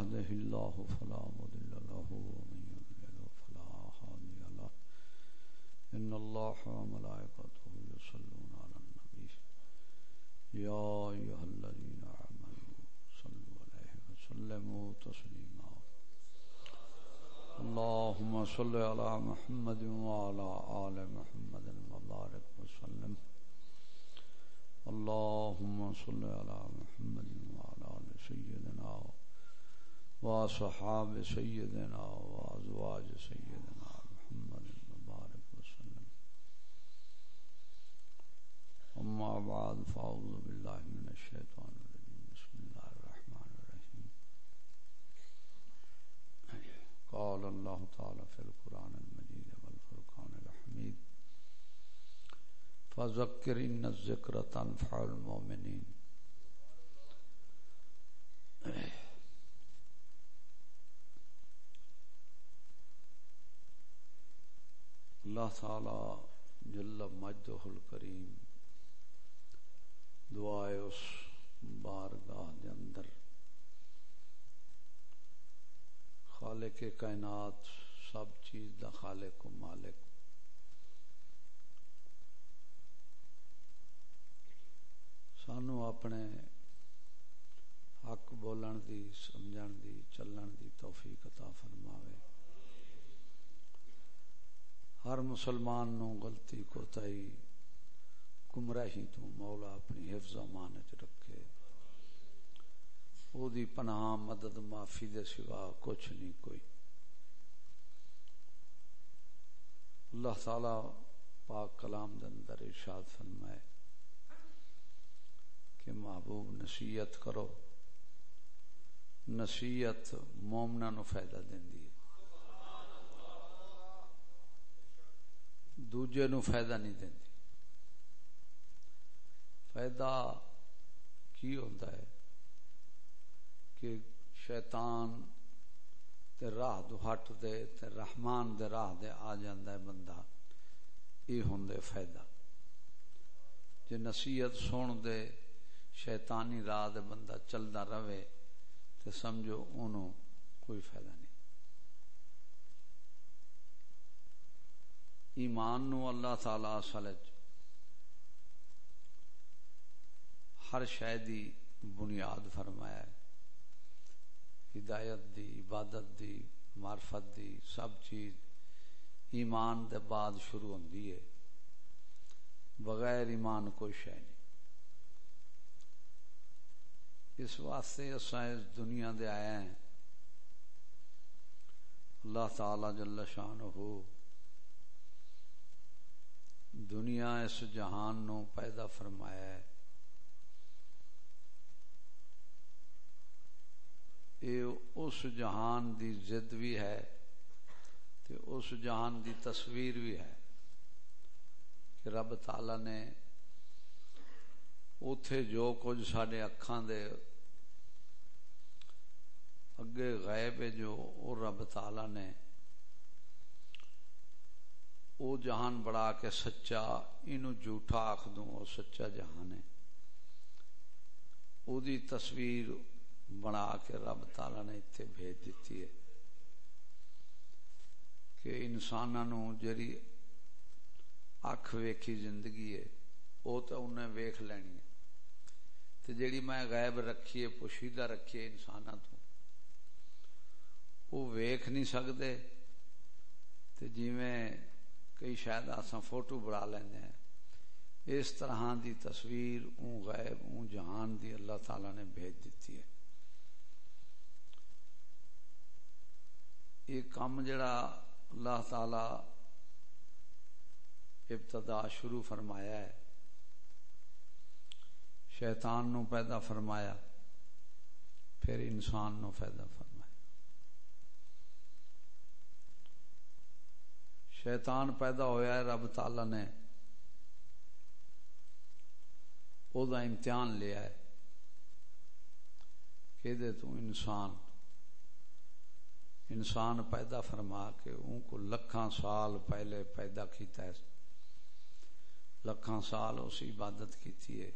يهده الله فلا مضل له، ومن يضلل فلا هادي له. إن الله وملائكته يصلون على النبي. يا أيها الذين آمنوا صلوا عليه وسلموا تسليما. اللهم صل على محمد وعلى آل محمد وبارك وسلم. اللهم صل على محمد وصحاب سيدنا وأزواج سيدنا محمد وبارك وسلم. أما بعد، فأعوذ بالله من الشيطان الرجيم. بسم الله الرحمن الرحيم. قال الله تعالى في القرآن المجيد والفرقان الحميد، فذكر إن الذكر تنفع المؤمنين. اللہ تعالی جل مجدہ الکریم دعائے اس بارگاہ دے اندر۔ خالق کائنات سب چیز دا خالق و مالک۔ سانو اپنے حق بولن دی، سمجھن دی، چلن دی توفیق عطا فرماوے۔ ہر مسلمان نو غلطی کوتاہی، گمراہی تو مولا اپنی حفظ امانت رکھے۔ او دی پناہ، مدد، معافی دے سوا کچھ نہیں کوئی۔ اللہ تعالی پاک کلام دے اندر ارشاد فرمائے کہ محبوب نصیحت کرو۔ نصیحت مومنا نو فائدہ دیندی ہے۔ دوجے نو فائدہ نہیں دیندی فائدہ کی ہوتا ہے کہ شیطان تے راہ دو ہٹ دے تے رحمان دے راہ دے آ جاندہ ہے بندہ یہ ہوندے فائدہ جے نصیحت سن دے شیطانی راہ دے بندہ چلدا رہے تے سمجھو انہوں کوئی فائدہ نہیں ایمان نو اللہ تعالی سلچ ہر شہ بنیاد فرمایا ہے۔ ہدایت دی، عبادت دی، معرفت دی، سب چیز ایمان دے بعد شروع ہوندی ہے۔ بغیر ایمان کوئی شہ نہیں۔ اس واسطے اساں اس دنیا دے آئے ہیں۔ اللہ تعالی جل شانہ ہو دنیا اس جہان نو پیدا فرمایا ہے۔ اے اس جہان دی ضد بھی ہے تے اس جہان دی تصویر بھی ہے کہ رب تعالی نے اوتھے جو کچھ ساڈے اکھاں دے اگے غیب ہے جو او رب تعالی نے او جہان بڑا کے سچا انو جھوٹا آخ دوں او سچا جہان ہے او دی تصویر بنا کے رب تعالی نے اتنے بھیج دیتی ہے کہ انسانوں جری اکھ ویکھی زندگی ہے وہ تو انہیں ویخ لینی ہے تو جیڑی میں غائب رکھی ہے پوشیدہ رکھی ہے انسانوں تو وہ ویخ نہیں سکتے تو جی میں کئی شاید آسا فوٹو بڑا لینے ہیں۔ اس طرح دی تصویر، اون غیب، اون جہان دی اللہ تعالی نے بھیج دیتی ہے۔ یہ کام جڑا اللہ تعالی ابتدا شروع فرمایا ہے۔ شیطان نو پیدا فرمایا، پھر انسان نو پیدا فرمایا۔ شیطان پیدا ہویا ہے، رب تعالی نے او دا امتحان لیا ہے کہ دے تو انسان انسان پیدا فرما کے ان کو لکھاں سال پہلے پیدا کیتا ہے۔ لکھاں سال اس عبادت کیتی ہے۔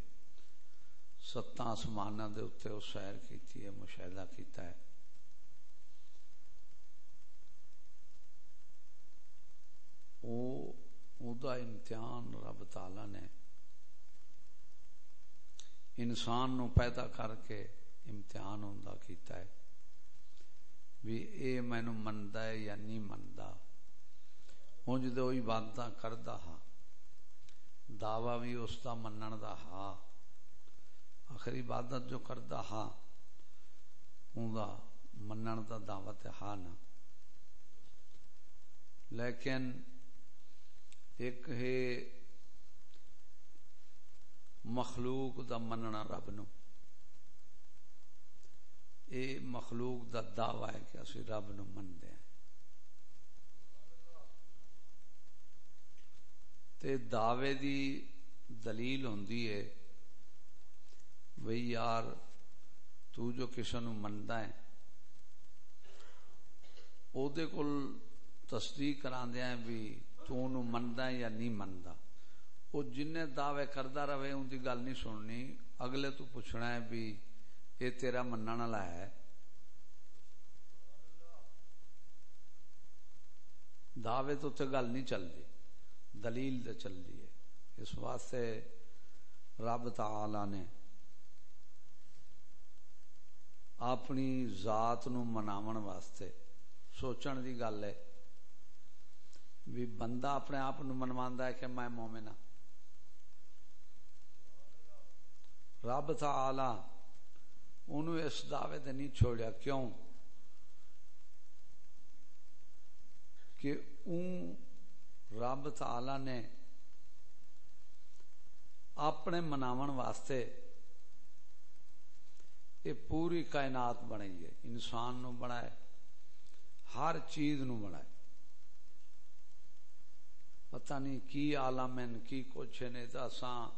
ستاں آسمانہ دے اتنے اس سیر کیتی ہے، مشاہدہ کیتا ہے۔ دا امتحان رب تعالی نے انسان نو پیدا کر کے امتحان ہوں کیتا ہے بھی اے مینو منتا ہے یا نہیں منتا ہوں جدو عبادت کرتا ہاں دعوی بھی اس کا منن دا ہا آخر عبادت جو کرتا ہاں ہوں منن دا دعوت ہا نا لیکن ایک ہے مخلوق دا مننا رب نو۔ اے مخلوق دا دعوی ہے کہ اسی رب نو من دے تے دعوے دی دلیل ہوندی ہے بھئی یار، تو جو کسی نو مندا ہے، او دے کول تصدیق کراندے ہیں بھی تو انہوں مندا ہے یا نہیں مندا وہ جن دعوے کردا رہے ان کی گل نہیں سننی اگلے تو پوچھنا ہے بھی یہ تیرا منع والا ہے دعوے تو تے گل نہیں چل رہی دلیل تے چل رہی ہے اس واسطے رب تعالی نے اپنی ذات نو مناون واسطے سوچن دی گل ہے بھی بندہ اپنے آپ منوا ہے کہ میں مومن ہوں رب تعالی انہوں اس دعوے تے نہیں چھوڑیا، کیوں؟ کہ اون رب تعالی نے اپنے مناون واسطے یہ پوری کائنات بنائی ہے، انسان نو بنائے ہر چیز نو بنائے پتہ نہیں کی عالم ہیں کی کچھ نے تو اساں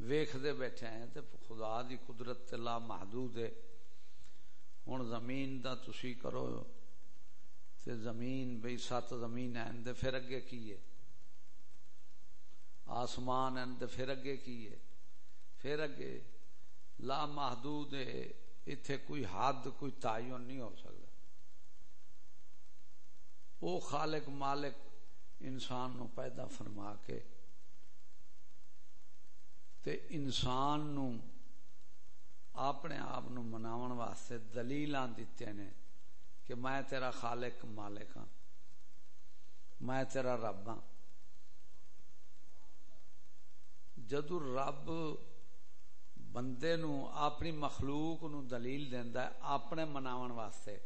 ویختے بیٹھے ہیں تے خدا دی قدرت تے لا محدود ہے۔ ہوں زمین دا تسی کرو تے زمین بھئی سات زمین ہیں تے پھر اگے کی ہے؟ آسمان ہیں تے پھر اگے کی ہے؟ پھر اگے لا محدود ہے، اتھے کوئی حد، کوئی تعین نہیں ہو سکتا۔ وہ خالق مالک انسان نو پیدا فرما کے تے انسان نو اپنے آپ نو مناون واسطے دلیلاں دتے نے کہ میں تیرا خالق مالک ہاں میں تیرا رب ہاں۔ جدو رب بندے نو، اپنی مخلوق نو دلیل دیندا ہے، اپنے مناون واسطے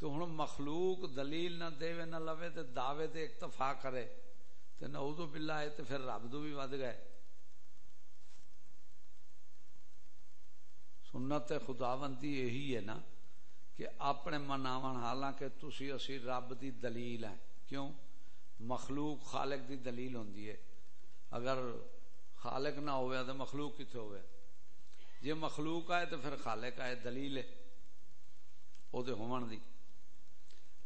تو ہن مخلوق دلیل نہ دے نہ لوے تے دعوے تے اکتفا کرے تے نعوذ باللہ تے پھر رب دو بھی ود گئے۔ سنت خداوندی یہی ہے نا کہ اپنے مناون، حالانکہ تسی اسی رب دی دلیل ہے کیوں؟ مخلوق خالق دی دلیل ہوندی ہے۔ اگر خالق نہ ہوئے تو مخلوق کتنے ہوئے؟ جی مخلوق آئے تو پھر خالق آئے دلیل ہے۔ او دے ہون دی۔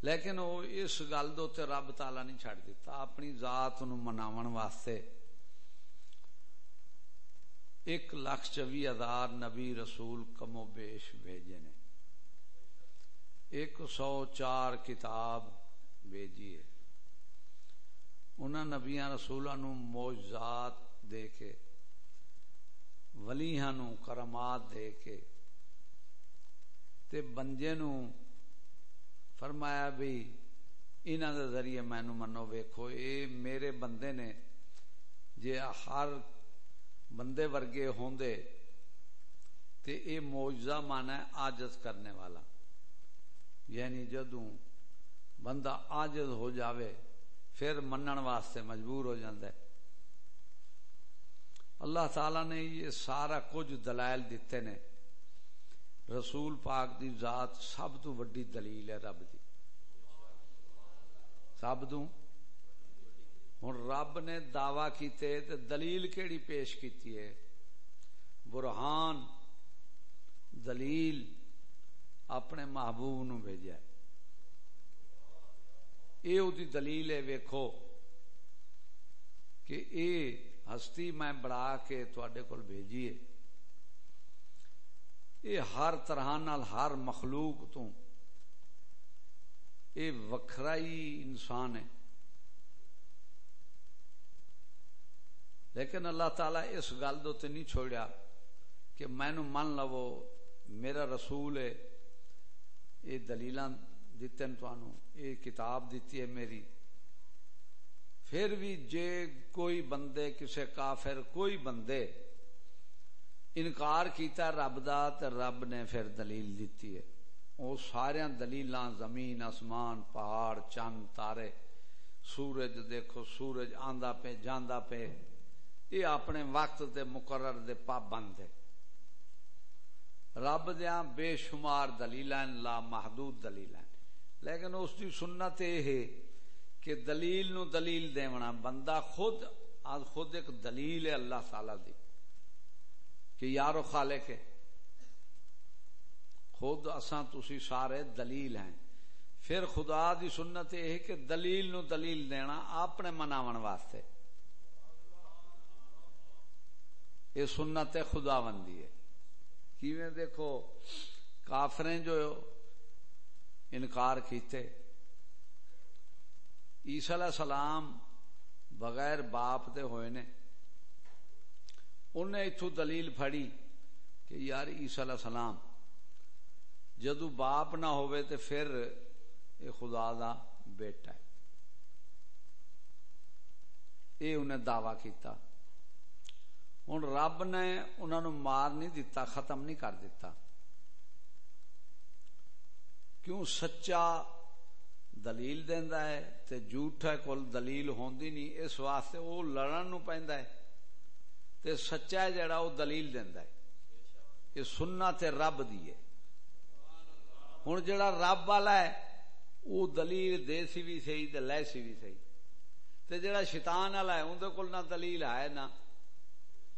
لیکن وہ اس گل دے رب تالا نہیں چھڑ دیتا اپنی ذات نو مناون واسطے۔ ایک لاکھ چوی ہزار نبی رسول کمو بیش بھیجے نے۔ ایک سو چار کتاب بھیجی ہے۔ انہوں نبیا رسولوں موجزات دے کے، ولیاں نو کرمات دے کے، تے بندے نو فرمایا بھی انہوں دے ذریعے مینو منو، ویکھو، اے میرے بندے نے جے ہر بندے ورگے ہوندے تے اے موجزہ مانا ہے آجز کرنے والا۔ یعنی جدوں بندہ آجز ہو جاوے، پھر منن واسطے مجبور ہو جاندے اللہ تعالی نے یہ سارا کچھ دلائل دیتے نے۔ رسول پاک دی ذات سب تو وڈی دلیل ہے رب دی۔ سب تو۔ ہوں رب نے دعوی کیتے تے دلیل کیڑی پیش کیتی ہے؟ برہان دلیل اپنے محبوب نو بھیجا اے او دی دلیل ہے ویکھو کہ اے ہستی میں بڑا کے تواڈے کول بھیجی ہے اے ہر طرح ہر مخلوق تو اے وکھرائی انسان ہے۔ لیکن اللہ تعالی اس گل دے نہیں چھوڑیا کہ مینو من لو میرا رسول ہے۔ یہ دلیل دیتے یہ کتاب دیتی ہے میری۔ پھر بھی جے کوئی بندے، کسے کافر، کوئی بندے انکار کیتا رب دا تے رب نے پھر دلیل دیتی ہے۔ وہ سارے دلیل زمین، آسمان، پہاڑ چند تارے۔ سورج دیکھو، سورج آندا پہ جاندا پہ یہ اپنے وقت دے مقرر دے پابند ہے۔ رب دیا بے شمار دلیل لا محدود دلیل لیکن اس کی سنت یہ ہے کہ دلیل نو دلیل دیونا، بندہ خود آج خود ایک دلیل ہے اللہ تعالی دی۔ کہ یارو خالق ہے۔ خود اساں تسی سارے دلیل ہیں۔ پھر خدا دی سنت یہ ہے کہ دلیل نو دلیل دینا اپنے مناون واسطے۔ یہ سنت خدا بندی ہے۔ کیویں دیکھو، کافریں جو انکار کیتے۔ عیسی علیہ السلام بغیر باپ دے ہوئے نے انہیں اتو دلیل پھڑی کہ یار عیسی علیہ السلام جدو باپ نہ ہوئے تے پھر یہ خدا دا بیٹا ہے۔ یہ انہیں دعوی کیتا۔ ہوں رب نے انہوں نے مار نہیں دیتا ختم نہیں کر دیتا کیوں سچا دلیل دینا ہے تے جھوٹا کول دلیل ہوندی نہیں، اس واسطے وہ لڑن نو پیندا ہے۔ تے سچا جڑا وہ دلیل دینا ہے۔ یہ سننا تے رب دی ہے۔ ہوں جڑا رب والا ہے وہ دلیل دے سی بھی صحیح تے لے سی بھی صحیح۔ تے جڑا شیطان والا ہے اندر کول نہ دلیل ہے نہ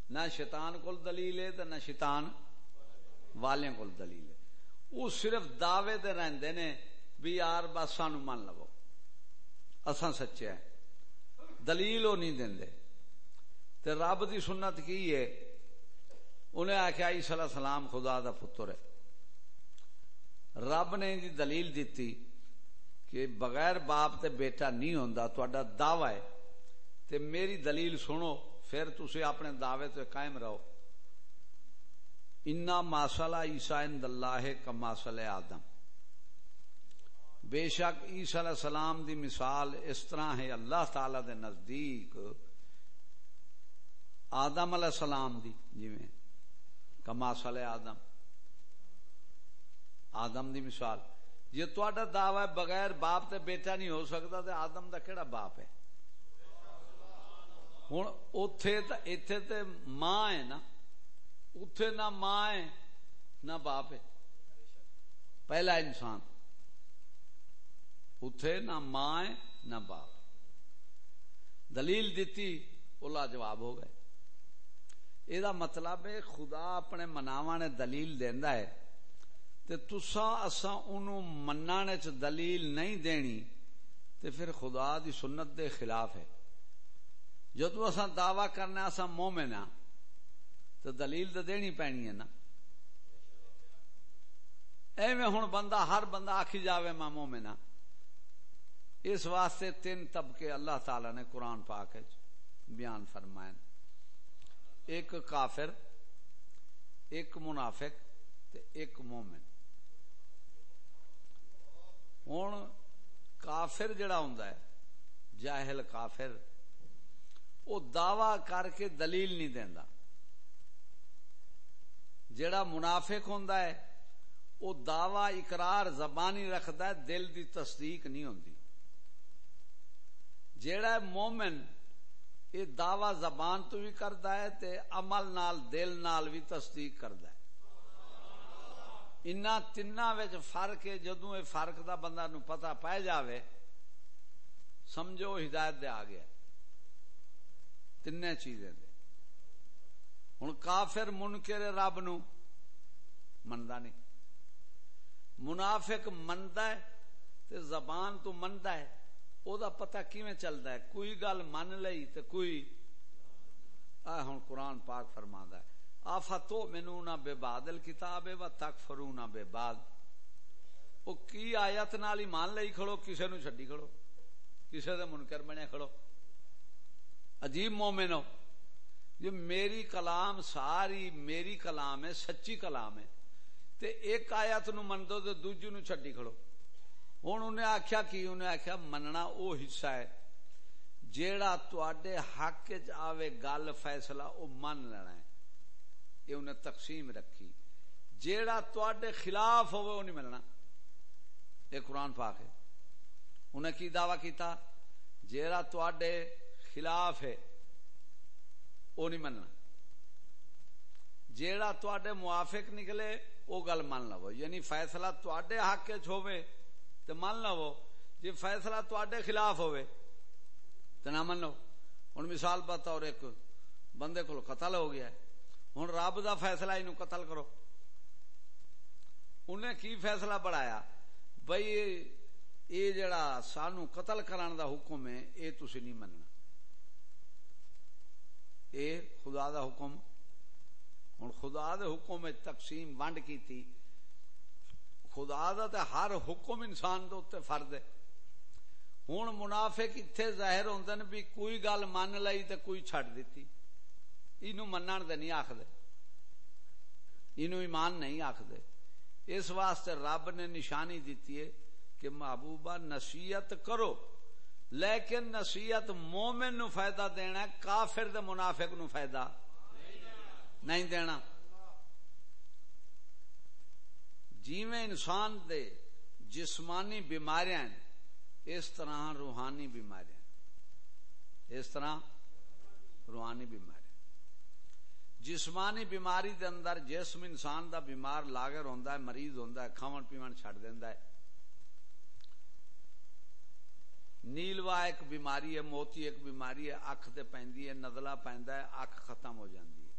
نہ شیطان کول دلیل ہے نہ شیطان والے کول دلیل ہے۔ وہ صرف دعوے دے رہندے نے، بھی یار بس سانو من لو اساں سچے ہیں۔ دلیل وہ نہیں دیندے۔ تے رب دی سنت کی ہے؟ انہیں آخیا عیسی علیہ السلام خدا دا پتر ہے۔ رب نے دی دلیل دیتی کہ بغیر باپ تے بیٹا نہیں ہوندا، تہاڈا دعوی ہے۔ تے میری دلیل سنو، پھر تھی اپنے دعوے سے قائم رہو۔ انا ماسلا عیسا ان اللہ کا ماسل آدم۔ بے شک عیسی علیہ السلام دی مثال اس طرح ہے، اللہ تعالی دے نزدیک آدم علیہ السلام دی جی میں کماسل آدم۔ آدم دی مثال۔ جی تا دعوی بغیر باپ تے بیٹا نہیں ہو سکتا تو آدم دا کیڑا باپ ہے؟ ہوں اتے اتے تے ماں ہے نا اتے نہ ماں ہے، نہ باپ ہے۔ پہلا انسان۔ اتے نہ ماں ہے، نہ باپ۔ دلیل دیتی وہ لاجواب ہو گئے۔ یہ مطلب ہے خدا اپنے مناوا نے دلیل دینا ہے تے تسا اسا انہوں منانے چ دلیل نہیں دینی تے پھر خدا دی سنت دے خلاف ہے جدو اصا دعوی کرنا اصا مومن ہاں تو دلیل تو دینی پینی ہے نا ایویں ہوں بندہ ہر بندہ آخی جاوے میں مومن ہاں اس واسطے تین طبقے اللہ تعالی نے قرآن پاک بیان فرمائے ایک کافر، ایک منافق تے ایک مومن۔ ہوں کافر جڑا ہوں جاہل کافر وہ دعوی کر کے دلیل نہیں دینا جڑا منافق ہوں وہ دعوی، اقرار، زبانی رکھتا ہے، دل دی تصدیق نہیں ہوتی جیڑا مومن یہ دعوی زبان تو بھی کرتا ہے تے عمل نال، دل نال بھی تصدیق کرتا ہے۔ ان تین فرق ہے جدو یہ فرق دا بندہ نو پتا پی جاوے، سمجھو ہدایت دے آ گیا تین چیزیں ہوں کافر منکر رب نو مندا نہیں۔ منافق مندا ہے تے زبان تو مندا ہے۔ او دا پتہ کیویں چلدا ہے کوئی گل من لئی تے کوئی آ ہن قرآن پاک فرماندا ہے آفتو منونا بے بادل کتاب و تکفرونا بے بعد او کی آیت نال ایمان لئی کھڑو کسے نو چھڈی کھڑو کسے دے منکر بنے کھڑو عجیب مومن ہو یہ میری کلام ساری میری کلام ہے سچی کلام ہے تے ایک آیت نو من دو تے دوجی نو چھڈی کھڑو ہن انہیں آکھیا کی؟ انہیں آکھیا مننا او حصہ ہے۔ جیڑا تواڈے حق وچ آوے گل فیصلہ او من لینا ہے۔ یہ انہیں تقسیم رکھی۔ جیڑا تواڈے خلاف ہوے او نہیں ملنا۔ یہ قرآن پاک ہے۔ انہیں کی دعویٰ کیتا؟ جیڑا تواڈے خلاف ہے، او نہیں مننا۔ جیڑا تواڈے موافق نکلے، او گل من لو۔ یعنی فیصلہ تواڈے حق وچ ہوے تے من لو جی فیصلہ تواڈے خلاف ہوے تے نہ من لو ہن مثال بطور ایک بندے کو قتل ہو گیا ہے۔ ہن رب دا فیصلہ اینو قتل کرو۔ انہیں کی فیصلہ بڑھایا؟ بھئی یہ جڑا سانو قتل کران دا حکم ہے، اے تسی نہیں مننا۔ اے خدا دا حکم۔ ہوں خدا دے حکم تقسیم ونڈ کی تھی خدا دا تے ہر حکم انسان دے اتنے فرد ہے۔ ہوں منافق اتنے ظاہر ہوتے ہیں بھی کوئی گل من لائی تے کوئی چھڈ دیتی اینو منن دے نہیں آخر اینو ایمان نہیں آخر اس واسطے رب نے نشانی دیتی ہے کہ محبوبہ نصیحت کرو۔ لیکن نصیحت مومن نو فائدہ دینا ہے، کافر دے منافق نو فائدہ نہیں دینا۔ جی میں انسان دے جسمانی بیماریاں اس طرح روحانی بیماریاں اس طرح روحانی بیماری جسمانی بیماری دے اندر جسم انسان دا بیمار لاگر ہوندا ہے، مریض ہوندا ہے، کھاون پیون چھڈ دیندا ہے۔ نیلوا ایک بیماری ہے، موتی ایک بیماری ہے، اکھ تے پیندی ہے، نزلہ پیندا ہے، اکھ ختم ہو جاندی ہے۔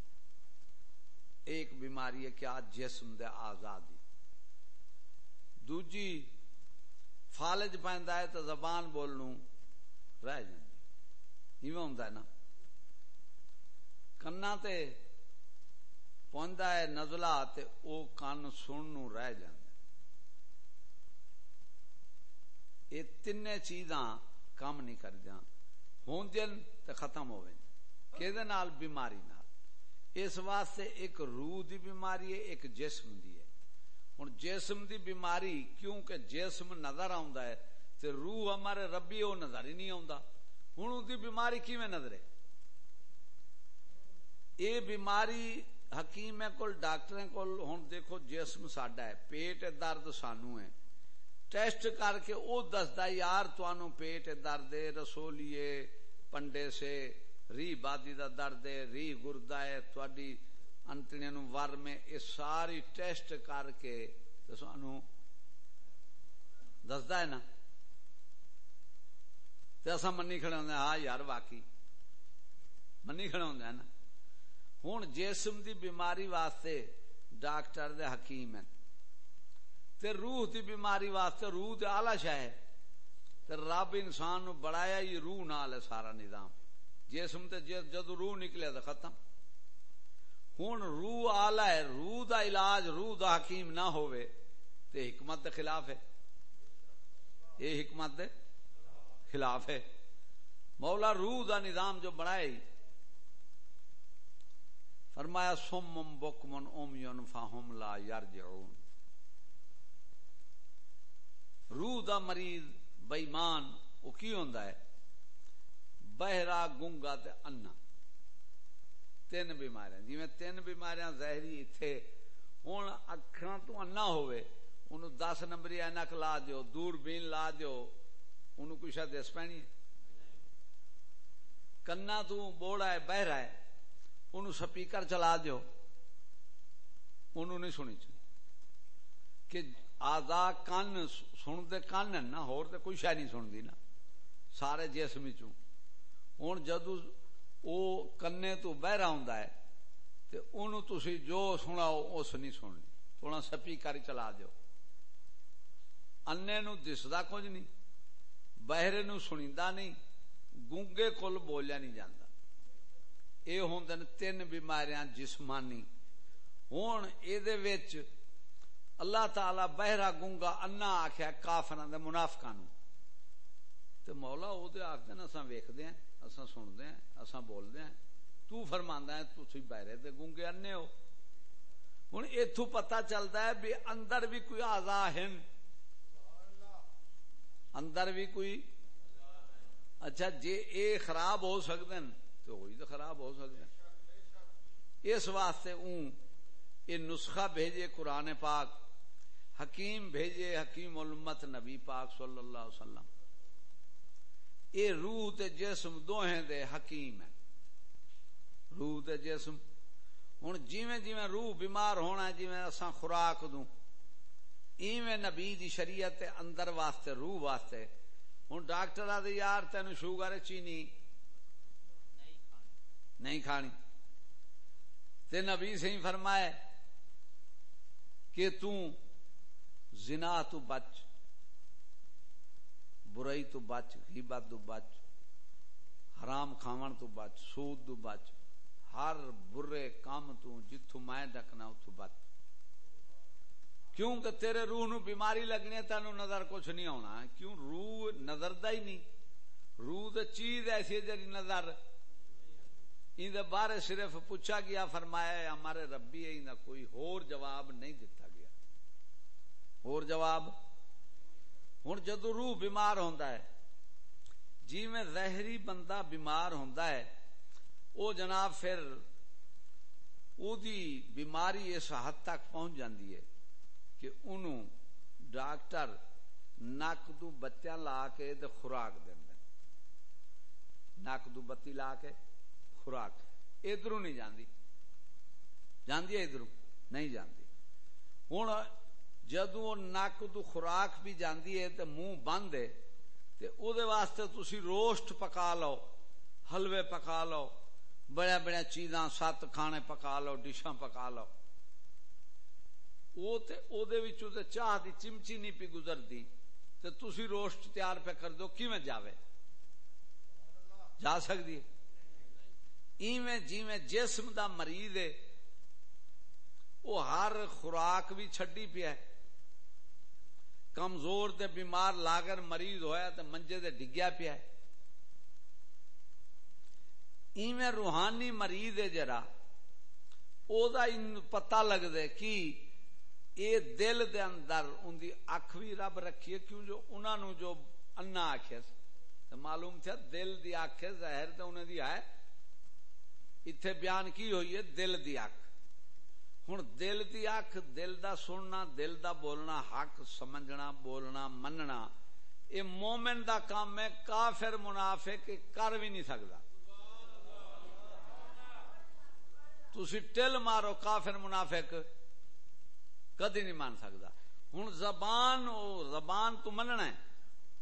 ایک بیماری ہے کیا جسم دے آزادی۔ دوجی، فالج پیندا ہے تو زبان بولنوں رہ جاندی۔ ایویں ہوندا ہے نا۔ کنا تے پہنچتا ہے نزلہ تے او کان سننوں رہ جاندے یہ تین چیزاں کام نہیں کر دیا ہوں تے ختم ہوئے کہ بیماری نال۔ اس واسطے ایک روح دی بیماری ہے، ایک جسم دی ہے۔ ہوں جسم دی بیماری کیونکہ جسم نظر آندا ہے تے روح ہمارے ربی وہ نظر ہی نہیں آندا ہوں دی بیماری کیویں نظر ہے؟ یہ بیماری حکیم کول ڈاکٹر کول ہوں دیکھو جسم ساڈا ہے، پیٹ درد سانو ہے۔ ٹیسٹ کر کے وہ دستا یار تنوع پیٹ درد ہے رسولیے پنڈے سے ری بادی دا درد ہے ری گردا ہے تھوڑی انتڑی نو ور میں یہ ساری ٹیسٹ کر کے تو سانو دستا ہے نا تو اصا منی کھڑے ہوں ہاں یار واقعی منی کھڑے ہوں نا ہوں جسم دی بیماری واسطے ڈاکٹر دے حکیم ہیں تے روح دی بیماری واسطے روح دے آلہ شاہ ہے تے رب انسان نو بڑھایا یہ روح نال ہے سارا نظام جسم تے جدو روح نکلے تو ختم ہوں روح آلہ ہے، روح دا علاج، روح دا حکیم نہ ہوئے تے حکمت دے خلاف ہے۔ یہ حکمت دے خلاف ہے۔ مولا روح دا نظام جو بنائے فرمایا، سمم بکمن اومیون فاہم لا یرجعون روح دا مریض بےمان وہ کی ہوندا ہے؟ بہرا گونگا تے انا۔ تین بیماریاں جی میں تین بیماریاں ظاہری تھے ہوں اکھاں تو انا ہوئے انہوں دس نمبری اینک لا دیو، دور بین لا دیو انہوں کوئی شاید دس پینی ہے؟ کنا تو بوڑا ہے، بہرا ہے انہوں سپیکر چلا دیو انہوں نہیں سنی چاہیے۔ کہ آزا کن سنتے کن ہے نا، ہور تے کوئی شہ نہیں سنتی نا، سارے جسم چوں ہوں جدو او کنے تو بہرا ہوں تے انہوں تسی جو سناؤ اس نہیں سننی تھوڑا سپیکر چلا دیو انے نو دسدا کچھ نہیں بہرے نو سنیدا نہیں گونگے کول بولیا نہیں جاندا اے ہوندے تین بیماریاں جسمانی ہن اے دے وچ اللہ تعالی بہرا گونگا انا آخیا کافر منافقا نو تو مولا وہ آخد اصا ویخد اصا سنتے ہیں اصا بولتے ہیں، تو فرماندا ہے، تسی بہرے تے گونگے انے ہو۔ ہن ایتھوں پتہ چلدا ہے بھی اندر بھی کوئی اعضاء ہیں اندر بھی کوئی اچھا جے اے خراب ہو سکدے تو وہی تو خراب ہو سکدے اس واسطے اون اے نسخہ بھیجے قرآن پاک، حکیم بھیجے حکیم الامت نبی پاک صلی اللہ علیہ وسلم۔ اے روح تے جسم دوہیں دے حکیم ہے روح تے جسم۔ ہوں جیویں جیویں روح بیمار ہونا جیویں اساں خوراک دوں۔ ایویں نبی دی شریعت اندر واسطے، روح واسطے۔ ہوں ڈاکٹر آدھے یار تین شوگر چینی۔ نہیں کھانی۔ تے نبی سے ہی فرمائے کہ تو زنا تو بچ۔ برائی تو بچ، غیبت تو بچ، حرام کھاون تو بچ، سود تو بچ، ہر برے کام تو جتھوں میں ڈکنا اتو بچ۔ کیوں کہ تیرے روح نو بیماری لگنی ہے، تینوں نظر کچھ نہیں آنا کیوں؟ روح نظر دا ہی نہیں۔ روح تو چیز ایسی ہے جی نظر ان بارے صرف پوچھا گیا، فرمایا ہمارے ربی ہے کوئی ہور جواب نہیں دیتا گیا۔ اور جواب؟ ہوں جدو روح بیمار ہوتا ہے جی میں زہری بندہ بیمار ہوتا ہے وہ جناب پھر او دی بیماری اس حد تک پہنچ جاتی ہے کہ انہوں ڈاکٹر نک دو بچہ لا کے تے خوراک دیں نک دو بتی لا کے خوراک۔ ادھر نہیں جاندی۔ جاندی ہے ادھر نہیں جاندی۔ ہوں جدو نک تو خوراک بھی جاندی ہے تو منہ بند ہے تو دے واسطے تسی روسٹ پکا لو، حلوے پکا لو، بڑے بڑے چیزاں، سات کھانے پکا لو، ڈشاں پکا لو۔ وہ تے او دے وچوں تے چاہ دی چمچی نہیں پی گزردی تے تسی روسٹ تیار پہ کر دو، کیویں جاوے؟ جا سکدی ہے۔ ایویں جیویں جسم دا مریض ہے، وہ ہر خوراک بھی چھڈی پیا ہے۔ کمزور تے بیمار لاگر مریض ہویا تے منجے دے ڈگیا پیا ہے۔ ایویں روحانی مریض ہے جرا او دا پتہ لگ دے کہ اے دل دے اندر ان دی اکھ بھی رب رکھی ہے کیوں جو انہاں نو جو انا آکھے تے معلوم تھا دل دی اکھ ظاہر تے انہاں دی ہے۔ ایتھے بیان کی ہوئی ہے دل دی اکھ۔ ہوں دل دی اکھ دل دا سننا دل دا بولنا حق سمجھنا بولنا مننا یہ مومن دا کام ہے کافر منافق کر بھی نہیں سکتا تھی ٹل مارو کافر منافق کدی نہیں مان سکتا ہوں زبان زبان تو مننا ہے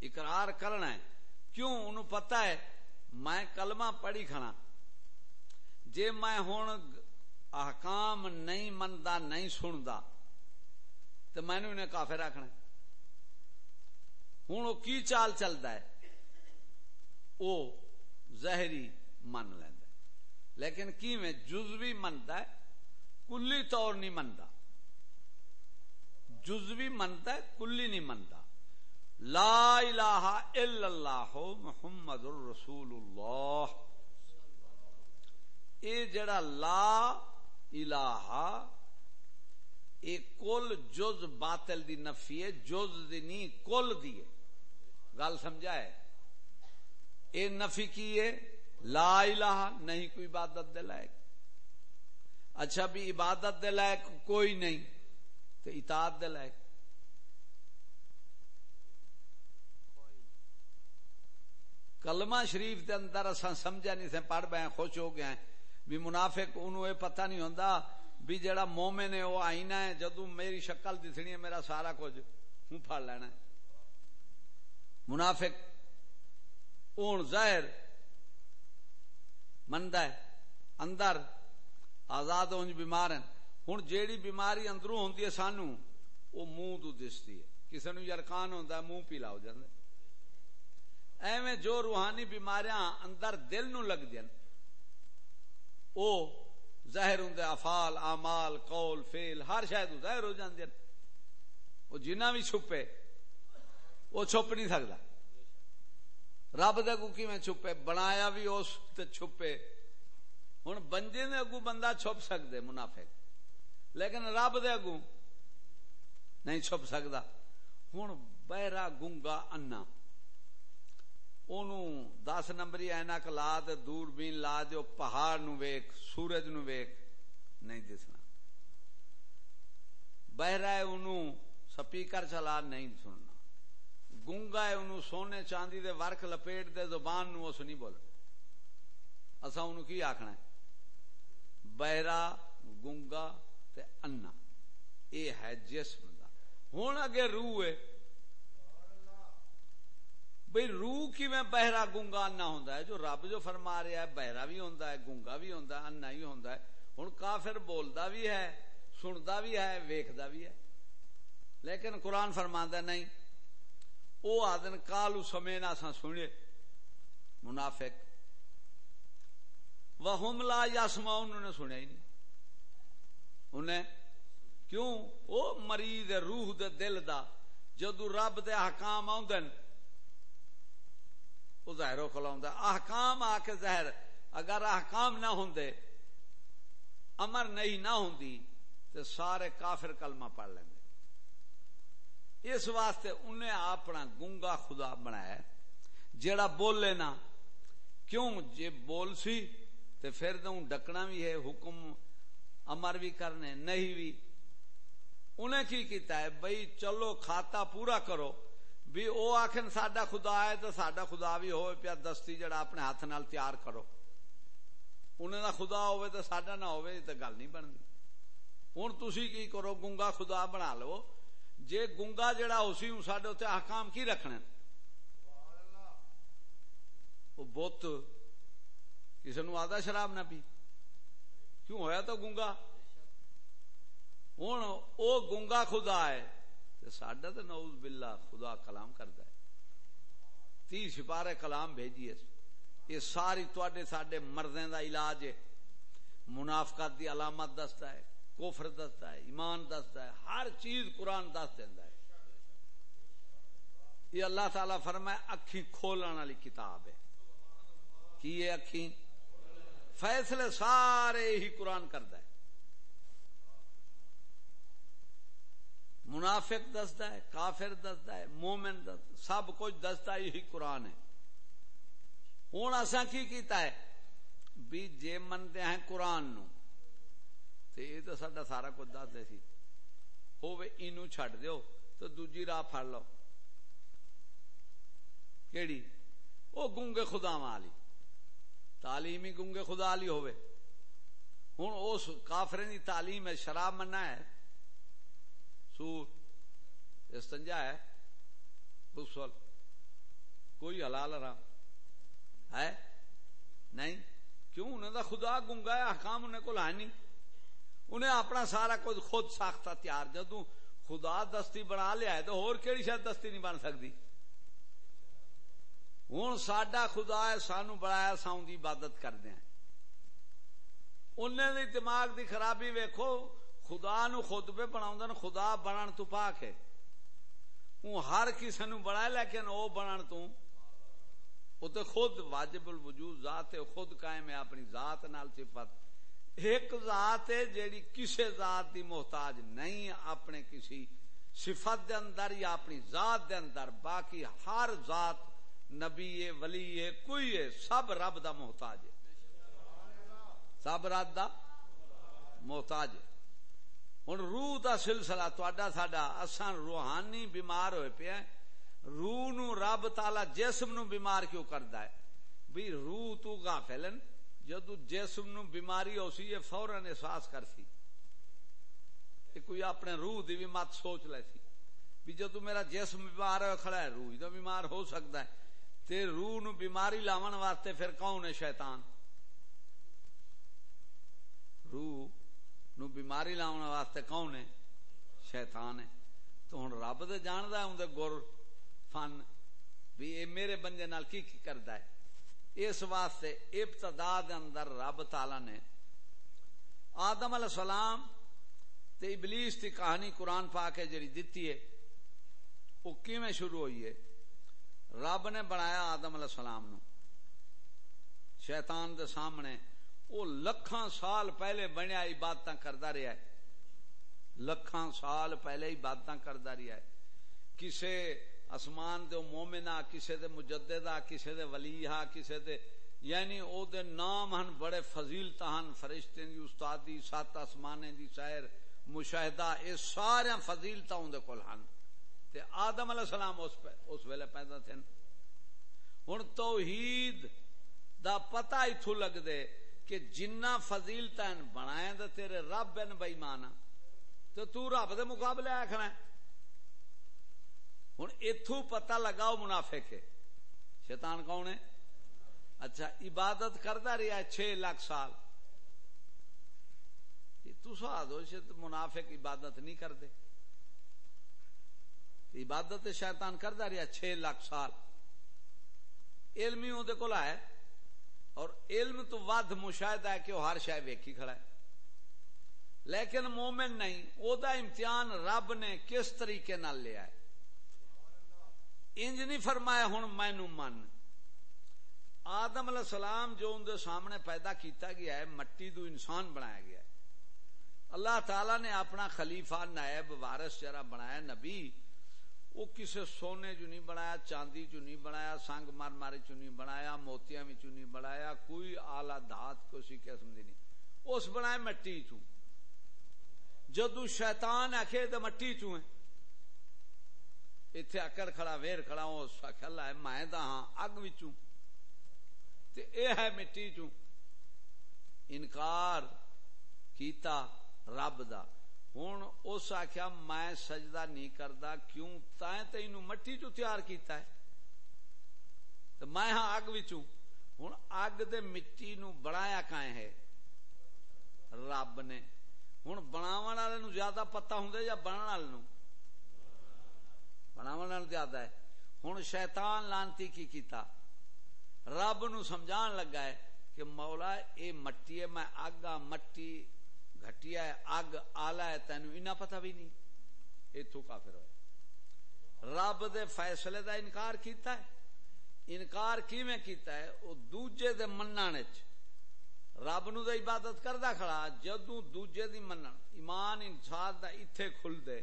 اقرار کرنا ہے کیوں انہوں پتا ہے میں کلمہ پڑھی کھنا جے میں ہوں احکام نہیں منتا نہیں سنتا تو میں نے انہیں کافر آخنا ہوں وہ کی چال چلتا ہے؟ وہ زہری من لینا لیکن کی میں جزوی منتا ہے؟ کلی طور نہیں منتا جزوی منتا ہے، کلی نہیں منتا لا الہ الا اللہ، محمد الرسول اللہ۔ اے جڑا لا الہ اے کل جز باطل دی نفی ہے، جز دی نہیں کل دی ہے۔ گل سمجھا ہے؟ اے نفی کی ہے؟ لا الہ نہیں کوئی عبادت دے لائق۔ اچھا بھی عبادت دے لائق کوئی نہیں تو اطاعت دے لائق۔ کلمہ شریف دے اندر اساں سمجھا نہیں سے پڑھ بے خوش ہو گئے بھی منافق انہوں یہ پتہ نہیں ہوندا بھی جڑا مومن ہے وہ آئینہ ہے جدو میری شکل دسنی ہے، میرا سارا کچھ ہوں پھڑ لینا ہے۔ منافق اون ظاہر مندا ہے، اندر آزاد ہونج بیمار ہیں۔ ہوں جیڑی بیماری اندروں ہوندی ہے سانو، وہ منہ تو دستی ہے۔ کسی نو یرکان ہوندا ہے، منہ پیلا ہو جاندا ایویں جو روحانی بیماریاں اندر دل نو لگ دین او ظاہر ہوں افال اعمال، قول فیل ہر شاید ظاہر ہو جاندے وہ جنہ بھی چھپے، وہ چھپ نہیں سکتا رب دے کو کیویں چھپے؟ بنایا بھی اس تے چھپے۔ ہوں بنجے دے اگو بندہ چھپ سکتے منافق۔ لیکن رب دے نہیں چھپ سکتا ہوں بہرا گنگا انا۔ دس نمبری اینک لا دور بین لا جو پہاڑ نو ویک سورج نو ویک نہیں دسنا بہرا ہے انہوں سپیکر چلا نہیں سننا گونگا ہے انہوں سونے چاندی دے ورک لپیٹ دے زبان نو اس نہیں بول اصا انہوں کی آخنا ہے بہرا گونگا تے انا اے ہے جسم دا ہوں اگے روح ہے بھئی روح کی میں بہرا گونگا انا ہوندا ہے؟ جو رب جو فرما رہا ہے، بہرا بھی ہوندا ہے گونگا بھی ہوندا ہے انا ہی ہوندا ہے۔ ہن کافر بولدا بھی ہے سنتا بھی ہے، ویکھدا بھی ہے۔ لیکن قرآن فرماندا نہیں۔ او آدن کالو سمینا سا سنے منافق۔ وہم لا یسما انہوں نے سنیا ہی نہیں۔ انہیں کیوں؟ او مریض روح دے دل دا جدو رب دے حکام آدھن وہ ظاہر کلا ہوں احکام آ کے ظاہر، اگر احکام نہ ہوں امر نہیں نہ ہوں تو سارے کافر کلمہ پڑھ لیں اس واسطے انہیں اپنا گنگا خدا بنایا جیڑا بولے نا، کیوں؟ جے بول سی تو پھر تو ڈکنا بھی ہے، حکم امر بھی کرنے، نہیں بھی۔ انہیں کی کیتا ہے؟ بھائی چلو کھاتا پورا کرو۔ بھی او آخر سڈا خدا ہے تو سڈا خدا بھی ہوئے پیا، دستی جڑا اپنے ہاتھ نال تیار کرو۔ انہیں دا خدا ہوئے تو سڈا نہ ہوئے تو گل نہیں بنتی ہوں تھی کی کرو، گنگا خدا بنا لو۔ جے گنگا جڑا ہو سی سڈے اتنے احکام کی رکھنے وہ بت کسی نو آدھا شراب نہ پی۔ کیوں ہویا تو گنگا؟ ہوں او گنگا خدا ہے۔ سڈا تو نوز بلا خدا کلام کرتا ہے۔ تی سپارے کلام بھیجیے یہ ساری تے سڈے مردیں دا علاج ہے۔ منافقت دی علامت دستا ہے کوفر دستا ہے، ایمان دستا ہے، ہر چیز قرآن دس دینا ہے۔ یہ اللہ تعالی فرمائے اکھی کھولنے والی کتاب ہے۔ کی ہے اکھی؟ فیصلے سارے ہی قرآن کرتا ہے۔ منافق دستا ہے، کافر دستا ہے، مومن دستا سب کچھ دستا یہی قرآن ہے۔ ہوں اصا کی کیتا ہے؟ بھی جے منتے ہیں قرآن نو تو یہ تو سڈا سارا کچھ دس دے سی۔ ہوے اینو چھڈ دیو، تو دوجی راہ پھڑ لو۔ کیڑی؟ او گونگے خدا والی۔ تعلیم ہی گونگے خدا والی ہوے ہن اس دی تعلیم ہے، شراب مننا ہے۔ سور استنجا ہے غسل کوئی حلال حرام ہے؟ نہیں؟ کیوں؟ انہیں دا خدا گنگا ہے حکام انہیں کو ہے نہیں۔ انہیں اپنا سارا کچھ خود ساختہ تیار جدو خدا دستی بنا لیا ہے تو اور کیڑی شاید دستی نہیں بن سکتی؟ ہوں سڈا خدا ہے، سانو بڑایا ساؤں کی عبادت کر دیا انہیں دماغ دی خرابی ویکھو خدا نو خود پہ بنا خدا بنن تو پاک ہے۔ وہ ہر کسی نو بنا لیکن وہ بنن تو وہ تو خود واجب الوجود، ذات ہے خود قائم ہے، اپنی ذات نال صفت۔ ایک ذات ہے جیڑی کسی ذات دی محتاج نہیں، اپنے کسی صفت دے اندر یا اپنی ذات دے اندر، باقی ہر ذات نبی ہے، ولی ہے، کوئی ہے، سب رب دا محتاج ہے۔ سب رب دا محتاج ہے۔ ہوں روح کا سلسلہ تا ساڈا اصا روحانی بیمار ہوئے پیا روح نو رب تالا جسم نو بیمار کیوں کرتا ہے بھی روح تو غافلن جدو جسم نو بیماری ہو سی یہ فورن احساس کر سی کوئی اپنے روح دی بھی مت سوچ لے سی بھی جدو میرا جسم بیمار ہو کھڑا ہے روح تو بیمار ہو سکتا ہے تے روح نو بیماری لاون واسطے پھر کون ہے شیطان روح نو بیماری لاؤن واسطے کون ہے؟ شیطان ہے۔ تو ہوں رب تو جانتا ہے اندر گر فن۔ بھی اے میرے بندے نال کی کی کرتا ہے؟ اس واسطے ابتدا دے اندر رب تالا نے آدم علیہ السلام تے ابلیس کی کہانی قرآن پا کے جڑی دتی ہے وہ کیویں شروع ہوئی ہے؟ رب نے بنایا آدم علیہ السلام نو۔ شیطان دے سامنے وہ لکھاں سال پہلے بنیا عبادت کرتا رہا ہے۔ لکھاں سال پہلے عبادت کرتا رہا ہے۔ کسے آسمان دے مومنا کسے دے مجددہ کسے دے ولیہ کسے دے یعنی او دے نام ہن بڑے فضیلت ہن، فرشتے دی، استادی، سات آسمانے دی سیر مشاہدہ، اے سارے فضیلت ہوں دے کول ہن۔ تے آدم علیہ السلام اس پہ، اس ویلے پیدا تھے ہن توحید دا پتہ ایتھو لگ دے کہ جنہ فضیلت ہیں بنائیں تیرے رب بن بے ایمان تو تو رب دے مقابلے آکھنا ہے۔ ہن ایتھو پتہ لگاؤ منافق ہے۔ شیطان کون ہے؟ اچھا عبادت کرتا رہا ہے چھ لاکھ سال۔ دو منافق عبادت نہیں کرتے عبادت شیطان کرتا رہا چھ لاکھ سال۔ علم ہی اندر کو ہے۔ اور علم تو ود مشاہدہ ہے کہ وہ ہر شاید ویکھی کھڑا ہے۔ لیکن مومن نہیں او دا امتحان رب نے کس طریقے نال لیا ہے۔ انج نہیں فرمایا ہوں مینو من۔ آدم علیہ السلام جو اندر سامنے پیدا کیتا گیا ہے، مٹی دو انسان بنایا گیا ہے۔ اللہ تعالی نے اپنا خلیفہ نائب وارث جرا بنایا، نبی۔ وہ کسے سونے چ نہیں بنایا، چاندی چ نہیں بنایا سنگ مار مارے چ نہیں بنایا، موتیاں چ نہیں بنایا، کوئی آلہ دھات کسی قسم دی نہیں۔ اس بنایا مٹی چ جدو شیطان آخے تو مٹی چ اتنے اکڑ کھڑا، ویر کھڑا اس آخر ہے، میں ہاں اگ وچوں تے اے ہے مٹی چوں۔ انکار کیتا رب دا۔ ہوں اس آخیا میں سجدہ نہیں کرتا کیوں؟ تائیں تین مٹی چو تیار کیتا ہے؟ تو میں ہاں اگ وچوں، ہوں اگ دے مٹی نو بنایا کائیں ہے؟ رب نے۔ ہوں بناو والے نو زیادہ پتا ہوں یا بننے والے نو؟ بناو والے زیادہ ہے۔ ہوں شیطان لانتی کی کیتا؟ رب نو سمجھان لگا ہے کہ مولا، اے مٹی ہے، میں اگ آ مٹی گٹیا ہے، اگ آلہ ہے، تینو اینا پتہ بھی نہیں۔ ایتھو کافر ہوئے۔ رب دے فیصلے دا انکار کیتا ہے۔ انکار کی میں کیتا ہے؟ او دوجے دے منانے چ رب نو دے عبادت کردہ کھڑا جدو دوجے دی منن ایمان انسان دا ایتھے کھل دے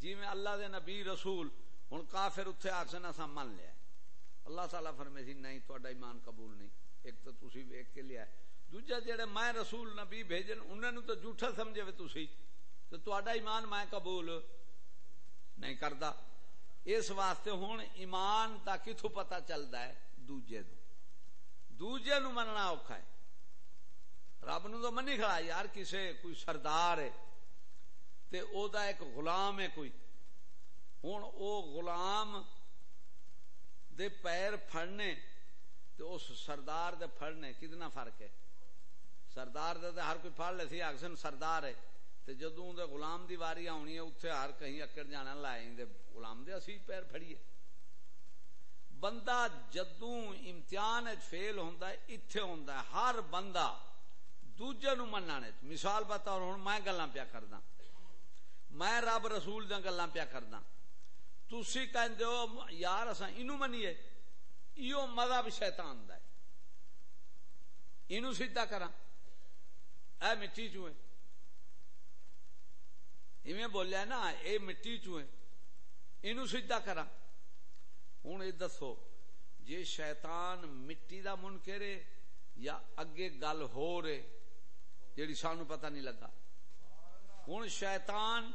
جی میں اللہ دے نبی رسول ہن کافر اتھے آکسن اسا من لیا۔ اللہ تعالیٰ فرمے نہیں تو ایمان قبول نہیں۔ ایک تو تسی ویک کے لیا ہے۔ دوجہ جڑے میں رسول نبی بھیجن انہوں نے تو جھوٹا سمجھے وے تسی تو تہاڈا ایمان میں قبول نہیں کردا اس واسطے ہن ایمان دا کتھوں پتہ چلدا ہے دوجے نو دوجے نو مننا اوکھا ہے رب نو تو منی کھڑا یار کسے کوئی سردار ہے تے او دا ایک غلام ہے کوئی ہن او غلام دے پیر پھڑنے تو اس سردار دے پھڑنے کتنا فرق ہے سردار دے دے ہر کوئی پھڑ لے سی اکثر سردار ہے۔ تے جدوں دے غلام دی واری آنی ہے اتنے ہر کہیں اکڑ جانا، لائیں دے غلام دے اسی پیر پھڑیے بندہ جدوں امتحان فیل ہوندا ہے ایتھے ہوندا ہے۔ ہر بندہ دوجے نو منانے مثال بتا اور ہن میں گلاں پیا کردا میں رب رسول دیاں گلاں پیا کردا تسی کہندے ہو، یار اساں اینو منیے۔ ایو مذہب شیطان دا ہے۔ اینو سیدھا کراں۔ اے مٹی چوئے ایویں بولیا نا، اے مٹی چوئے اینو سیدھا کراں۔ ہن اے دسو، جے شیطان مٹی دا منکر ہے یا اگے گل ہو رہے، جیڑی سانو پتہ نہیں لگا۔ ہن شیطان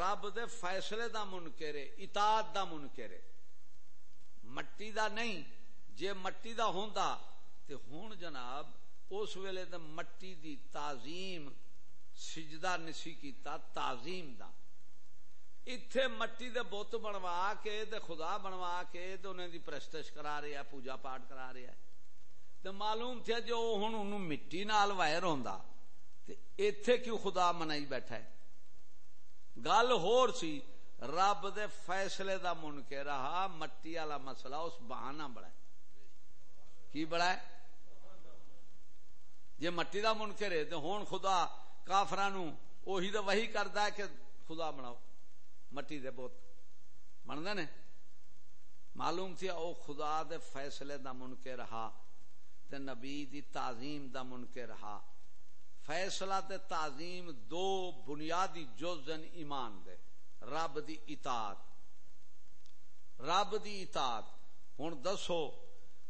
رب دے فیصلے دا منکر اطاعت دا منکر مٹی دا نہیں، جے مٹی دا ہوندا، تے ہون جناب اس ویلے تے مٹی دی تعظیم، سجدہ نسی کیتا، تعظیم دا۔ ایتھے مٹی دے بت بنوا کے تے خدا بنوا کے تے انہیں دی پرستش کرا رہے ہیں، پوجا پاٹ کرا رہے ہیں۔ تے معلوم تھے جو ہن انہوں مٹی نال وائر ہوندا، تے ایتھے کیوں خدا منائی بیٹھا ہے؟ گل ہور سی، رب دے فیصلے دا من کے رہا، مٹی والا مسئلہ اس بہانا بڑا ہے۔ کی بڑا ہے؟ جی مٹی دا من کے تو ہون خدا کافران وہی تو وہی کرتا ہے کہ خدا بناؤ۔ مٹی دے بہت بنتے نے؟ معلوم تھی او خدا دے فیصلے دا من کے رہا تے نبی دی تعظیم دا منکر ہا۔ فیصلہ تے تعظیم دو بنیادی جزن ایمان دے۔ رب دی اطاعت۔ رب دی اطاعت۔ ہن دسو،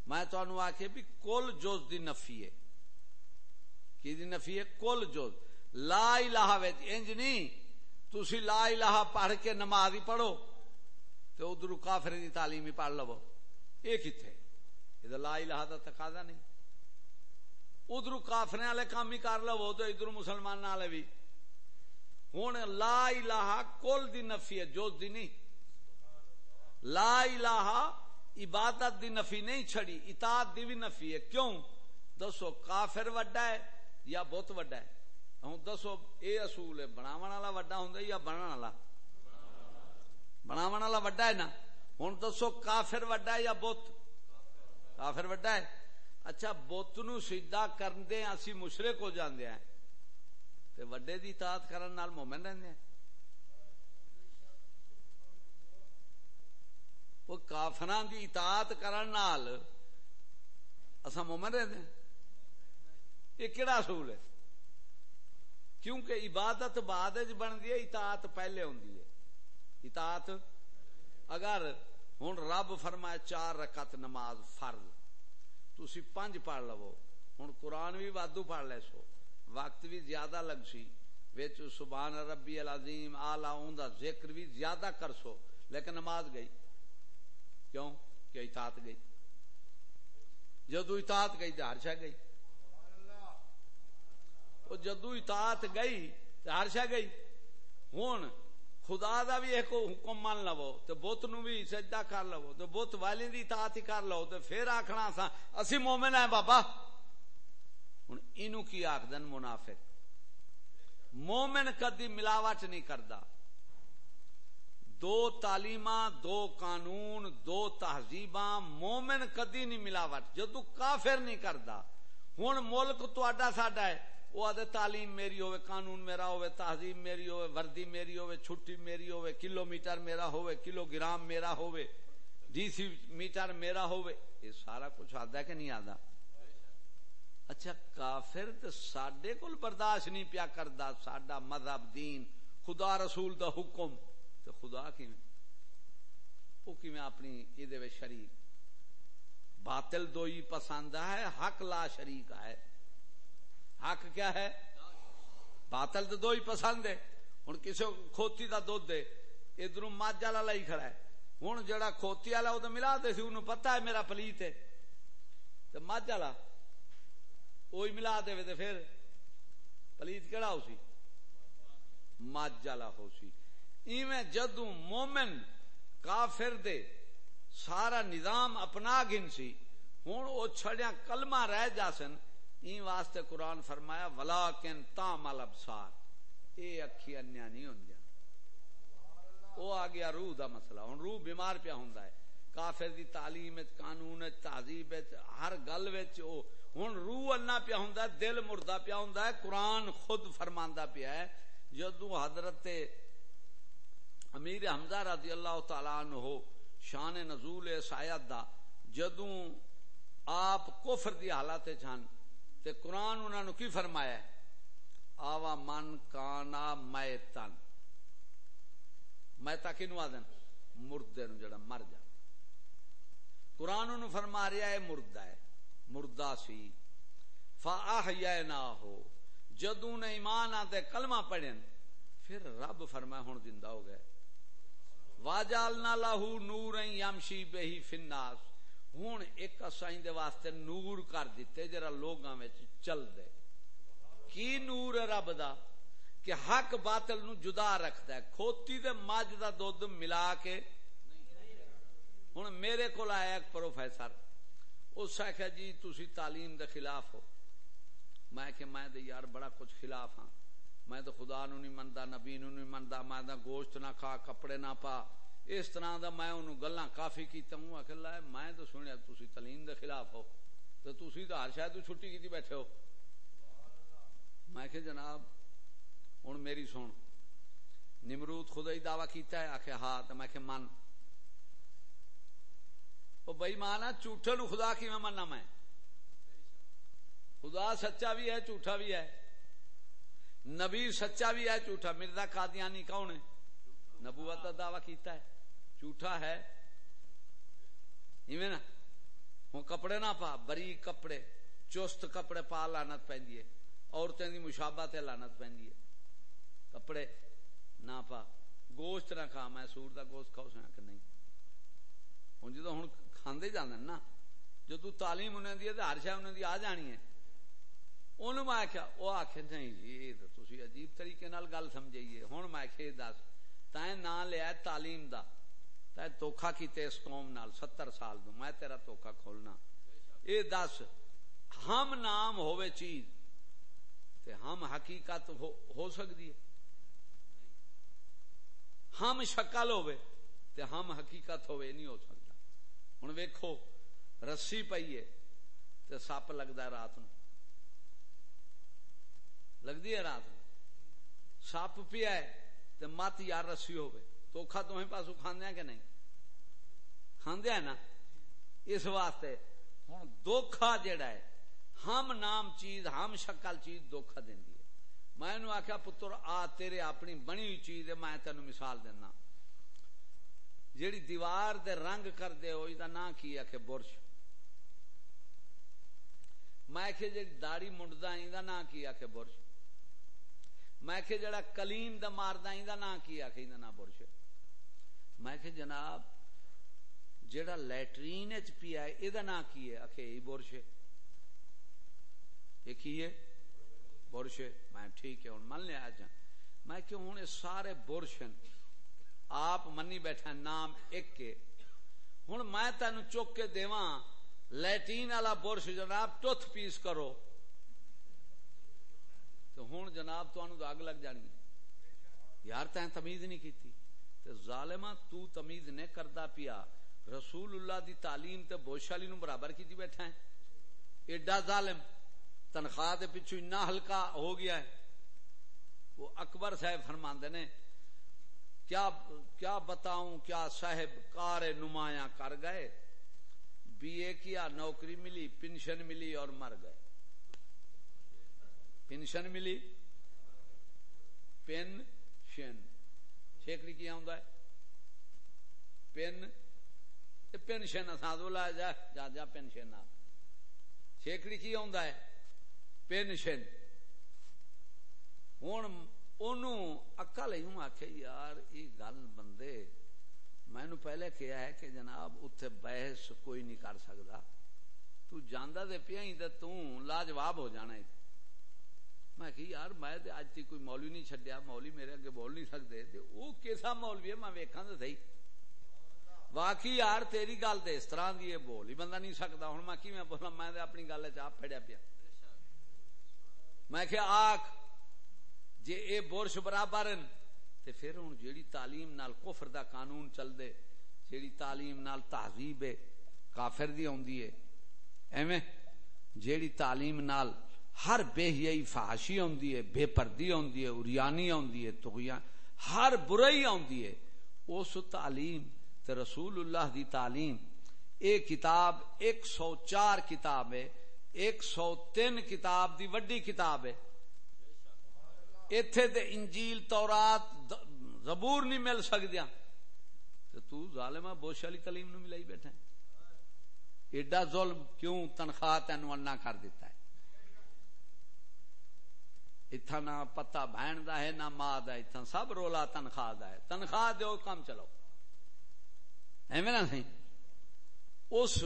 میں تانوں آکھے بھی کل جز دی نفی ہے۔ کی دی نفی ہے؟ کل جز لا الہ وچ انج نہیں، تسی لا الہ پڑھ کے نماز ہی پڑھو، تے ادھر کافر دی تعلیم ہی پڑھ لو۔ یہ کتنے یہ لا الہ دا تقاضا نہیں۔ ادھر کافر والے کام ہی کر لو تو ادھر مسلمان والے بھی۔ ہوں لا الہ کل دی نفی ہے، جو دی نہیں۔ لا الہ عبادت دی نفی نہیں چھڑی، اطاعت دی بھی نفی ہے۔ کیوں؟ دسو، کافر وڈا ہے یا بت وڈا ہے۔ ہوں دسو، اے اصول ہے بناو والا وڈا ہوں یا بننے والا؟ بناو والا وڈا ہے نا۔ ہوں دسو، کافر وڈا ہے یا بت؟ کافر وڈا ہے۔ اچھا بت نو سیدا کرنے اسی مشرق ہو جاندے ہیں۔ تے وڈے دی اطاعت کرن نال مومن رہندے ہیں۔ وہ کافراں دی اطاعت کرن نال اسا مومن رہندے ہیں۔ یہ کیڑا اصول ہے؟ کیونکہ عبادت بعد وچ بندی ہے، اطاعت پہلے ہوندی ہے۔ اطاعت اگر ہن رب فرمائے چار رکعت نماز فرض، تسی پنج پڑھ لو ہوں قرآن بھی وادو پڑھ لے سو۔ وقت بھی زیادہ لگ سی، وچ سبحان ربی العظیم آلہ اون دا ذکر بھی زیادہ کر سو، لیکن نماز گئی۔ کیوں؟ کہ اطاعت گئی۔ جدو اطاعت گئی تو ہر گئی۔ وہ جدو اطاعت گئی تو ہر گئی ہوں خدا دا بھی ایک حکم مان لو تو بت نو بھی سجدہ کر لو تو بت والی دی اطاعت ہی کر لو تو پھر آخنا سا، اسی مومن ہیں بابا۔ ہوں اینو کی آخدن منافق؟ مومن کدی ملاوٹ نہیں کردا۔ دو تعلیم دو قانون، دو تہذیب مومن کدی نہیں ملاوٹ، جدو کافر نہیں کردا۔ ہوں ملک تا ساڈا ہے۔ وہ آدھے تعلیم میری ہوئے، قانون میرا ہوئے، تہذیب میری ہوئے، وردی میری ہوئے، چھٹی میری ہوئے، کلو میٹر میرا ہوئے، کلو گرام میرا ہوئے، ڈی سی میٹر میرا ہوئے، یہ سارا کچھ آدھا ہے کہ نہیں آدھا؟ اچھا کافر تو ساڈے کول برداشت نہیں پیا کردا، ساڈا مذہب، دین، خدا رسول دا حکم تو خدا کی وہ کی میں اپنی یہ شریک؟ باطل دو ہی پسند ہے، حق لا شریک ہے۔ حق کیا ہے؟ باطل تو دو ہی پسند ہے۔ ہوں کسی کھوتی کا دھد دے۔ ادھر مجھ والا لائی کھڑا ہے۔ ہوں جہاں کھوتی والا وہ تو ملا دے سی، انہوں پتا ہے میرا پلیت ہے۔ تو مجھ والا وہی ملا دے تو پھر پلیت کہڑا ہو سی؟ مجھ والا ہو سی۔ ایویں جدو مومن کافر دے سارا نظام اپنا گن سی ہوں وہ چھڑیا کلمہ رہ جا سن۔ این واسطے قرآن فرمایا، ولا کن تام الابصار اے اکھی انیا نہیں ہوں وہ آ گیا روح دا مسئلہ۔ ہوں روح بیمار پیا ہوں کافر دی تعلیم قانون تہذیب ہر گل ہوں روح انا پیا ہوں دل مردہ پیا ہوں قرآن خود فرماندہ پیا ہے۔ جدو حضرت امیر حمزہ رضی اللہ تعالیٰ عنہ شان نزول سایت دا جدو آپ کفر دی حالت چھان تے قرآن انہوں نے کی فرمایا ہے؟ آوا من کانا میتن۔ میتا کنو آدن مردے نو جڑا مر جا۔ قرآن انہوں فرما رہا ہے، مردہ ہے۔ مردہ سی۔ فَأَحْيَيْنَاهُ جدو نے ایمان آتے کلمہ پڑھیں پھر رب فرمایا ہون زندہ ہو گئے۔ واجالنا لہو نور یمشی بہی فناس ہوں ایک اسائیں دے واسطے نور کر دیتے جرا لوگاں وچ چل دے کی نور رب دا؟ کہ حق باطل نو جدا رکھتا ہے۔ کھوتی دے ماج دا دودھ ملا کے۔ ہوں میرے کو آیا ایک پروفیسر۔ اس آخیا جی تھی تعلیم دے خلاف ہو۔ میں کہ میں دے یار بڑا کچھ خلاف ہاں۔ میں تو خدا نو نہیں منتا نبی نو نہیں منتا میں گوشت نہ کھا، کپڑے نہ پا۔ اس طرح دا میں انہوں گلا کافی کیتا ہوں اکلا ہے میں تو سنیا تسی تعلیم دے خلاف ہو، تو تسی تو ہر شاید چھٹی کیتی بیٹھے ہو۔ میں کہ جناب ہوں میری سن، نمرود خدا ہی دعوی کیتا ہے آخر ہاں تو میں کہ من۔ وہ بئی مانا جھوٹے نو خدا کی میں مننا میں؟ خدا سچا بھی ہے، جھوٹا بھی ہے۔ نبی سچا بھی ہے، جھوٹا، مرزا قادیانی کون ہے؟ نبوت کا دعوی کیتا ہے۔ جھوٹا ہے۔ نا، ہوں کپڑے نہ پا بری کپڑے، چست کپڑے پا لانت پہ عورتیں دی مشابہ تے لانت پہ کپڑے نہ پا، گوشت نہ کھا، میں سور دا گوشت کھاؤ سا کہ نہیں؟ ہوں جدو ہوں کھانے جانے نا جو تو تعلیم انہیں دی ہے تو ہر شاہ انہیں دی آ جانی ہے۔ انہوں میں آخیا وہ آخ نہیں جی یہ تو تھی عجیب طریقے نال گل سمجھائیے۔ ہوں میں آخ دس، تائیں نہ لیا تعلیم دا۔ تے دھوکھا کیتے اس قوم نال ستر سال دو میں تیرا دھوکھا کھولنا۔ اے دس ہم نام ہوئے چیز تے ہم حقیقت ہو, ہو سکتی ہے۔ ہم شکل ہوئے تے ہم حقیقت ہوئے نہیں ہو سکتا۔ ہوں ویکھو رسی پئیے تے سپ لگتا رات نو لگتی ہے رات نو سپ پیا ہے تے مت یار رسی ہوئے دھوکھا تمہیں پاسو کھانے کہ نہیں؟ کھاندیا نا؟ اس واسطے ہوں دھوکھا جڑا ہے، ہم نام چیز، ہم شکل چیز دھوکھا دینی ہے۔ میں آخیا پتر، آ تیرے اپنی بنی ہوئی چیز ہے، میں تین مثال دینا۔ جیڑی دیوار دے رنگ کر دے ہو نا کی آخ برش۔ میں کہ جی داڑی منڈا نا کی آخ برش۔ میں کہ جڑا کلیم دا ماردا نا کی آخ نا برش۔ میں کہ جناب جڑا لیٹرین چ پیا ہے یہ نا کی ہے؟ آخ یہ برش یہ کی ہے؟ برش میں ٹھیک ہے ہوں من لیا جا میں کہ ہوں یہ سارے برش آپ منی بیٹھا نام ایک کے۔ ہوں میں تین چک کے دیواں، لیٹرین والا برش جناب، ٹوتھ پیس کرو۔ تو ہوں جناب تو اگ لگ جانی۔ یار تین تمیز نہیں کی ظالما تو تمیز نے کردا پیا۔ رسول اللہ دی تعلیم تے بوشالی نو برابر کی بیٹھا ہے۔ ایڈا ظالم تنخواہ دے پچھو اتنا ہلکا ہو گیا ہے۔ وہ اکبر صاحب فرماندے نے، کیا کیا بتاؤں، کیا صاحب کار نمایاں کر گئے؟ بی اے کیا، نوکری ملی، پینشن ملی اور مر گئے۔ پینشن ملی؟ پینشن چھیکڑی کیا ہوں پین پینشن لا جا جا جا پینشن چھیکڑی کی ہوں پینشن ہوں اکل ہوں آخ یار یہ گل بندے میں پہلے کیا ہے کہ جناب اتنے بحث کوئی نہیں کر سکتا تو جانا دے پیا ہی تو لاجواب ہو جانا ہے۔ میں کہ یار، میں تے اج تک کوئی مولوی نہیں چڈیا مولوی میرے اگے بول نہیں سکتے وہ کیسا مولوی ہے؟ میں ویکھا تو صحیح۔ واقعی یار، تیری گل تو اس طرح کی بول ہی بندہ نہیں سکتا ہوں میں کی بولا میں تے اپنی گل وچ چاپ پڑیا پیا۔ میں کہ آخ جے اے برش برابر تے پھر ہوں جیڑی تعلیم نال کفر دا قانون چل دے جیڑی تعلیم نال تہذیب ہے، کافر دی آندی ہے۔ ایویں جیڑی تعلیم نال ہر بے حیائی فحاشی آندی ہے، بے پردی آندی ہے اریانی آندی ہے، تغیان، ہر برائی آندی ہے۔ اس تعلیم تے رسول اللہ دی تعلیم، اے کتاب ایک سو چار کتاب ہے، ایک سو تین کتاب دی وڈی کتاب ہے۔ ایتھے تے انجیل، تورات زبور نہیں مل سکدیاں۔ تے تو ظالمہ بوش علی تعلیم نو ملائی بیٹھا ایڈا ظلم کیوں تنخواہ تینو انا کر دیتا ہے اتنا نہ پتا بہن دا ہے نہ ماں دا اتنا سب رولا تنخواہ دا ہے تنخواہ دو کام چلو ایویں نہ نہیں اس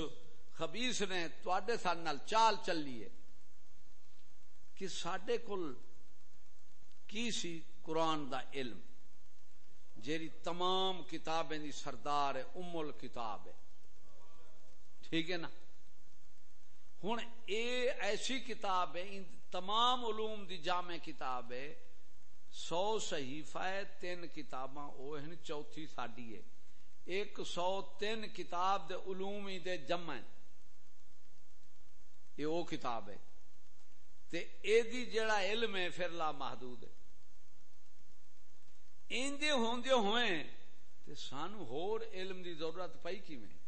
خبیس نے تے سارے نال چال چلی ہے کہ سڈے کول کی سی قرآن دا علم جیری تمام کتابیں دی سردار ہے ام کتاب ہے ٹھیک ہے نا ہوں اے ایسی کتاب ہے تمام علوم دی جامع کتاب ہے، سو صحیفہ ہے، تین کتاباں وہ ہیں چوتھی ساڈی ہے۔ ایک سو تین کتاب دے علوم ہی دے جمع ہیں۔ یہ وہ کتاب ہے۔ تے اے دی جڑا علم ہے، پھر لا محدود ہے۔ ان اندے ہوندے ہوئے، تے سانو ہور علم دی ضرورت پئی کیویں؟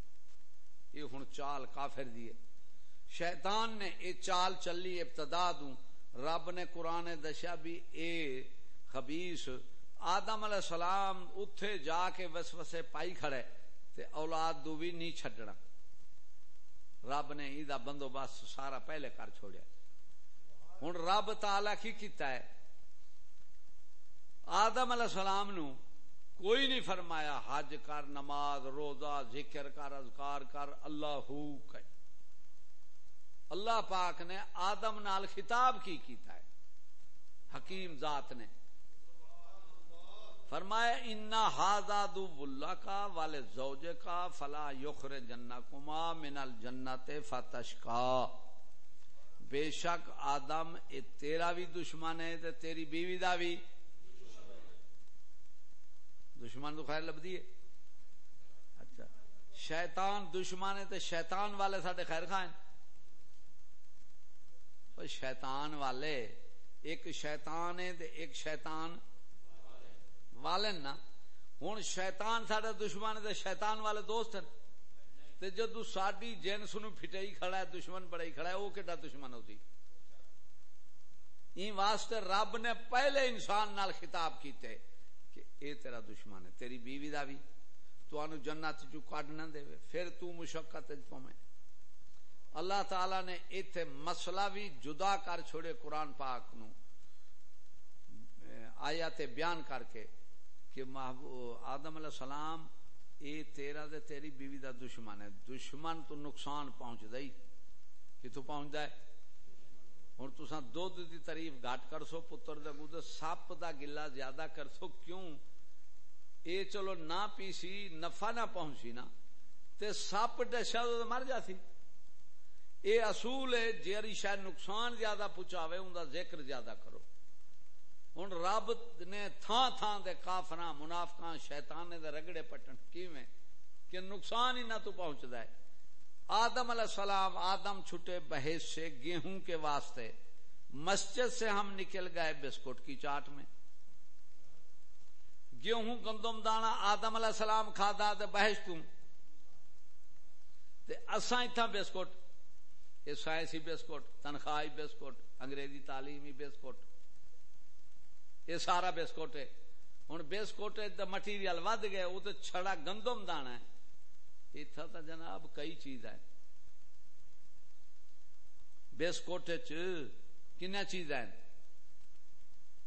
یہ ہن چال کافر دی ہے۔ شیطان نے اے چال چلی ابتدا دوں، رب نے قرآن دشا بھی اے خبیس آدم علیہ السلام اتھے جا کے وسوسے پائی کھڑے، تے اولاد دو بھی نہیں چھڈنا۔ رب نے ایدہ بندوبست سارا پہلے کر چھوڑیا۔ ہوں رب تالا کی کیتا ہے؟ آدم علیہ السلام نو کوئی نہیں فرمایا، حج کر، نماز، روزہ، ذکر کر، اذکار کر، اللہ ہو کہ اللہ پاک نے آدم نال خطاب کی کیتا ہے۔ حکیم ذات نے۔ فرمایا، انا ہاضا اللہ کا والے زوجے کا فلا یخر جنا کما من الجنت فتش کا بے شک آدم، اے تیرا بھی دشمن ہے تے تیری بیوی دا بھی۔ دشمن تو خیر لبدی ہے۔ اچھا شیطان دشمن ہے تے شیطان والے ساڈے خیر خان شیطان والے ایک شیطان ہے تے ایک شیطان والے نا ہوں شیطان ساڈا دشمن ہے تے شیطان والے دوست ہیں تے جدو ساری جنس نو فٹائی کھڑا ہے دشمن بڑائی کھڑا ہے وہ کہڑا دشمن ہوتی این واسطے رب نے پہلے انسان نال خطاب کیتے کہ اے تیرا دشمن ہے تیری بیوی دا بھی تو انو جنت چو کڈ نہ دے پھر تو مشقت وچ پویں اللہ تعالی نے ایتھے مسئلہ بھی جدا کر چھوڑے قرآن پاک نو۔ آیات بیان کر کے کہ محبوب آدم علیہ السلام، اے تیرا دے تیری بیوی دا دشمن ہے۔ دشمن تو نقصان پہنچ دئی کتوں پہنچ ہے؟ ہوں تسا دھد دی تعریف گھٹ کر سو پتر دے گود سپ دا گلا زیادہ کر سو کیوں؟ اے چلو نہ پیسی، نفع نہ پہنچی نا۔ تے سپ ڈشا تو مر جاتی۔ اے اصول ہے جیری شاید نقصان زیادہ پہنچاوے، ان دا ذکر زیادہ کرو۔ ہوں رب نے تھان تھان دے کافر منافقاں شیطان دے رگڑے پٹن۔ کیویں؟ کہ نقصان ہی نہ تو پہنچتا ہے۔ آدم علیہ السلام آدم چھٹے بحث سے گیہوں کے واسطے مسجد سے ہم نکل گئے بسکٹ کی چاٹ میں۔ گیہوں، گندم دانا آدم علیہ السلام کھادا تے بحث تم تے اساں ایتھا بسکٹ یہ سائنسی بسکٹ، تنخواہی بسکٹ، انگریزی تعلیمی بسکٹ، یہ سارا بسکٹ ہے۔ ہوں بسکٹ مٹیریل ود گئے وہ تو چھڑا گندم دانا ہے۔ اتنا تو جناب کئی چیز ہے۔ بسکٹ کن چیز ہے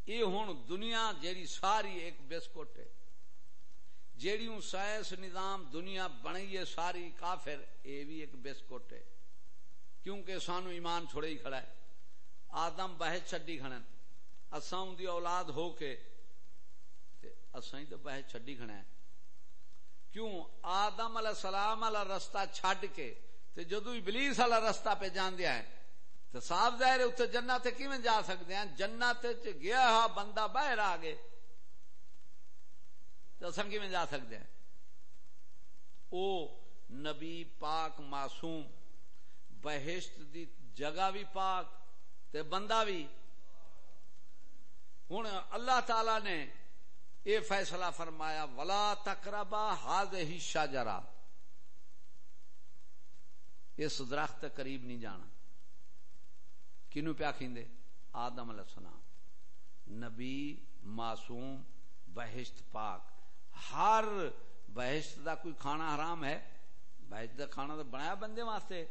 یہ ہوں دنیا جیڑی ساری ایک بسکٹ ہے۔ جیڑی ہوں سائنس نظام دنیا بنی ہے ساری کافر، یہ بھی ایک بسکٹ ہے۔ کیونکہ سانو ایمان چھوڑے ہی کھڑا ہے۔ آدم بحث چڈی کھڑے اساں ان دی اولاد ہو کے اساں ہی تو بحث چڈی کھڑے ہیں۔ کیوں؟ آدم علیہ السلام والا رستہ چھڈ کے تے جدو ابلیس والا رستہ پہ جان دیا ہے تو صاف ظاہر ہے اتنے جنت کیویں جا سکتے ہیں؟ جنت چ گیا ہا بندہ باہر آ گئے۔ تو اصل کیویں جا سکتے ہیں؟ او نبی پاک معصوم بہشت دی جگہ بھی پاک تے بندہ بھی۔ ہوں اللہ تعالی نے یہ فیصلہ فرمایا، ولا تقربا ہاد ہی شاجرا اس درخت قریب نہیں جانا۔ کنو پیا کھیندے آدم علیہ السلام۔ نبی معصوم، بہشت پاک۔ ہر بہشت دا کوئی کھانا حرام ہے؟ بہشت دا کھانا تو بنایا بندے واسطے۔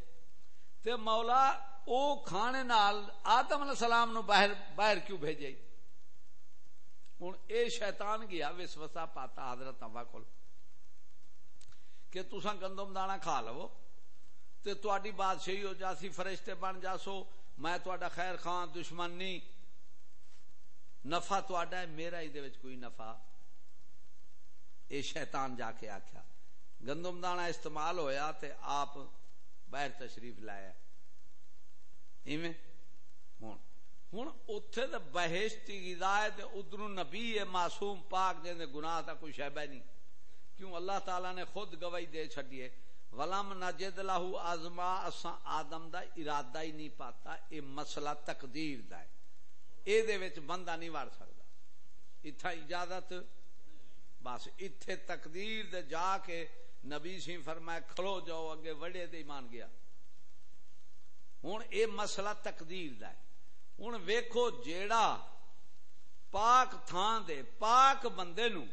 تے مولا او کھانے نال آدم علیہ السلام نو باہر باہر کیوں بھیجے؟ ہوں اے شیطان گیا وسوسا پاتا حضرت ابا کول کہ تسا گندم دانا کھا لو تے تواڈی بادشاہی ہو جاسی، فرشتے بن جاسو، میں تواڈا خیر خان، دشمن نہیں نفع تواڈا ہے، میرا ای وچ کوئی نفع۔ اے شیطان جا کے آکھیا، گندم دانا استعمال ہویا تے آپ باہر تشریف لایا۔ ایویں؟ ہوں ہوں اتے تو بہشتی غذا ہے ادھر نبی ہے، معصوم پاک جی گناہ کا کوئی شہبہ نہیں۔ کیوں؟ اللہ تعالی نے خود گواہی دے چڈیے ولم نجد لاہو آزما اساں آدم دا ارادہ ہی نہیں پاتا، اے مسئلہ تقدیر دا ہے۔ اے دے وچ بندہ نہیں وڑ سکدا۔ ایتھا اجازت؟ بس، ایتھے تقدیر دے جا کے نبی سی فرمایا، کھلو جاؤ، اگے وڑے دے ایمان گیا۔ ہوں یہ مسئلہ تقدیر دا ہے۔ ہوں ویکھو جیڑا پاک تھان دے پاک بندے نو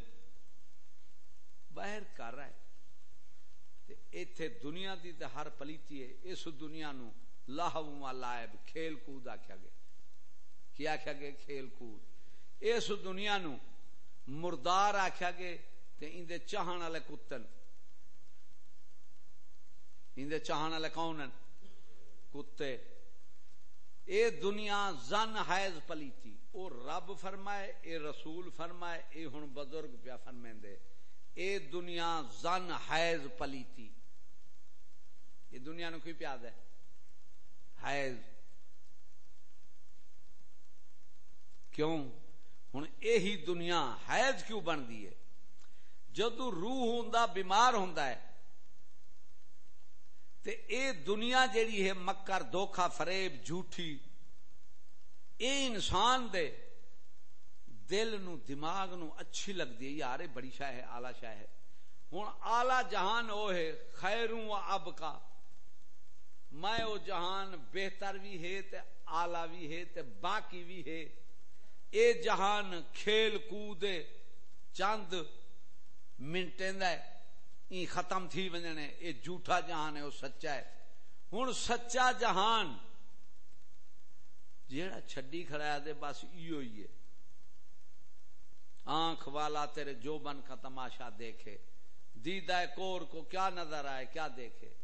باہر کر رہا ہے۔ ایتھے دنیا دی تے ہر پلیتی ہے، اس دنیا نو لاہو لائب، کھیل کود آخیا گیا۔ کیا آخیا گیا؟ کھیل کود۔ اس دنیا نو مردار آخیا گے تے اندے چاہن والے کتن۔ اندے چاہن والے کون ہیں کتے۔ اے دنیا زن حیض پلیتی۔ او رب فرمائے، اے رسول فرمائے، اے ہن بزرگ پیا فرمیندے اے دنیا زن حیض پلیتی۔ یہ دنیا نو کوئی پیاد ہے؟ حیض۔ کیوں؟ ہوں یہی دنیا حیض کیوں بنتی ہے؟ جدو روح ہوں بیمار ہوں تے اے دنیا جیڑی ہے مکر دھوکھا فریب، جھوٹھی، اے انسان دے دل نو، دماغ نو اچھی لگتی ہے۔ یار بڑی شاہ ہے آلہ شاہ ہے۔ ہوں آلہ جہان وہ ہے، خیروں اب کا۔ میں او جہان بہتر بھی ہے تے آلہ بھی ہے تے باقی بھی ہے۔ اے جہان کھیل کود چند منٹیں ای ختم تھی ونجنے اے جھوٹا جہان ہے وہ سچا ہے۔ ہوں سچا جہان۔ جیڑا چھڈی کھڑا ہے دے بس ایو ہی ہے۔ آنکھ والا تیرے جو بن کا تماشا دیکھے۔ دیدہ کور کو کیا نظر آئے، کیا دیکھے؟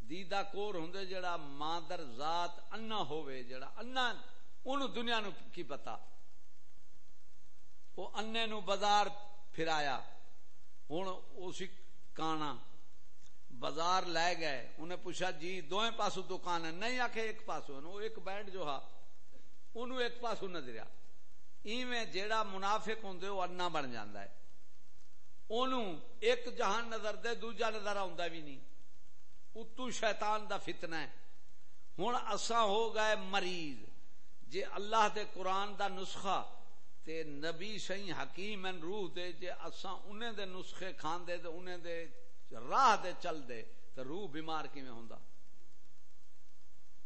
دیدہ کور ہوں جڑا مادر ذات انا ہوئے جڑا انا ان دنیا نو کی پتا؟ وہ انے نو بازار پھرایا۔ ہوں اسی کانا۔ بازار لے گئے، انہیں پوچھا جی دوئیں پاسو دکان ہے؟ نہیں، آکھے ایک پاسو وہ ایک بینڈ جو ہا انہوں ایک پاسو نظریا ایویں جیڑا منافق ہوں وہ انا بن جاندہ ہے۔ انہوں ایک جہان نظر دے دوجہ نظر آؤں بھی نہیں۔ اتو شیطان دا فتنہ ہے۔ ہوں اساں ہو گئے مریض۔ جے اللہ دے قرآن دا نسخہ تے نبی سی حکیم ان روح دے جے اساں انہیں دے نسخے کھان دے تے انہیں دے راہ دے چل دے تے روح بیمار کی میں ہوندا؟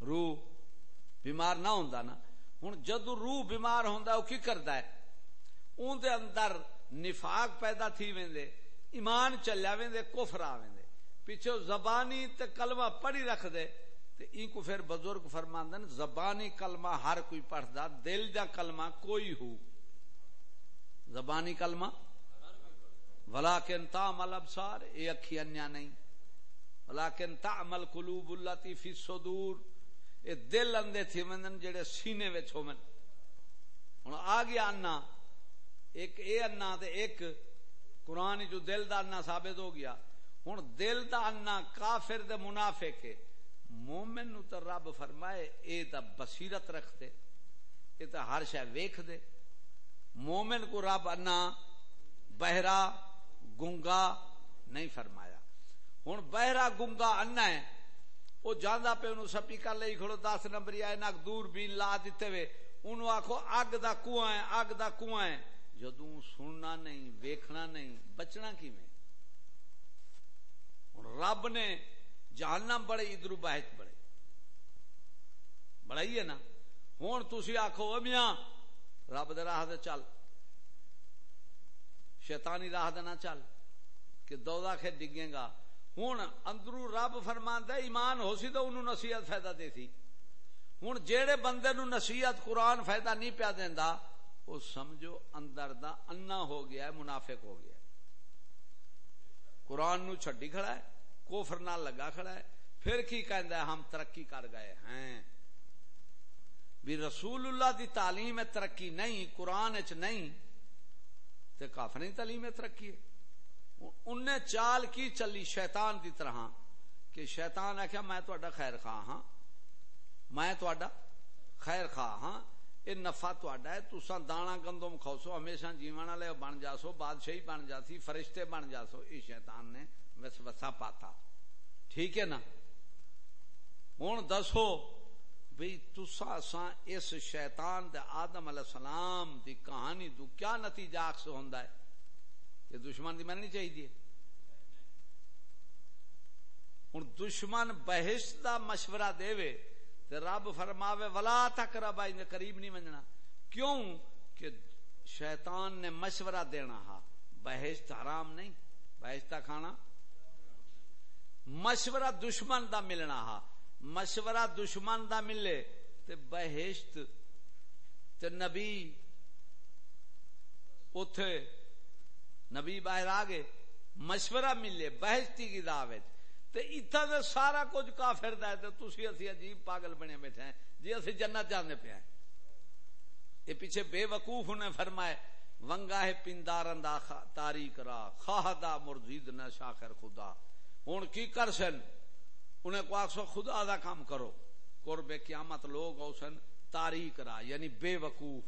روح بیمار نہ ہوندا نا۔ ہوں جدو روح بیمار ہوندا وہ کی کردا ہے؟ اون دے اندر نفاق پیدا تھی ویندے ایمان چلیا ویندے کفر آ ویندے پیچھے زبانی تے کلمہ پڑھی رکھ دے تے این کو پھر بزرگ فرماندن، زبانی کلمہ ہر کوئی پڑھدا، دل دا کلمہ کوئی ہو۔ زبانی کلمہ ولیکن تعمل ابصار اے اکھی انیا نہیں۔ ولیکن تعمل قلوب اللاتی فی صدور اے دل اندے تھی مندن جڑے سینے وچ ہومن ہن آ گیا انا ایک اے انا تے ایک قرآن جو دل دا انا ثابت ہو گیا۔ ہوں دل دا انا کافر دے منافق ہے۔ مومن نو تو رب فرمائے، اے تا بصیرت رکھ دے، اے تا ہر شے ویکھ دے۔ مومن کو رب انا بہرا گنگا نہیں فرمایا۔ ہوں بہرا گنگا انا ہے وہ جانا پہ انہوں سپیکر لے کھڑو، دس نمبر آئے نہ دور بھی لا دیتے ہوئے انہوں آخو اگ دا کنواں ہے، اگ دا کنواں ہے۔ جدوں سننا نہیں، ویکھنا نہیں، بچنا کی میں رب نے جاننا بڑے، ادھر بحث بڑے۔ بڑا ہی ہے نا۔ ہوں تھی آخو میاں رب دے راہ دے چل۔ شیطانی راہ دے نہ چل۔ کہ دو کے ڈگے گا۔ ہوں اندرو رب فرما ایمان ہو سی تو انہوں نصیحت فائدہ دے سی۔ ہوں جہے بندے نو نصیحت قرآن فائدہ نہیں پیا دینا وہ سمجھو اندر دا انا ہو گیا ہے، منافق ہو گیا قرآن نو چھڈی کھڑا ہے کوفر نہ لگا کھڑا ہے۔ پھر کی کہندا ہے، ہم ترقی کر گئے ہیں۔ بھی رسول اللہ دی تعلیم ترقی نہیں، قرآن چ نہیں، تے کافر تعلیم ترقی ہے۔ انہیں چال کی چلی شیطان دی طرح۔ کہ شیطان آخیا میں تہاڈا خیر خواہ ہاں۔ میں تہاڈا خیر خواہ ہاں۔ یہ نفع تہاڈا ہے، تساں دانا گندم کھوسو، ہمیشہ جیون والے بن جاسو، بادشاہی بن جاسی، فرشتے بن جاسو۔ یہ شیطان نے وسوسا پاتا۔ ٹھیک ہے نا؟ ہوں دسو بھئی تسا سا اس شیطان دے آدم علیہ السلام دی کہانی تو کیا نتیجہ اکس ہوندا ہے؟ کہ دشمن دی مننی چاہیے ہوں دشمن بہشت دا مشورہ دے وے تے رب فرماوے، ولا تک رب قریب نہیں مننا کیوں؟ کہ شیطان نے مشورہ دینا ہا۔ بہشت حرام نہیں بہشتہ کھانا۔ مشورہ دشمن دا ملنا ہا۔ مشورہ دشمن دا ملے تے بہشت تے نبی اتے نبی باہر آ گئے، مشورہ ملے، بہشتی کی دعوت۔ تے اتنا تے سارا کچھ کافر دا ہے تے تسی اسی عجیب پاگل بنے بیٹھے ہیں جی اسی جنت جانے پہ ہیں۔ یہ پیچھے بے وقوف نے فرمائے، ونگا ہے پندارن دا تاریخ را خواہ مرزید نہ شاخر خدا۔ ہوں کی کر سن انہیں کو آخسو خدا دا کام کرو۔ قرب قیامت لوگ ہو سن تاریخ را یعنی بے وقوف۔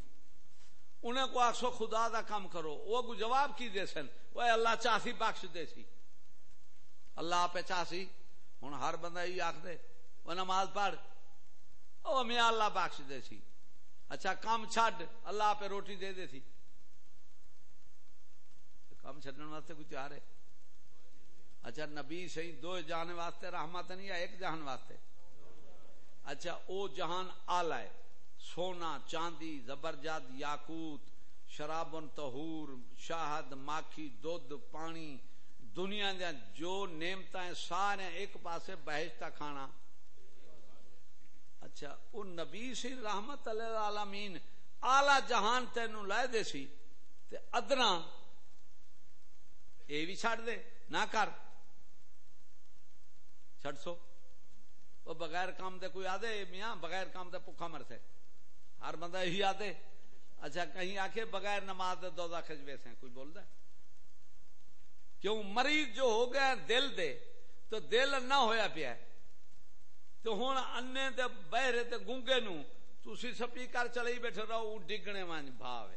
انہیں کو آخسو خدا دا کام کرو۔ وہ کو جواب کی دے سن؟ وہ اللہ چاہتی بخش دے سی۔ اللہ آپ چاہسی ہوں ہر بندہ یہ آخ دے، وہ نماز پڑھ۔ او میں اللہ بخش دے سی۔ اچھا کام چھڈ، اللہ پہ روٹی دے دے سی۔ کام چڈن واسطے کچھ آ رہے اچھا نبی صحیح دو جہان واسطے رحمت نہیں ہے، ایک جہان واسطے۔ اچھا او جہان آلہ ہے، سونا، چاندی، زبرجد، یاقوت، شرابن تہور شاہد، ماکھی، دودھ، پانی، دنیا دیا جو نعمت سارے ایک پاسے بہشتہ کھانا۔ اچھا وہ نبی سی رحمت العالمین آلہ جہان تینو لائے دے سی، تے ادنا، اے بھی چھڑ دے، نہ کر۔ چھڑ سو وہ بغیر کام دے کوئی آدھے، میاں، بغیر کام دے پکھا مرتے ہر بندہ یہی آدھے۔ اچھا کہیں آ بغیر نماز دے دو کھجوے سے کوئی بول دے؟ کیوں مریض جو ہو گیا دل دے، تو دل نہ ہویا پیا تو ہوں انے دے بہرے تے گونگے نو تسی سپیکر چلے بیٹھے رہو ڈگنے وانج بھاوے۔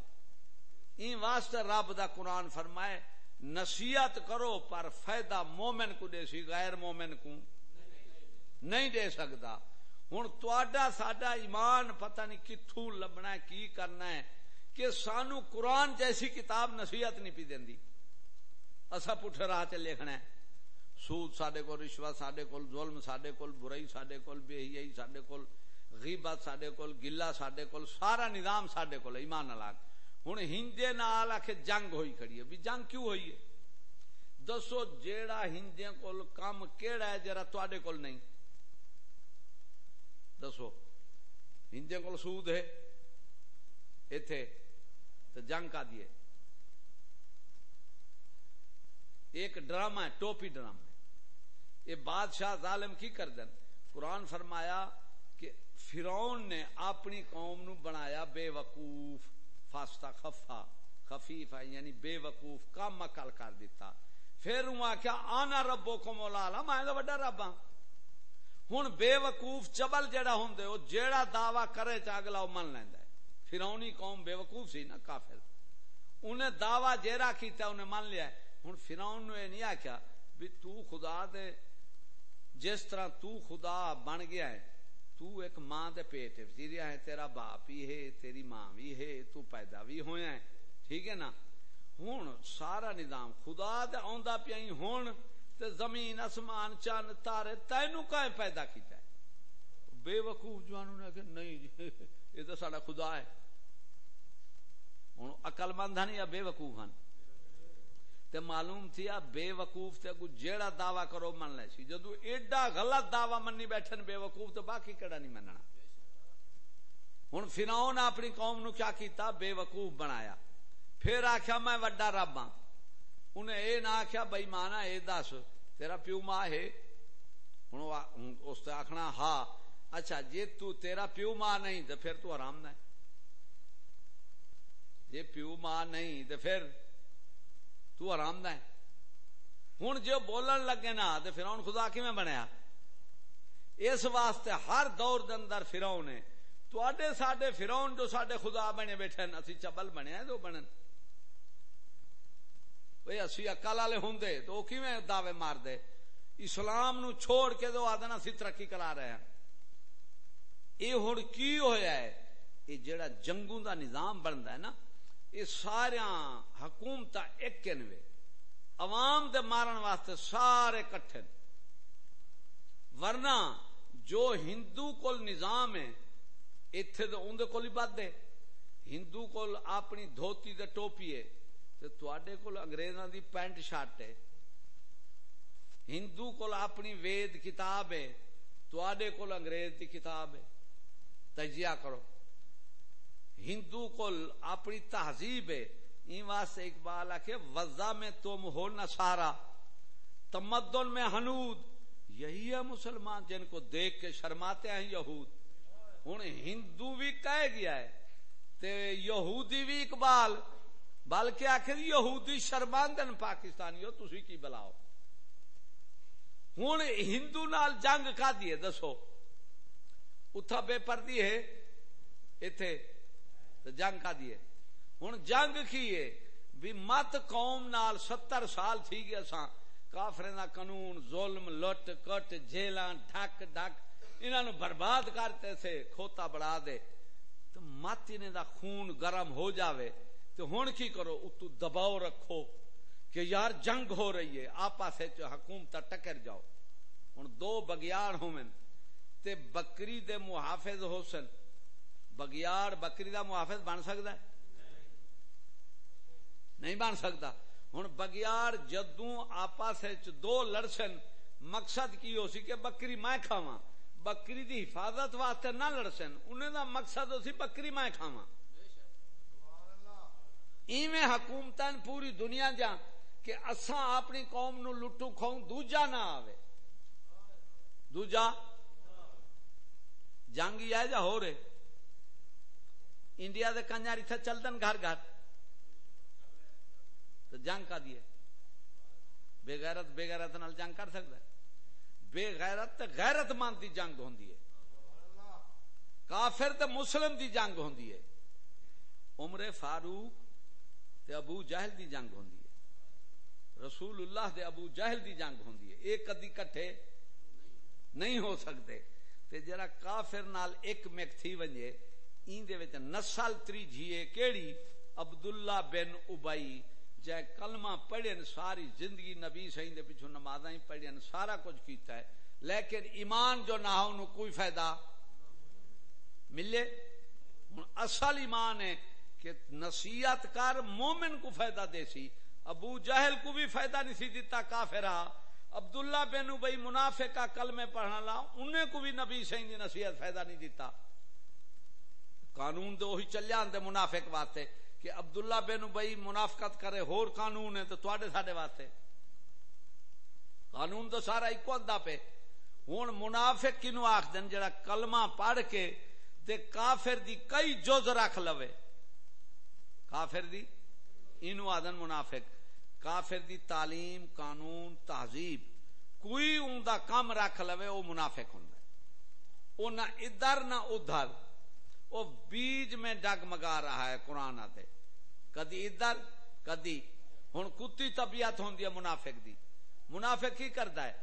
این واسطے رب دا قرآن فرمائے، نصیحت کرو پر فائدہ مومن کو دے سی غیر مومن کو۔ نہیں دے سکتا۔ ہوں تا ساڈا ایمان پتہ نہیں کتوں لبنا ہے، کی کرنا ہے، کہ سانو قرآن جیسی کتاب نصیحت نہیں پی دینی۔ اصا پٹھے راہ چ لکھنا ہے۔ سود سڈے کو رشوت سڈے کو ظلم سڈے کو برائی سڈے کو بے حیائی سڈے کو غیبت سڈے کو گلا سڈے کو سارا نظام سڈے کو ایمان الگ ہوں ہندے نال آخ جنگ ہوئی کھڑی ہے۔ بھی جنگ کیوں ہوئی ہے؟ دسو جیڑا ہندے کول کام کیڑا ہے جرا تے کول نہیں۔ دسو ہندے کول سود ہے اتے تو جنگ کا دیے ایک ڈرامہ ہے ٹوپی ڈرامہ یہ بادشاہ ظالم کی کر دن قرآن فرمایا کہ فرعون نے اپنی قوم نو بنایا بے وقوف فاستا خفا خفیف یعنی بے وقوف کم اکل کر دیتا پھر ہوں کیا آنا ربو کو مولا میں تو وڈا رب ہاں ہوں بے وقوف چبل جڑا ہوں وہ جیڑا دعوی کرے چا اگلا وہ من لینا ہے۔ فرونی قوم بے وقوف سی نا، کافر۔ انہیں دعوی جیرا کیتا انہیں من لیا ہے۔ ہوں فراؤن نو یہ نہیں آخیا بھی تو خدا دے، جس طرح تو خدا بن گیا ہے، تو ایک ماں دے پیٹ وچ ہے، تیرا باپ ہی ہے، تیری ماں بھی ہے، تو پیدا بھی ہویا ہے۔ ٹھیک ہے نا؟ ہوں سارا نظام خدا دے آندا پیا ہوں تے زمین، آسمان چند تارے تینو کہیں پیدا کیتا ہے۔ بے وقوف جوانوں نے کہ نہیں جی یہ تو سارا خدا ہے۔ ہوں اقل مند ہیں یا بے وقوف ہیں تے معلوم تھی بے وقوف تے اگو جیڑا دعوی کرو من لے سی۔ جدو ایڈا غلط دعوی منی بیٹھن بے وقوف تو باقی کڑا نہیں مننا؟ ہوں فرعون اپنی قوم نو کیا کیتا؟ بے وقوف بنایا۔ پھر آخیا میں وڈا رب ہاں۔ انہیں اے نہ آخیا بئی مانا اے دس تیرا پیو ماں ہے ہوں اس آخنا ہاں اچھا جی تو تیرا پیو ماں نہیں تو پھر تو آرام نہ جی پیو ماں نہیں تو پھر تو آرام دہ ہوں جو بولن لگے نا تو فراؤن خدا کی بنیا اس واسطے ہر دور دے اندر فراؤن ہے تے سڈے فراؤن جو سڈے خدا بنے بیٹھے اسی چبل بنیا تو بنن بھائی اسی اکل والے ہوں تو وہ کیویں دعوے مار دے اسلام نو چھوڑ کے تو آدھے اسی ترقی کرا رہے ہیں یہ ہوں کی ہویا ہے یہ جڑا جنگوں دا نظام بنتا ہے نا یہ سارا حکومت ایک وے عوام دے مارن واسطے سارے کٹھے ورنہ جو ہندو کول نظام ہے اتنے تو اندر کول ہی بد ہے ہندو کول اپنی دھوتی تے ٹوپی ہے تے کول انگریزاں دی پینٹ شرٹ ہے۔ ہندو کول اپنی وید کتاب ہے تے کول انگریز دی کتاب ہے۔ تجزیہ کرو۔ ہندو کول اپنی تہذیب ہے۔ این واسطے اقبال آ وزا میں تم ہو نہ تمدن میں حنود۔ یہی ہے مسلمان جن کو دیکھ کے شرماتے ہیں یہود۔ ہوں ہندو بھی کہہ گیا ہے تے یہودی بھی اقبال بلکہ آخر یہودی شرماندن پاکستانی ہو تھی کی بلاؤ؟ ہوں ہندو نال جنگ کا دیے دسو۔ اتھا بے پردی ہے اتے جنگ کا دیے ہوں جنگ کی ہے؟ بھی مت قوم نال ستر سال تھی گیا سا کافرے دا قانون، ظلم، لٹ، کٹ جیلاں ڈھک ڈھک۔ انہوں نے برباد کرتے تھے کھوتا بڑھا دے۔ تو مت انہیں دا خون گرم ہو جاوے۔ تو ہوں کی کرو؟ اتو دباؤ رکھو کہ یار جنگ ہو رہی ہے آپس حکومت ٹکر جاؤ۔ ہوں دو بگیار ہومن تے بکری دے محافظ ہو سن۔ بگیار بکری دا محافظ بن سکتا ہے؟ نہیں بن سکتا ہوں بگیار جدوں آپس دو لڑسن مقصد کی ہو سی کہ بکری میں کھاوا بکری دی حفاظت واسطے نہ لڑسن انہیں دا مقصد ہو سی بکری میں کھاوا ایویں حکومت پوری دنیا جا کہ اساں اپنی قوم نو لٹو کھاؤں، دوجا نہ آوے۔ دوجا؟ جنگ ہی ہے جا ہو رہے۔ انڈیا دے کنجر اتنے چلدن گھر گھر۔ تو جنگ کا دیے بے غیرت بے غیرت نال جنگ کر سکتا ہے۔ بے غیرت غیرت مند دی جنگ ہوندی ہے۔ کافر تے مسلم دی جنگ ہوندی ہے۔ عمر فاروق تے ابو جہل دی جنگ ہوندی ہے۔ رسول اللہ دے ابو جہل دی جنگ ہوندی ہے۔ ایک کدی کٹھے نہیں ہو سکتے۔ تے جرا کافر نال ایک میک تھی ونجے، این دے وچ نسل تری جھیے کیڑی؟ عبداللہ بن ابئی۔ جائے کلمہ پڑھن ساری زندگی نبی سہی دے پیچھو نمازاں پڑھن سارا کچھ کیتا ہے۔ لیکن ایمان جو نہ ہو کوئی فائدہ؟ ملے؟ اصل ایمان ہے۔ کہ نصیحت کر، مومن کو فائدہ دے سی۔ ابو جہل کو بھی فائدہ نہیں سی دیتا کافرہ عبداللہ بن ابئی منافع کا کلمے پڑھنا لا انہیں کو بھی نبی سہی دی نصیحت فائدہ نہیں دیتا۔ قانون دے وہی چلے آندے منافق واسطے کہ عبداللہ بن بھائی منافقت کرے، ہور قانون ہے تو تھوڑے ساڈے واسطے۔ قانون تو سارا ایک ادا پہ ہوں منافق کنو آخ دن جڑا کلمہ پڑھ کے تے کافر دی کئی جز رکھ لوے۔ کافر دی، اینو آدن منافق، کافر دی تعلیم، قانون، تہذیب، کوئی ان دا کم رکھ لوے وہ منافق ہوں وہ نہ ادھر نہ ادھر۔ وہ بیج میں ڈگمگا رہا ہے قرآن آتے۔ کدی ادھر، کدی۔ ہوں کتی طبیعت ہوں منافق دی۔ منافق کی کرتا ہے؟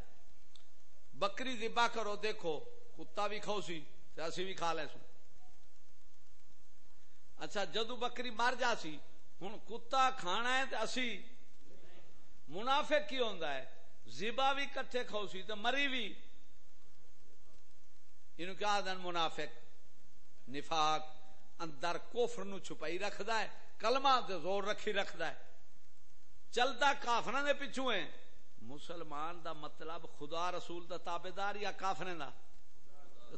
بکری دبا کرو، دیکھو، کتا بھی کھو سی، اسی بھی کھا لے سو۔ اچھا جدو بکری مر جا سی ہوں کتا کھانا ہے تو اسی منافق کی ہوندا ہے، زبا بھی کٹھے کھو سی تو مری بھی انہوں کیا دن منافق نفاق اندر کوفر نو چھپائی رکھدا ہے، کلمہ دے زور رکھی رکھدا ہے۔ چلتا کافرہ دے پچھو ہے۔ مسلمان دا مطلب خدا رسول دا تابے یا کافرے دا؟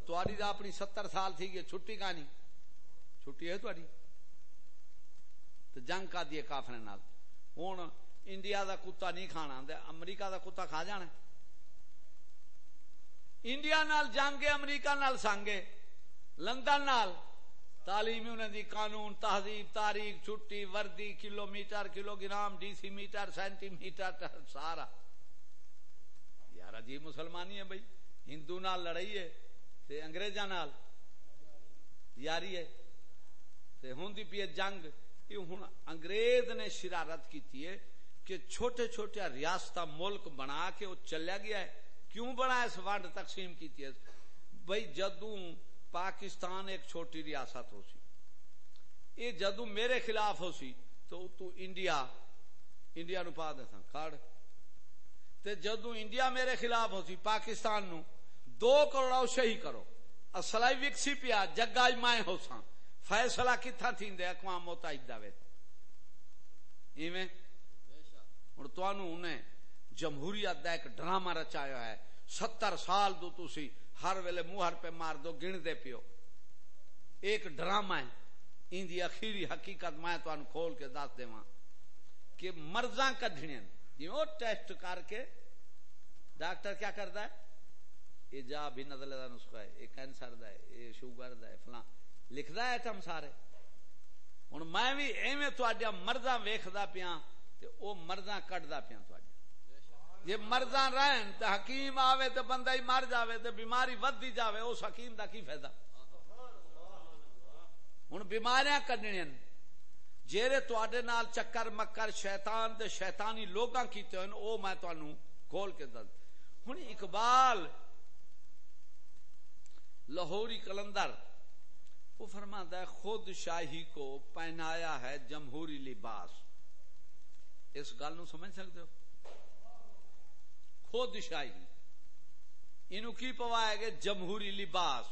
تواری دا اپنی ستر سال تھی گئے چھٹی کہانی۔ چھٹی ہے تواری تو جنگ کا دیے کافرے نال۔ ہون انڈیا دا کتا نہیں کھانا دے امریکہ دا کتا کھا جانا انڈیا نال جنگے امریکہ نال سانگے لندن نال تعلیم انہیں دی قانون، تہذیب، تاریخ، چھٹی، وردی kilometre kilogram decimetre, centimetre, سارا۔ یار، عجیب مسلمانی ہے بھائی۔ ہندو نال لڑائی ہے، تے انگریزاں نال یاری ہے۔ تے ہوندی پی جنگ۔ یہ ہوں انگریز نے شرارت کی ہے کہ چھوٹے چھوٹے ریاست ملک بنا کے وہ چلیا گیا ہے۔ کیوں بنا اس ونڈ تقسیم کی ہے؟ بھائی جدوں پاکستان ایک چھوٹی ریاست ہو سی یہ جدو میرے خلاف ہو سی، تو تو انڈیا انڈیا نو پا دے کھڑ تے جدو انڈیا میرے خلاف ہو سی، پاکستان نو، دو کروڑا شہی کرو۔ اصلائی وکسی پیا جگاج مائیں ہو ساں۔ فیصلہ کتھا تھی اقوام متحدہ ویت۔ ایویں؟ ہوں تو انہیں جمہوریت دا ایک ڈرامہ رچایا ہے۔ ستر سال دو تسی ہر ویلے موہر پہ مار دو گن دے پیو۔ ایک ڈرامہ ہے۔ ان دی اخیری حقیقت میں تو کھول کے دس دے کہ مرضاں کڈھنے جی وہ ٹیسٹ کر کے ڈاکٹر کیا کرتا ہے؟ یہ جا بھی نزلے دا نسخہ ہے، یہ کینسر دا ہے، یہ شوگر دا ہے، فلاں۔ لکھدا ہے ایٹم سارے ہوں میں بھی ایویں تھوڑا مرضاں ویکھدا پیاں تے او کڈدا جی مرضاں رہن تے حکیم آوے تے بندہ ہی مر جاوے تے بیماری ودی جاوے اس حکیم دا کی فائدہ ہوں بیماریاں کڈنیاں جیرے نال چکر مکر شیطان دے شیطانی لوگاں کیتے ہوئے او میں تانوں کھول کے دس ہوں اقبال لاہوری کلندر وہ فرماتا ہے، خود شاہی کو پہنایا ہے جمہوری لباس۔ اس گل نو سمجھ سکتے ہو؟ خود شاہی۔ انہوں کی پوایا گے جمہوری لباس۔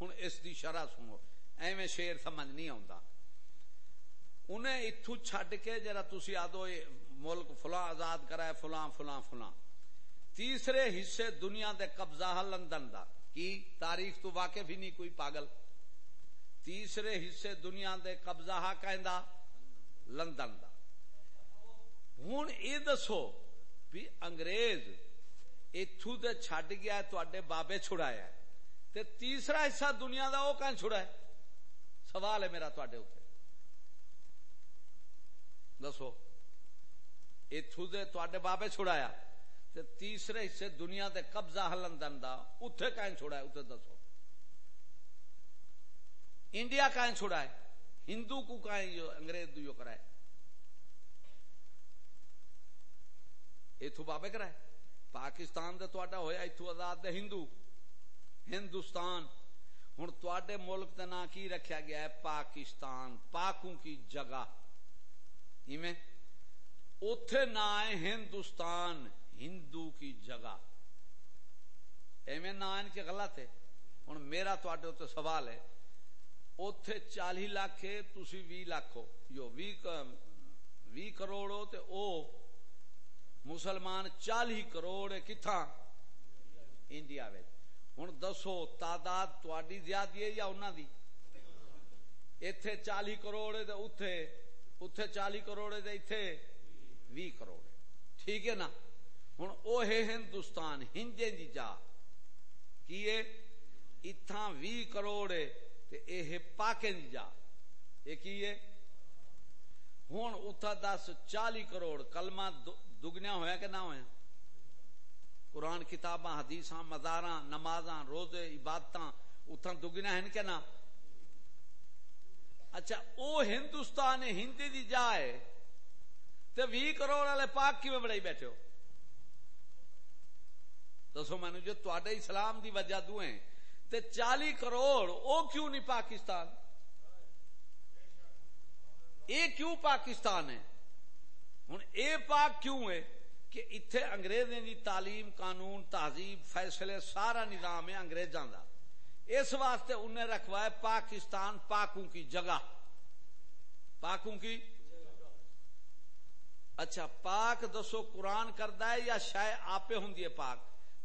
ہوں اس دی شرح سنو۔ ایویں شیر سمجھ نہیں آتا انہیں اتو چھڈ کے جرا تھی آدو ملک فلاں آزاد کرائے فلاں فلاں فلاں۔ تیسرے حصے دنیا دے قبضہ لندن دا۔ کی تاریخ تو واقف ہی نہیں، کوئی پاگل۔ تیسرے حصے دنیا دے قبضہ ہاں کہندا، لندن دا۔ ہوں یہ دسو بھی انگریز اتو دے چھڈ گیا تے بابے چھڑایا تے تیسرا حصہ دنیا دا وہ کہیں چھڑا ہے؟ سوال ہے میرا تے اتنے دسو اتو دے تے بابے چھڑایا، تے تیسرے حصے دنیا دے قبضہ ہاں ہلندن دا اتے کہیں چھڑا ہے؟ اتنے دسو۔ انڈیا کہیں چھڑا ہے، ہندو کو کائیں کہیں انگریز دو کرائے۔ اتو بابے کرائے پاکستان دے تو ہویا اتو آزاد دے ہندو۔ ہندوستان ہوں تے ملک کا نام کی رکھا گیا ہے؟ پاکستان، پاکوں کی جگہ۔ اتے نہ ہے ہندوستان، ہندو کی جگہ۔ ایویں نہ ان کے غلط ہے۔ ہوں میرا تے سوال ہے اتے چالی لاکھ ہے تھی بھی لاکھ ہو۔ جو بھی کروڑ ہو تو او مسلمان چالی کروڑ کتھا انڈیا ہوں دسو، تعداد تاری زیادہ ہے یا انہوں دی؟ اتے چالی کروڑ اتے چالی کروڑ اتے بھی کروڑ ٹھیک ہے نا؟ ہوں وہ ہے ہندوستان ہندے دی جا۔ کی اتھا بھی کروڑ یہ پاکے دی جا۔ یہ کی ہے؟ ہوں اتھا دس چالی کروڑ کلمہ دگنیا ہویا کہ نہ ہویا؟ قرآن کتاباں حدیث مزار نماز روزے عبادت اتنا دگنا ہیں کہ نا اچھا او ہندوستان ہندی دی جائے تو بھی کروڑ والے پاک کی بڑائی بیٹھے ہو؟ دسو مینو جو جی، تے اسلام دی وجہ دویں تے چالی کروڑ، او کیوں نہیں پاکستان؟ اے کیوں پاکستان ہے؟ ہوں اے پاک کیوں ہے کہ اتنے انگریزیں دی تعلیم، قانون، تہذیب، فیصلے، سارا نظام ہے انگریزاں دا۔ اس واسطے انہیں رکھوایا پاکستان پاکوں کی جگہ۔ پاکوں کی اچھا پاک دسو قرآن کرتا ہے یا شاید آپ ہوں پاک؟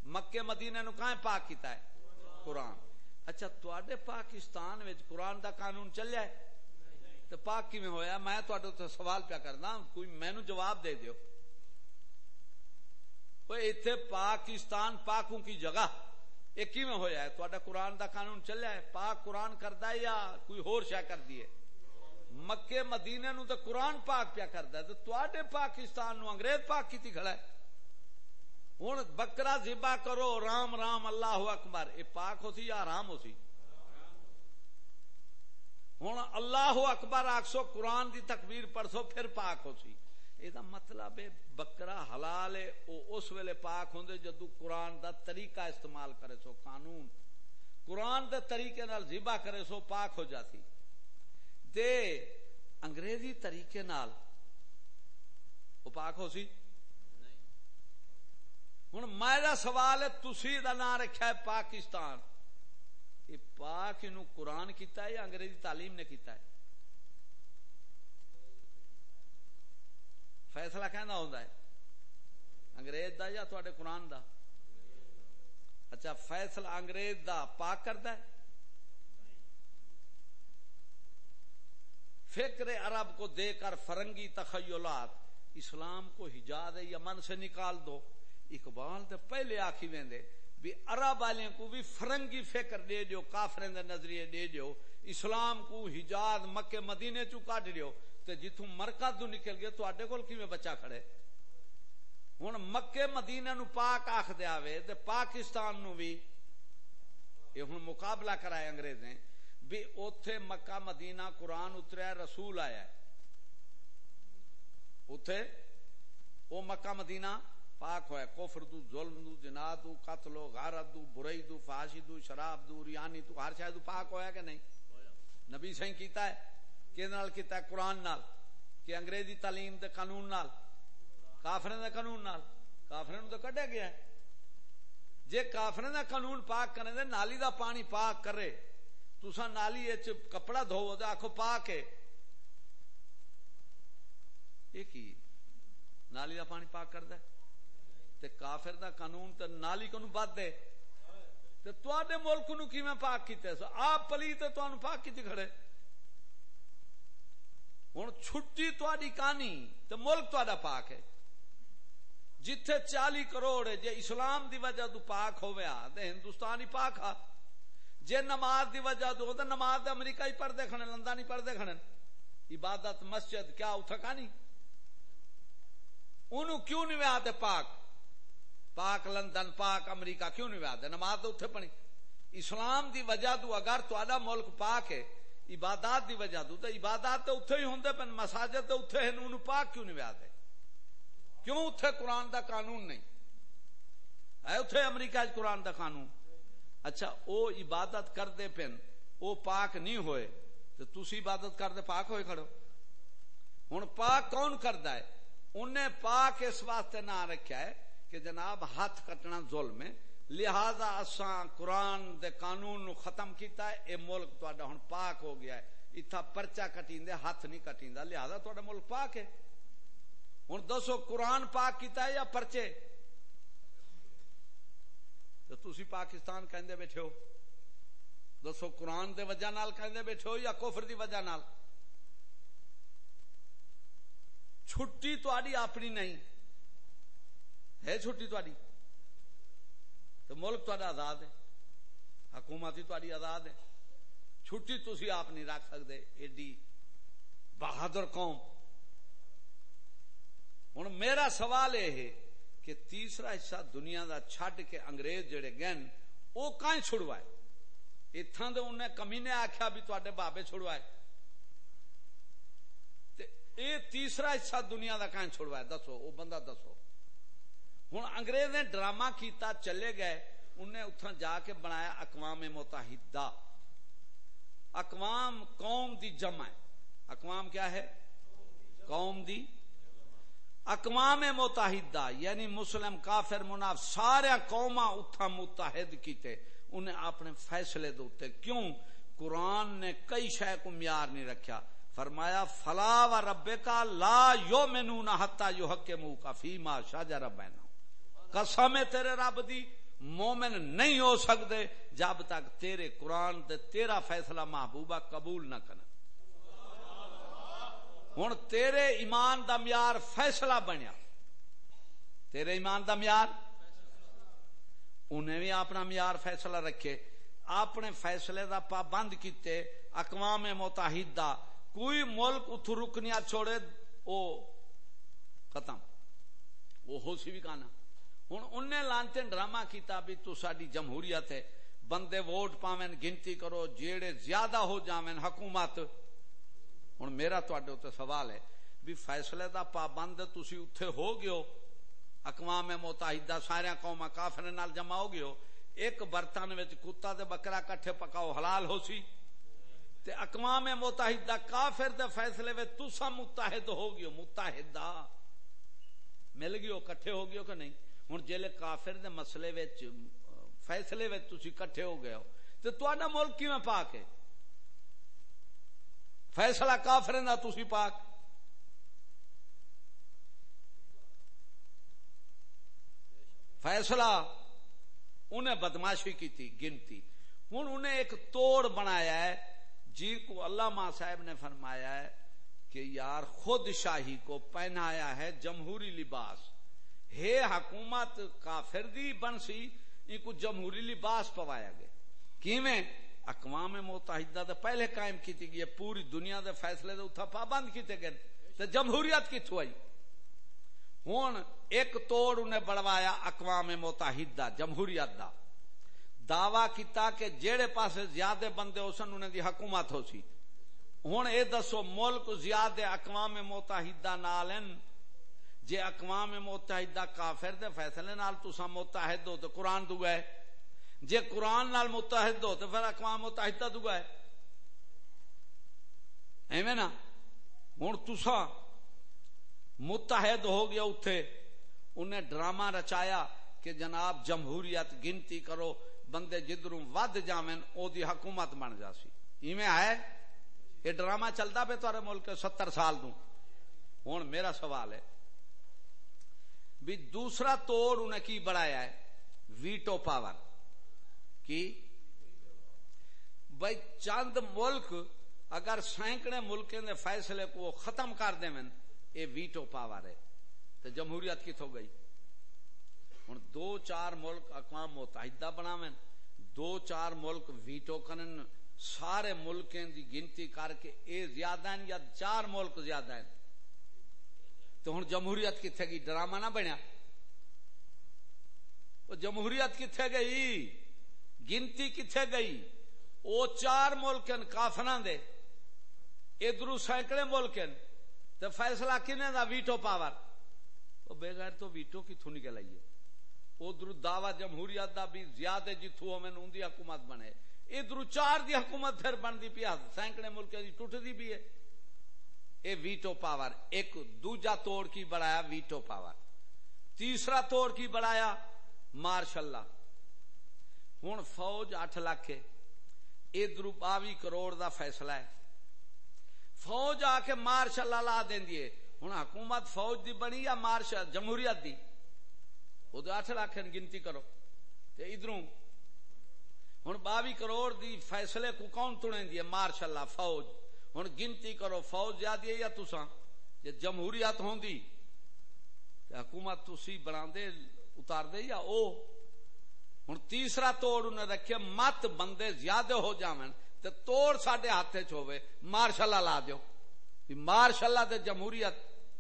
مکے مدینے نو کہاں پاک کیتا ہے؟ قرآن۔ اچھا تے پاکستان میں قرآن دا قانون چلیا ہے؟ تو پاک کی میں ہویا؟ میں تو سوال پیا کرنا، کوئی مینو جواب دے دیو۔ اتنے پاکستان پاکوں کی جگہ، یہ کیون ہوا ہے؟ تا قرآن دا قانون چلیا ہے؟ پاک قرآن کرتا ہے یا کوئی ہور شہ کر دی مکے مدینے نو تو قرآن پاک پیا کرتا ہے۔ تو تے پاکستان نو انگریز پاک کی کھڑا ہے؟ ہوں بکرا زبا کرو، رام رام، اللہ اکبر۔ یہ پاک ہو سی یا آرام ہو سی ہوں اللہ اکبر آخسو قرآن دی تکبیر پڑھسو، پھر پاک ہو سی یہ مطلب ہے بکرا حلال ہے، وہ اس ویلے پاک ہوں جدو قرآن دا طریقہ استعمال کرے سو قانون۔ قرآن دے طریقے نال ذبح کرے سو پاک ہو جاتی۔ دے انگریزی طریقے نال وہ پاک ہو سی ہوں میرا سوال ہے، تسی دا نام رکھا ہے پاکستان۔ یہ پاک نو قرآن کیتا ہے یا انگریزی تعلیم نے کیتا ہے؟ فیصلہ کہنا ہوتا ہے، انگریز دا یا تھوڑے قرآن دا؟ اچھا فیصلہ انگریز دا پاک کرتا ہے۔ فکر عرب کو دے کر فرنگی تخیلات، اسلام کو حجاد یمن سے نکال دو۔ اقبال تو پہلے آخی ویندے بھی عرب والوں کو بھی فرنگی فکر دے دیو کافرین دے نظریے دے دیو، اسلام کو حجاز مکے مدینے چو کٹ دیو، تے جتوں مرکز تو نکل گیا تو آڈے کول کیویں بچہ کھڑے ہن مکے مدینے نو پاک آکھ دے آوے، تے پاکستان نو بھی یہ ہن مقابلہ کرائے انگریزیں، بھی اوتھے مکہ مدینہ قرآن اتریا، رسول آیا ہے۔ اوتھے او مکہ مدینہ پاک ہوئے، کفر دو، ظلم دو جنا دو، قتل و غارت دو، برائی دو، فاشی دو، شراب دو، ریانی دو، ہر شاید دو پاک ہویا کہ نہیں؟ نبی سہیں کیتا ہے کہ نال کیتا ہے؟ قرآن نال، کہ انگریزی تعلیم دے قانون نال کافرین دے قانون نال کافرین دے کٹے گیا ہے۔ جے کافرین دے قانون پاک کرنے دے، نالی دا پانی پاک کرے تو سا نالی اچ کپڑا دھو دے آکھو پاک ہے۔ یہ کی؟ نالی دا پانی پاک کر دے۔ تے کافر دا قانون تے نالی کو بد دے۔ تے تواڈے ملک نو کیویں پاک کیتے؟ سو آپ پلی تے تانوں پاک کیتی کھڑے۔ ہن چھٹی تواڈی کہانی تے ملک تواڈا پاک ہے۔ جتھے چالی کروڑ ہے، جے اسلام دی وجہ تو پاک ہویا تے ہندوستان ہی پاک ہا۔ جے نماز دی وجہ تو، تے نماز تے امریکہ ہی پڑھ دے کھڑے، لندن ہی پڑھ کھڑے۔ عبادت مسجد، کیا اتھا کہانی؟ انہوں کیوں نہیں آتے پاک؟ پاک لندن، پاک امریکہ، کیوں نہیں آتے نماز تو اتنے پڑی اسلام دی وجہ تو اگر تو ملک پاک ہے، عبادات دی وجہ تو عبادات تو اتنے ہی ہوں پن، مساجد تو اتنے ہیں انہوں پاک کیوں نہیں آتے کیوں اتنے قرآن دا قانون نہیں؟ ہے اتنے امریکہ قرآن دا قانون۔ اچھا او عبادت کر دے پن، او پاک نہیں ہوئے، تو تسی عبادت کر دے پاک ہوئے کھڑو ہوں پاک کون کرتا ہے؟ انہیں پاک اس واسطے نہ رکھا ہے کہ جناب ہاتھ کٹنا ظلم ہے، لہذا اساں قرآن دے قانون نو ختم کیتا ہے، اے ملک تہاڈا ہن پاک ہو گیا ہے۔ اتھا پرچا کٹیندے، ہاتھ نہیں کٹیندا، لہذا تہاڈا ملک پاک ہے۔ ہن دسو قرآن پاک کیتا ہے یا پرچے؟ تو تسی پاکستان کہندے بیٹھے ہو۔ دسو قرآن دے وجہ نال کہندے بیٹھے ہو یا کفر دی وجہ نال؟ چھٹی تہاڈی اپنی نہیں۔ ہے چھٹی تاری تو ملک تا آزاد ہے۔ حکومت ہی تاری آزاد ہے۔ چھٹی تھی آپ نہیں رکھ سکتے ایڈی بہادر قوم۔ ہوں میرا سوال یہ ہے کہ تیسرا حصہ دنیا دا چھڈ کے انگریز جڑے گن وہ کہیں چھڑوائے؟ اتنا تو انہیں کمی نے آخیا بھی تے بابے چھڑوائے۔ اے تیسرا حصہ دنیا دا کہیں چھڑوائے؟ دسو وہ بندہ دسو۔ ہوں انگریز نے ڈرامہ کیتا چلے گئے انہیں اتنا جا کے بنایا اقوام متحدہ اقوام قوم دی جمع ہے اقوام کیا ہے قوم دی اقوام متحدہ یعنی مسلم کافر مناف سارے قوما اتھا متحد کیتے انہیں اپنے فیصلے دوتے کیوں قرآن نے کئی شے کو میار نہیں رکھا فرمایا فلا و رب کا لا یو مینو نہ ہتا یو حق منہ کا فیما شاجا ربینا قسم تیرے رب دی، مومن نہیں ہو سکتے جب تک تیرے قرآن تے تیرا فیصلہ محبوبہ قبول نہ کرنا ہوں تیرے ایمان دا میار فیصلہ بنیا۔ تیرے ایمان دا میار انہیں بھی اپنا میار فیصلہ رکھے۔ اپنے فیصلے دا پابند کیتے، اقوام متحدہ، کوئی ملک اتو رکنیا چھوڑے، او ختم۔ وہ ہو سی بھی کہنا ہوں انہیں لانتے ڈرامہ کیتا بھی تو ساری جمہوریت ہے۔ بندے ووٹ پاویں گنتی کرو، جیڑے زیادہ ہو جاویں حکومت۔ ہوں میرا تے سوال ہے بھی فیصلے دا پابند تھی اتے ہو گئے اقوام متحدہ سارا قوما کافر نال جمع ہو گئے ایک برتن میں کتا دے بکرا کٹھے پکاؤ حلال ہو سی؟ تے اقوام متحدہ کافر دے فیصلے میں تسا متحد ہو گئے متحدہ۔ مل گئے کٹھے ہو گئے کہ نہیں؟ ہوں جی کافر دے مسئلے وچ، فیصلے وچ تسی کٹھے ہو گئے ہو۔ تو تا ملک کی میں پا فیصلہ کافر دا تسی پاک۔ فیصلہ انہیں بدماشی کی تھی گنتی۔ ہوں انہیں ایک توڑ بنایا ہے جی کو اللہ ماں صاحب نے فرمایا ہے کہ یار خود شاہی کو پہنایا ہے جمہوری لباس۔ ہے حکومت کافر دی بن سی، ان کو جمہوری لباس پوایا گیا۔ کیویں؟ اقوام متحدہ دے پہلے قائم کیتی گئی پوری دنیا دے فیصلے دے اتھا پابند کیتے گئے۔ تے جمہوریت کتھوں آئی؟ ہوں ایک توڑ انہیں بڑھوایا اقوام متحدہ، جمہوریت دا۔ دعوی کیتا کہ جیڑے پاسے زیادہ بندے ہو سن، انہیں دی حکومت ہو سی۔ ہوں اے دسو، ملک زیادہ اقوام متحدہ نالن جے اقوام متحدہ کافر دے فیصلے نال تسا متحد ہو تو قرآن دو گئے جے قرآن نال متحد ہو تو پھر اقوام متحدہ دو گئے ایویں نا؟ ہوں تسا متحد ہو گیا اتھے۔ انہیں ڈرامہ رچایا کہ جناب جمہوریت گنتی کرو، بندے جدروں ود جامن، او دی حکومت بن جاسی ایویں ہے؟ یہ ڈرامہ چلتا پہ تارے ملک ستر سال دوں۔ ہوں میرا سوال ہے بھی دوسرا توڑ انہیں کی بڑھایا ہے؟ Veto power. کی؟ بھائی چند ملک اگر سینکڑے ملکوں کے فیصلے کو ختم کر دیں یہ ویٹو پاور ہے۔ تو جمہوریت کتوں گئی؟ ہوں دو چار ملک اقوام متحدہ بناو دو چار ملک ویٹو کرن سارے ملکیں دی گنتی کر کے اے زیادہ ہیں یا چار ملک زیادہ ہیں؟ تو ہوں جمہوریت کتنے گئی ڈرامہ نہ بنیا۔ وہ جمہوریت کتنے گئی، گنتی کتنے گئی۔ وہ چار ملک کافنا دے ادھر سینکڑے ملک تو فیصلہ کنے دا؟ Veto power. وہ بغیر تو ویٹو کی نکل آئیے ادھر دعوی جمہوریت دا بھی زیادہ جتھو ہمیں ان دی حکومت بنے۔ ادھر چار دی حکومت پھر بن دی پیا سینکڑے ملک دی ٹوٹ دی بھی ہے۔ اے ویٹو پاور، ایک دوجا توڑ کی بڑھایا ویٹو پاور، تیسرا توڑ کی بڑھایا مارشل اللہ ہوں فوج اٹھ لاکھ ادھر باوی کروڑ دا فیصلہ ہے۔ فوج آ کے مارشل اللہ لا دیں دیے ہوں حکومت فوج دی بنی یا مارشل جمہوریت دی؟ وہ اٹھ لاکھ گنتی کرو۔ ادھر ہوں باوی کروڑ دی فیصلے کو کون تڑیں دی مارشل اللہ فوج۔ ہوں گنتی کرو، فوج زیادہ یا تسا جی جمہوریت ہوں دی حکومت تسی بنا دے اتار دے یا او؟ ہوں تیسرا توڑ انہیں رکھے مت بندے زیادہ ہو جاون تو توڑ سڈے ہاتھ چوے مارشل لا دیو۔ مارشل دے جمہوریت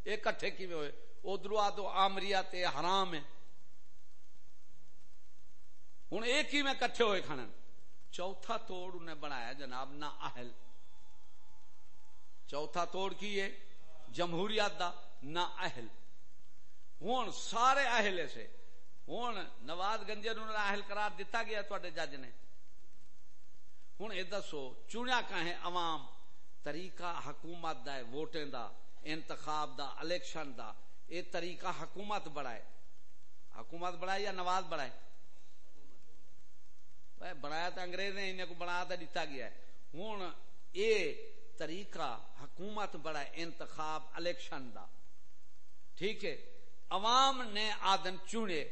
یہ کٹھے کی ہوئے؟ ادھر آدو آمریت حرام ہے۔ ہوں ایک ہی کٹھے ہوئے کھانے چوتھا توڑ انہیں بنایا جناب نہ اہل۔ چوتھا توڑ کی ہے؟ جمہوریت دا، نہ اہل۔ ہوں سارے اہل سے ہوں نواز گنجے نو اہل قرار دیتا گیا تے جج نے۔ ہوں یہ دسو چنیا کہیں عوام؟ طریقہ حکومت دا ہے، ووٹیں دا، انتخاب دا، الیکشن دا۔ یہ طریقہ حکومت بڑھائے۔ حکومت بڑھائے یا نواز بڑھائے؟ بنایا تو انگریز نے، انہیں کو بنا تو دیتا گیا ہے۔ ہوں یہ طریقہ حکومت بڑا انتخاب الیکشن دا۔ ٹھیک ہے؟ عوام نے آدم چنے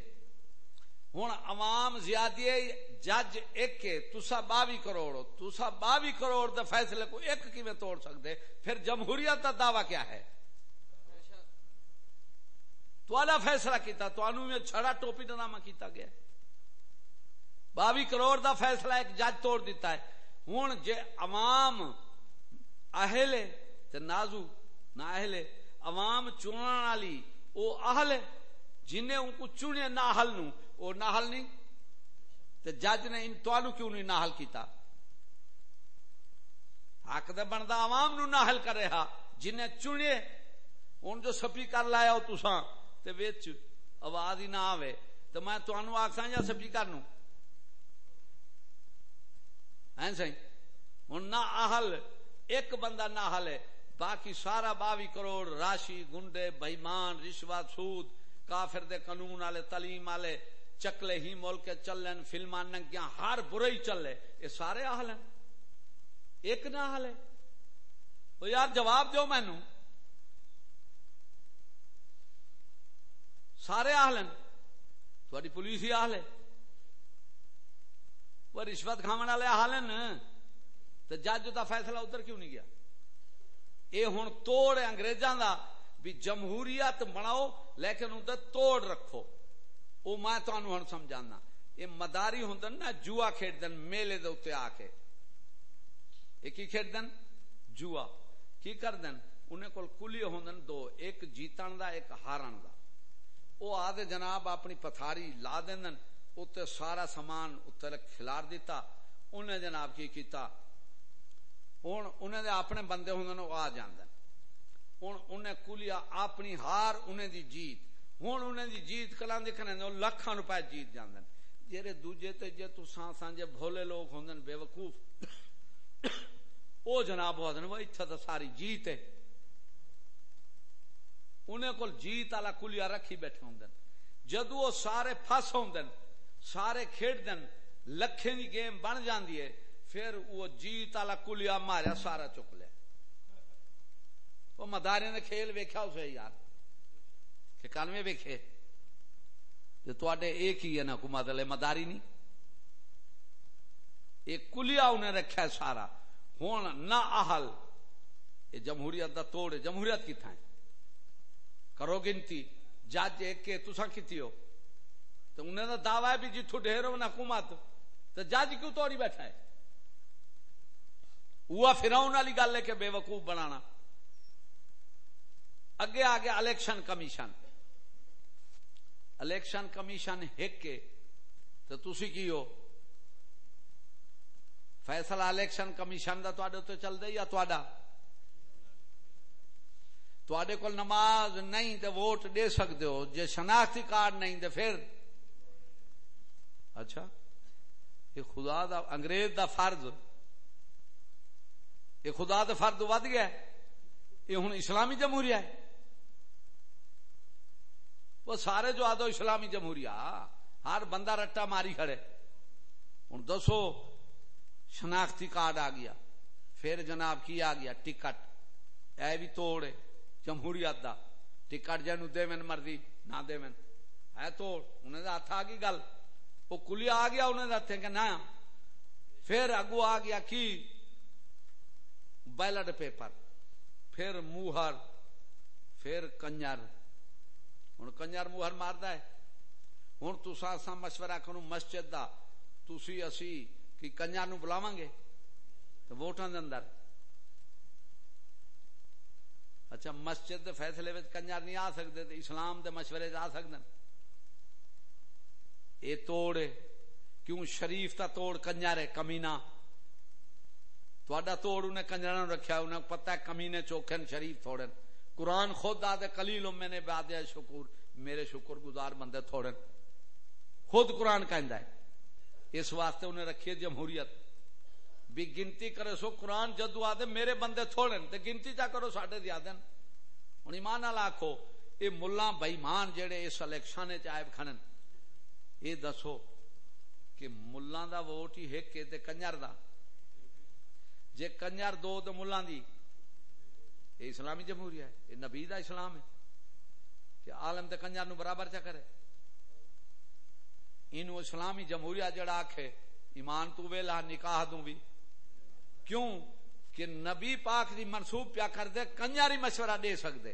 ہوں عوام زیادہ جج ایک تسا باوی کروڑ، تسا باوی کروڑ دے فیصلے کو ایک کی توڑ سکتے پھر جمہوریت کا دعوی کیا ہے؟ تو فیصلہ کیتا تو انو چھڑا ٹوپی کا نامہ کیتا گیا۔ باوی کروڑ دا فیصلہ ایک جج توڑ دیتا ہے۔ ہوں جے عوام اہل تے نازو، نہ اہل عوام چنن والی، او اہل جنہیں ان کو چنے ناہل نو۔ او ناہل نہیں؟ تے جج نے ان توانو کیوں نہیں ناہل کیتا؟ حق دے بندا عوام نو ناہل کر رہا جنہیں چنے ان جو سپیکر لایا ہو تساں، تے وچ آواز ہی نہ آوے۔ تو میں تانوں آکھاں یا سپیکر نو؟ ہوں نہ اہل ایک بندہ نہ حل ہے باقی سارا باوی کروڑ راشی، گنڈے، بےمان، رشوت، سود، کافر دے قانون والے، تعلیم والے، چکلے ہی ملک چلن فلما ننگیاں، ہر برے ہی چلے، یہ سارے آہل ہیں۔ ایک نہ حل ہے تو یار جواب دو مینو سارے آہل ہیں۔ تھوڑی پولیس ہی آہل ہے۔ وہ رشوت کھا والے آہل ہیں۔ تو جج کا فیصلہ ادھر کیوں نہیں گیا؟ یہ ہوں توڑ انگریزاں دا بھی جمہوریت بناؤ، لیکن ادھر توڑ رکھو۔ وہ میں تمہیں ہوں سمجھانا یہ مداری ہوں نا جوا کھیڈ دن میلے دے اتنے آ کے۔ یہ کی کھیڈ دن جوا۔ کی کر دن انہیں کول کلی ہوں دو، ایک جیتن دا، ایک ہارن دا۔ وہ آدھے جناب، اپنی پتھاری لا دین اتنے سارا سامان اتنے کھلار دیتا۔ انہیں جناب کی کیتا؟ ہوں انہیں دے اپنے بندے ہوں وہ آ جاندن ہوں انہیں کلیا اپنی ہار انہیں دی جیت ہوں انہیں دی جیت کلا دکھنے دے لکھان روپے جیت جاندن جہے دوجے تے جے تو سانجے بھولے لوگ ہوں بے وقوف وہ جناب وہ اتنا تو ساری جیت ہے انہیں کول جیت والا کلیا رکھی بیٹھے ہوں جدو وہ سارے فس ہوں سارے کھیڈ دن لکھیں دی گیم بن جاندی ہے پھر وہ جیت والا کلیا ماریا، سارا چک لیا۔ وہ مدارے نے کھیل ویکیا اسے، یار۔ کہ کانوے ویکھے۔ تو ایک ہی ہے نا حکومت والے مداری نہیں۔ ایک کلیا انہیں رکھا ہے سارا۔ ہوں نہ اہل۔ یہ جمہوریت دا توڑ ہے۔ جمہوریت کتنا ہے؟ کرو گنتی۔ جج ایک کے تسا کتی ہو۔ تو انہیں دا دعوی ہے بھی جتو ڈھیر ہو نا حکومت تو جج کیوں توڑی بیٹھا ہے؟ ہوا فراؤن والی گل ہے کہ بے وقوف بنانا۔ اگے آگے الیکشن کمیشن۔ الیکشن کمیشن ہک کے تو تسی کی ہو؟ فیصلہ الیکشن کمیشن کا تے چل دے یا تے کول نماز نہیں تو ووٹ دے سکتے ہو۔ جی شناختی کارڈ نہیں تو پھر؟ اچھا۔ یہ خدا دا، انگریز دا فرض۔ یہ خدا دا فرض ود گیا یہ ہوں اسلامی جمہوریہ ہے۔ وہ سارے جو آدھو اسلامی جمہوریہ، ہر بندہ رٹا ماری کھڑے۔ ہوں دسو، شناختی کارڈ آ گیا۔ پھر جناب کی آ گیا؟ ٹکٹ۔ اے بھی توڑ جمہوریت دا۔ ٹکٹ جن دے من مرضی، نہ دے من۔ ہے توڑ انہیں دا ہاتھ آ گئی گل۔ وہ کلیا آ گیا انہیں دا کہ نہ پھر اگو آ گیا کی؟ بیلٹ پیپر پھر موہر پھر کنجر ہوں کنجر موہر مارد ہے ہوں تسا مشورہ کروں مسجد دا تسی اسی کہ کنیا نو بلاو گے تو ووٹان دے اندر اچھا مسجد دے فیصلے میں کنجر نہیں آ سکتے اسلام دے مشورے آ سکتے یہ توڑ کیوں شریف تا توڑ کنجر ہے کمینا تھوڑا توڑ انہیں کنجر رکھا انہیں پتا ہے کمینے چوکھن، شریف تھوڑے قرآن خود آدھے کلیل میں نے باد شکر، میرے شکر گزار بندے تھوڑے خود قرآن کہندا ہے۔ اس واسطے انہیں رکھی جمہوریت۔ بھی گنتی کرے سو قرآن جدو آدھے میرے بندے تھوڑے تو گنتی چا کرو ساڈے دیا دن ہوں ایمان نال آخو یہ ملا بئیمان جہے اس الیکشن چائب کھڑن یہ دسو کہ ملا دا ووٹ ہی ایک تے کنجر دا۔ جے کنجر دو تو ملا دی، یہ اسلامی جمہوریہ ہے، یہ نبی دا اسلام ہے، کہ عالم تے کنجر نو برابر چا کرے۔ ان اسلامی جمہوریہ جڑا آخے ایمان تو ویلا، نکاح دوں بھی۔ کیوں؟ کہ نبی پاک دی منسوب پیا کر دے کنجاری مشورہ دے سکتے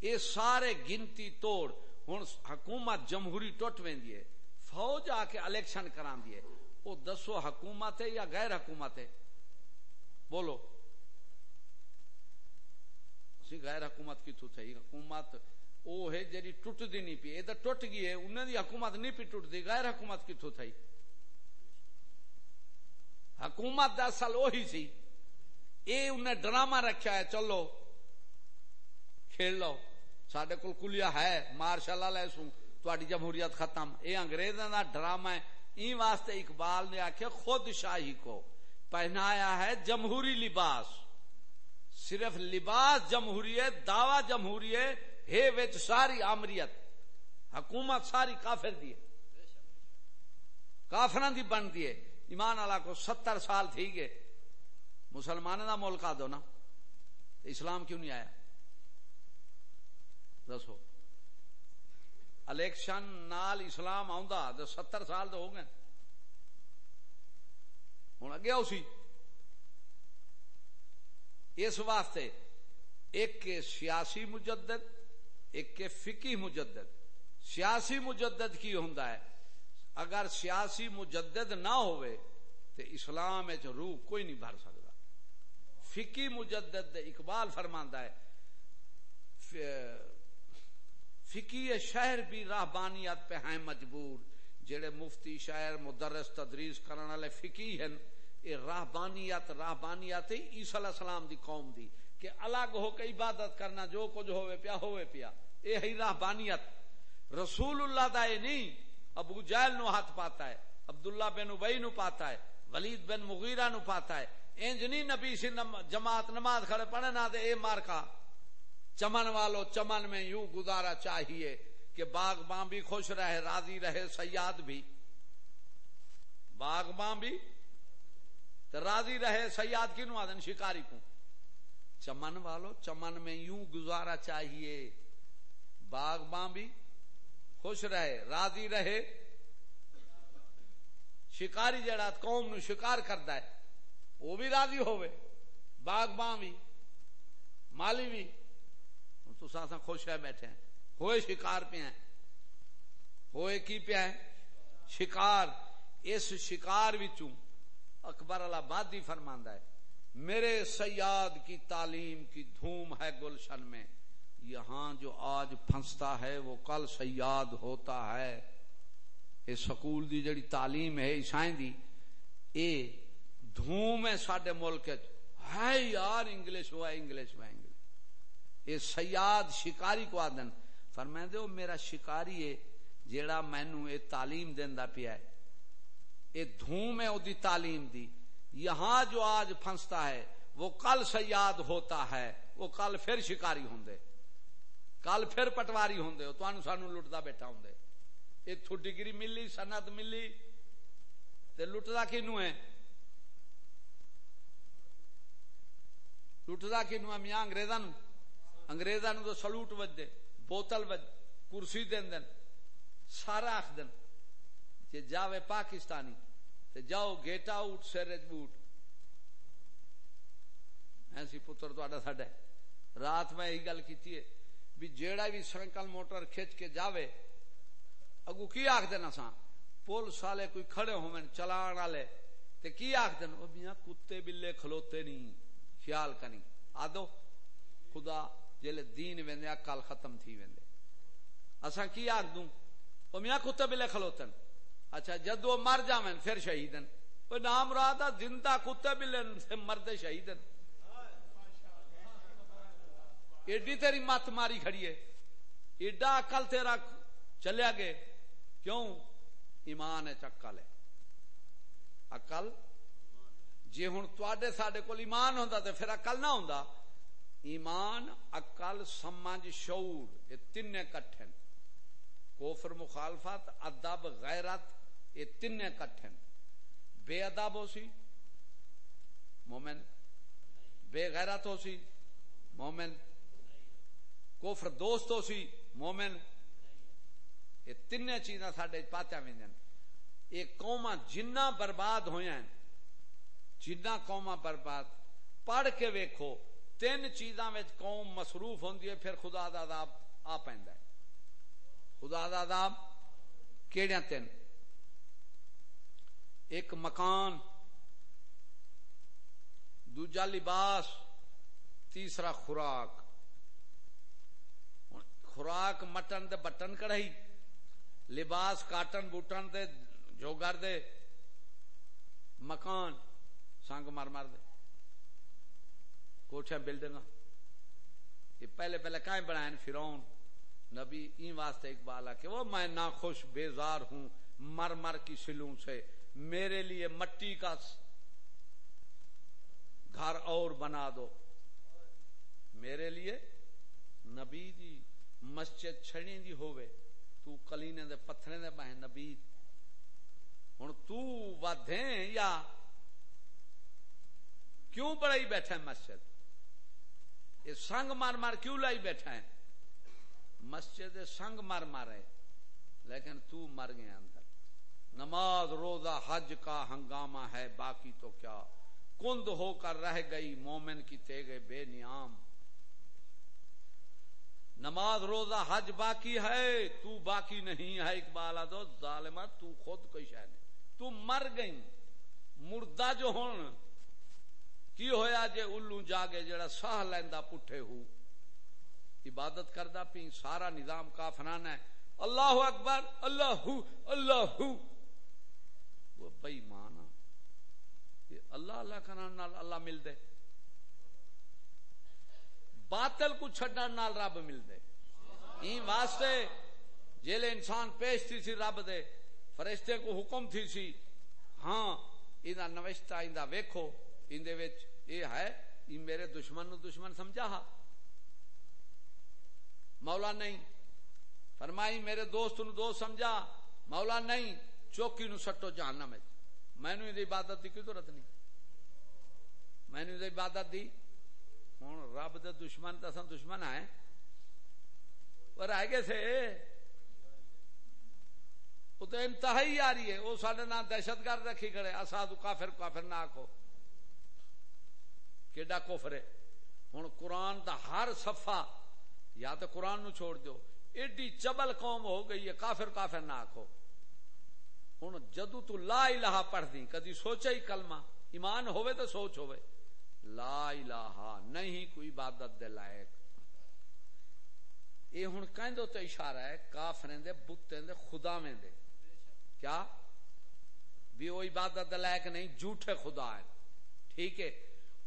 یہ سارے گنتی توڑ ہوں حکومت جمہوری ٹوٹ وی ہے۔ فوج آ کے الیکشن کرا دیے وہ دسو حکومت ہے یا غیر حکومت ہے؟ بولو۔ غیر حکومت کی تو تھی حکومت وہ ہے جی ٹوٹ دی نہیں پی۔ یہ تو ٹوٹ گئی ہے۔ انہوں دی حکومت نہیں پی ٹوٹ دی غیر حکومت کتوں تھی حکومت دا اصل وہی سی۔ اے انہیں ڈرامہ رکھا ہے۔ چلو۔ کھیل لو۔ سڈے کول کلیا ہے۔ مارشل لے سو تاری جمہوریت ختم۔ یہ انگریزوں کا ڈرامہ ہے۔ این واسطے اقبال نے آخیا خود شاہی کو پہنایا ہے جمہوری لباس۔ صرف لباس جمہوریت دعوی جمہوریت ہے وچ ساری آمریت۔ حکومت ساری کافر دی کافران دی بن دی ایمان اللہ کو ستر سال تھی گئے۔ مسلمان دا ملک آ دو نا۔ اسلام کیوں نہیں آیا؟ دسو۔ الیکشن نال اسلام آ ستر سال تو ہو گئے۔ ہوں اگے اسی اس واسطے ایک سیاسی مجدد، ایک فکی مجدد۔ سیاسی مجدد کی ہوں اگر سیاسی مجدد نہ ہوئے تو اسلام روح کوئی نہیں بھر سکتا فکی مجدد اقبال فرماندا ہے فکی شہر بھی راہبانیت پہ ہیں مجبور۔ جڑے مفتی شاعر مدرس تدریس کرنے والے فکی ہیں یہ راہبانیت راہبانیت عیسی علیہ السلام دی قوم دی، کہ الگ ہو کے عبادت کرنا جو کچھ ہوئے پیا ہوئے پیا۔ اے ہی راہبانیت۔ رسول اللہ دا اے نہیں، ابو جہل نو ہاتھ پاتا ہے، عبداللہ بن ابئی نو پاتا ہے، ولید بن مغیرہ نو پاتا ہے۔ انج نہیں نبی سی جماعت نماز کھڑے پڑھے نہ دے، اے مار کا چمن والو چمن میں یوں گزارا چاہیے کہ باغباں بھی خوش رہے، راضی رہے، سیاد بھی۔ باغباں بھی تو راضی رہے، سیاد کی نو آدن شکاری کو چمن والو چمن میں یوں گزارا چاہیے باغباں بھی خوش رہے، راضی رہے۔ شکاری جڑا قوم نو شکار کرتا ہے، وہ بھی راضی ہوئے باغ باں بھی، مالی بھی۔ تو ساتھ خوش ہے بیٹھے ہیں۔ ہوئے شکار پہ ہیں۔ ہوئے کی پہ ہیں؟ شکار۔ اس شکار وچوں اکبر آبادی فرماندہ ہے، میرے سیاد کی تعلیم کی دھوم ہے گلشن میں۔ یہاں جو آج پھنستا ہے، وہ کل سیاد ہوتا ہے۔ یہ سکول دی جڑی تعلیم ہے عیسائیں دی، اے دھوم ہے ساڈے ملک ہے یار، انگلش ہوا انگلش ہوا انگلش یہ سیاد شکاری کو آدن فرمائیں دے میرا شکاری ہے جیڑا مینو یہ تعلیم دیندا پیا ہے۔ یہ دھوم ہے دی تعلیم دی۔ یہاں جو آج پھنستا ہے، وہ کل سیاد ہوتا ہے، وہ کل پھر شکاری ہوں کل پھر پٹواری ہوں تو سانو لٹتا بیٹھا ہوں اتو ڈگری ملی سنت ملی، تے لٹتا کنو ہے؟ لٹتا کنو ہے میاں انگریزاں انگریزاں تو سلوٹ وجدے، بوتل وج، کرسی دین دن سارا آخ دن جی جاوے پاکستانی، تے جاؤ گیٹ آؤٹ سیرج بوٹ ایسی پتر تو ساڈا رات میں یہی گل کی ہے بھی جیڑا بھی سائیکل موٹر کھچ کے جاوے اگو کی آخ دینا سا پولیس والے کوئی کھڑے ہو چلان والے، تے کی آخ دینا وہ میاں کتے بلے کھلوتے نہیں خیال کنی۔ آدو خدا جلے دین ویندے اکل ختم تھی ویندے۔ اساں کی آخ دوں؟ وہ میاں کتے بلے کھلوتن۔ اچھا جدو مر جاویں پھر شہیدن۔ وہ نام رہا زندہ کتے بلے مرد شہیدن۔ ایڈی تیری مت ماری کھڑی ہے۔ ایڈا اکل تیرا چلیا گے کیوں؟ ایمان ہے چکل ہے اکل جی ہوں تے سڈے کو ایمان ہوں تو پھر اکل نہ ہوں ایمان اکل سمجھ، شعور، یہ تین کٹھے کوفر مخالفت، ادب، غیرت، یہ تین کٹھے بے ادب ہو سی مومن۔ بے غیرت ہو سی مومن۔ کوفر دوست ہو سی مومن۔ یہ تین چیزاں سڈے پاتیا وی یہ قوما جنہ برباد ہویا ہیں۔ جنہ قوما برباد۔ پڑھ کے ویکھو۔ تین چیزاں قوم مصروف ہوندی ہے، پھر خدا دا عذاب آ پیندا ہے۔ خدا دا عذاب کیڑیاں تین؟ ایک مکان، دوجا لباس، تیسرا خوراک۔ خوراک مٹن دے بٹن کڑھائی، لباس کاٹن بوٹن دے جوگر دے، مکان، سنگ مر مر دے۔ کوٹھے بلڈنگ یہ پہلے پہلے کہیں بنائے فرون نبی این واسطے اقبال کہ وہ میں ناخوش، بیزار ہوں، مر مر کی سلوں سے، میرے لیے مٹی کا گھر اور بنا دو۔ میرے لیے نبی دی مسجد چھڑی دی ہوئے تو کلینے دے پتھرے دے بہیں نبی۔ ہوں تو ودیں یا کیوں بڑائی بیٹھا ہے مسجد؟ یہ سنگ مار مار کیوں لائی بیٹھا ہے؟ مسجد سنگ مار مار ہے، لیکن تو مر گیا اندر۔ نماز، روزہ، حج کا ہنگامہ ہے، باقی تو کیا؟ کند ہو کر رہ گئی، مومن کی تیگے بے نیام۔ نماز، روزہ، حج باقی ہے، تو باقی نہیں ہے اقبال دو ظالمہ، تو خود کوئی شاید تو مر گئی مردہ جو ہون کی ہویا جے الو جاگے جڑا ساہ لیندا پٹھے ہو؟ عبادت کردا پی، سارا نظام کافرانہ ہے۔ اللہ اکبر، اللہ اللہ۔ وہ بئی مانا ہاں۔ اللہ اللہ کرنا اللہ مل دے۔ باطل کو چھڈن نال رب مل دے۔ این واسطے جیلے انسان پیش تھی سی رب دے۔ فرشتے کو حکم تھی سی۔ ہاں اندا نوشتہ اندا ویکھو۔ ان وچ اے ہے میرے دشمن نو دشمن سمجھا ہا مولا نہیں۔ فرمائی، میرے دوست نو دوست سمجھا۔ مولا نہیں، چوکی نو سٹو جہنم وچ۔ مینوں دی عبادت دی کی ضرورت نہیں۔ مینوں دی عبادت دی۔ ہوں رب دے دشمن تو اصل دشمن ہے پر آئے گئے وہ تو انتہائی آ رہی ہے۔ وہ سارے نام دہشت گرد رکھی کھڑے۔ اسادو کافر کافر نہ آخو کیڈا کوفر ہے ہوں قرآن دا ہر صفحہ یا تو قرآن نو چھوڑ دو ایڈی چبل قوم ہو گئی ہے کافر کافر نہ آخو ہوں جدو تو لا الہ پڑھ دی کدی سوچا ہی کلمہ ایمان ہوئے تو سوچ ہوئے لا الہ نہیں کوئی عبادت دے لائق یہ ہوں کہندو تو اشارہ ہے کافریں دے بتیں دے خدا میں دے کیا بھی وہ عبادت دے لائق نہیں جھوٹے خدا ہے ٹھیک ہے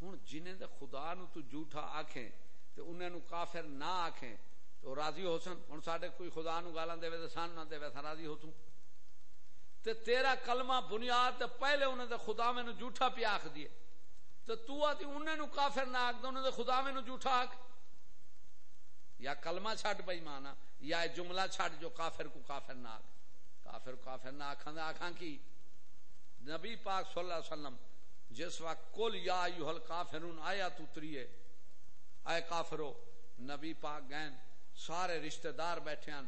ہوں جنہیں دے خدا نو تو جھوٹا آکھیں تو انہیں نو کافر نہ آکھیں تو راضی ہو سن۔ ہوں ساڈے کوئی خدا نو گالاں دے تے سان نہ دے سا راضی ہو سن۔ تے تیرا کلمہ بنیاد تے پہلے انہیں دے خدا میں نو جھوٹا پی آکھ دیے تو تو آتی انہیں نو کافر نہ آگ انہیں دے خدا میں نو جھوٹا آگ یا کلمہ چھٹ بھائی مانا، یا جملہ چھٹ جو کافر کو کافر نہ آگ کافر کافر نہ آکھاں دے آکھاں کی؟ نبی پاک صلی اللہ علیہ وسلم جس وقت کل یا ایوہل کافرون آیا تو تریے اے کافرو، نبی پاک گین سارے رشتہ دار بیٹھے ہیں۔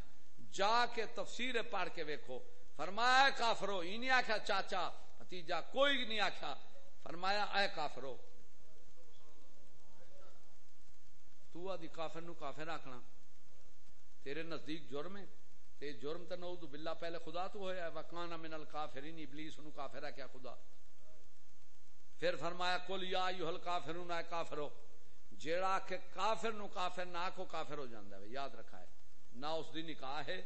جا کے تفسیر پڑھ کے ویکھو۔ فرمایا، اے کافرو، ہی نہیں آخیا چاچا بھتیجا، کوئی نہیں آخیا فرمایا، اے کافرو، تو آدھی کافر نو کافر آکھنا۔ تیرے نزدیک جرم ہے؟ تے جرم تے نعوذ باللہ، پہلے خدا تو ہویا ہے۔ وکانا من الکافرین، ابلیس نو کافر ہے کیا خدا۔ پھر فرمایا کل یا ایھا الکافرون، اے کافرو، جیڑا کہ کافر نو کافر، نہ کو کافر ہو جاندا ہے، یاد رکھا ہے، نہ اس دی نکاح ہے،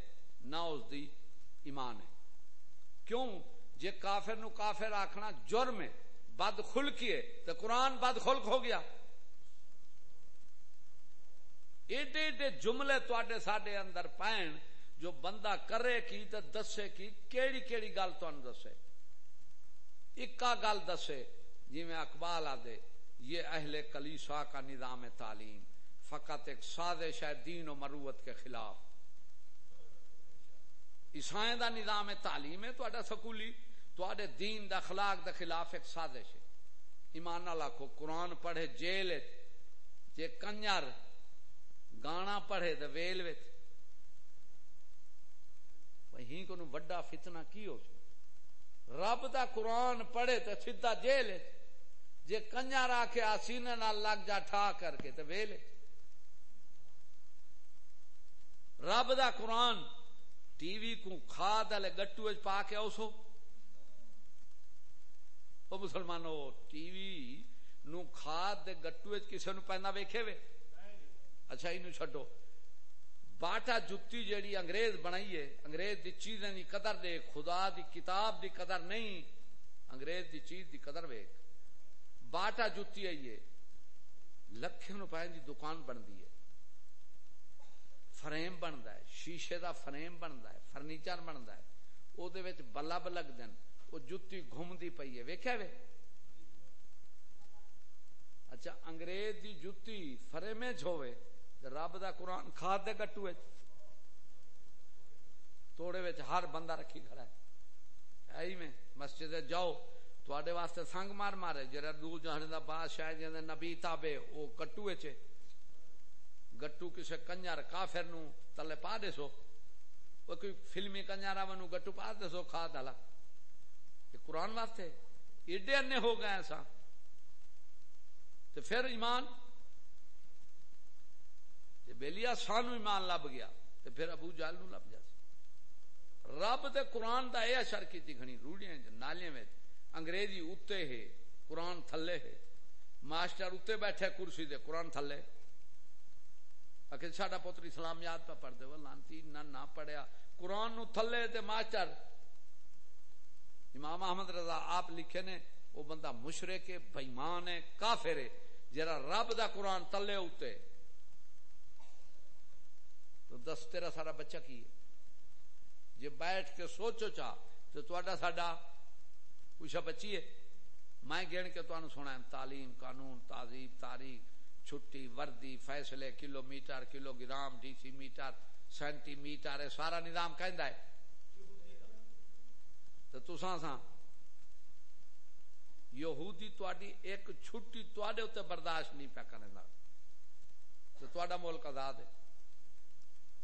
نہ اس دی ایمان ہے۔ کیوں؟ جے کافر نو کافر آکھنا جرم ہے، بد خلقی تو قرآن بد خلق ہو گیا۔ ایڈے ایڈے جملے تے سڈے اندر پائن جو بندہ کرے کی تو دسے کی، کیڑی کیڑی گل تن دسے۔ اکا گل دسے۔ جی میں اقبال آدھے، یہ اہل کلیسا کا نظام تعلیم، فقط ایک سازش ہے دین و مروت کے خلاف۔ عیسائیں دا نظام تعلیم ہے تو سکولی تے دین دا اخلاق دا خلاف ایک سازش ہے ایمان نہ لاکھو قرآن پڑھے جیل جے کنجر گانا پڑھے تو ویل ہی کو وڈا فتنہ کی ہو رب دا قرآن پڑھے تو سیدا جیل جے کنجر آ کے آسینے لگ جا ٹھا کر کے تو ویل رب دا قرآن ٹی وی کو کھاد والے گٹو پا کے اسو وہ مسلمانوں ٹی وی نو کھاد دے گٹو کسی نو پہنا ویکھے وے؟ اچھا اینو چھڈو۔ باٹا جتی جیڑی انگریز بنائی ہے، انگریز دی چیزیں دی قدر دے خدا دی کتاب دی قدر نہیں، انگریز دی چیز دی قدر ویک باٹا جتی آئی ہے لکھے نو پہن دی دکان بن دی ہے فریم بندا ہے شیشے دا فریم بندا ہے فرنیچر بندا ہے او دے وچ بلب لگ دین وہ جتی گھومتی پی ہے ویکیا وے اچھا انگریز دی جتی فرے چھوے رب دا قرآن کھاد دے گٹو توڑے ہر بندہ رکھی کھڑا ہے ہی میں مسجد جاؤ تواڈے واسطے سنگ مار مارے، جڑا دور جہان دا بادشاہ جے نبی تابے او کٹو وچ گٹو کسے کنجر، کافر نو تلے پا دے سو۔ وہ کوئی فلمی کنجارا ونو گٹو پا دے سو، کھا دالا۔ یہ قرآن واسطے ایڈے انے ہو گئے ایسا تو پھر ایمان بیلیا سانو ایمان لب گیا۔ تو پھر ابو جال نو لب جا رب دے قرآن دا اے اشر کی گھنی، روڑیاں نالیاں میں انگریزی اتے ہے، قرآن تھلے ہے۔ ماسٹر اتے بیٹھے کرسی دے، قرآن تھلے۔ اکھے ساڈا پتر اسلام یاد پہ پڑھ دے، وہ لانتی نہ پڑھیا۔ قرآن نو تھلے تے ماسٹر۔ امام احمد رضا آپ لکھے نے، وہ بندہ مشرق ہے، بےمان ہے، کافر ہے۔ جرا رب دا قرآن تلے اتے۔ تو دس، تیرا سارا بچہ کی ہے؟ جی بیٹھ کے سوچو چاہ، تو تا ساڈا کچھ بچی ہے میں گن کے تمہیں سنا تعلیم، قانون تہذیب تاریخ، چھٹی، وردی، فیصلے kilometre kilogram decimetre, centimetre سارا نظام کہ تو تسا سا یہودی تواڈی ایک چھٹی تواڈے تے برداشت نہیں پیا کرنا تو تواڈا ملک آزاد ہے۔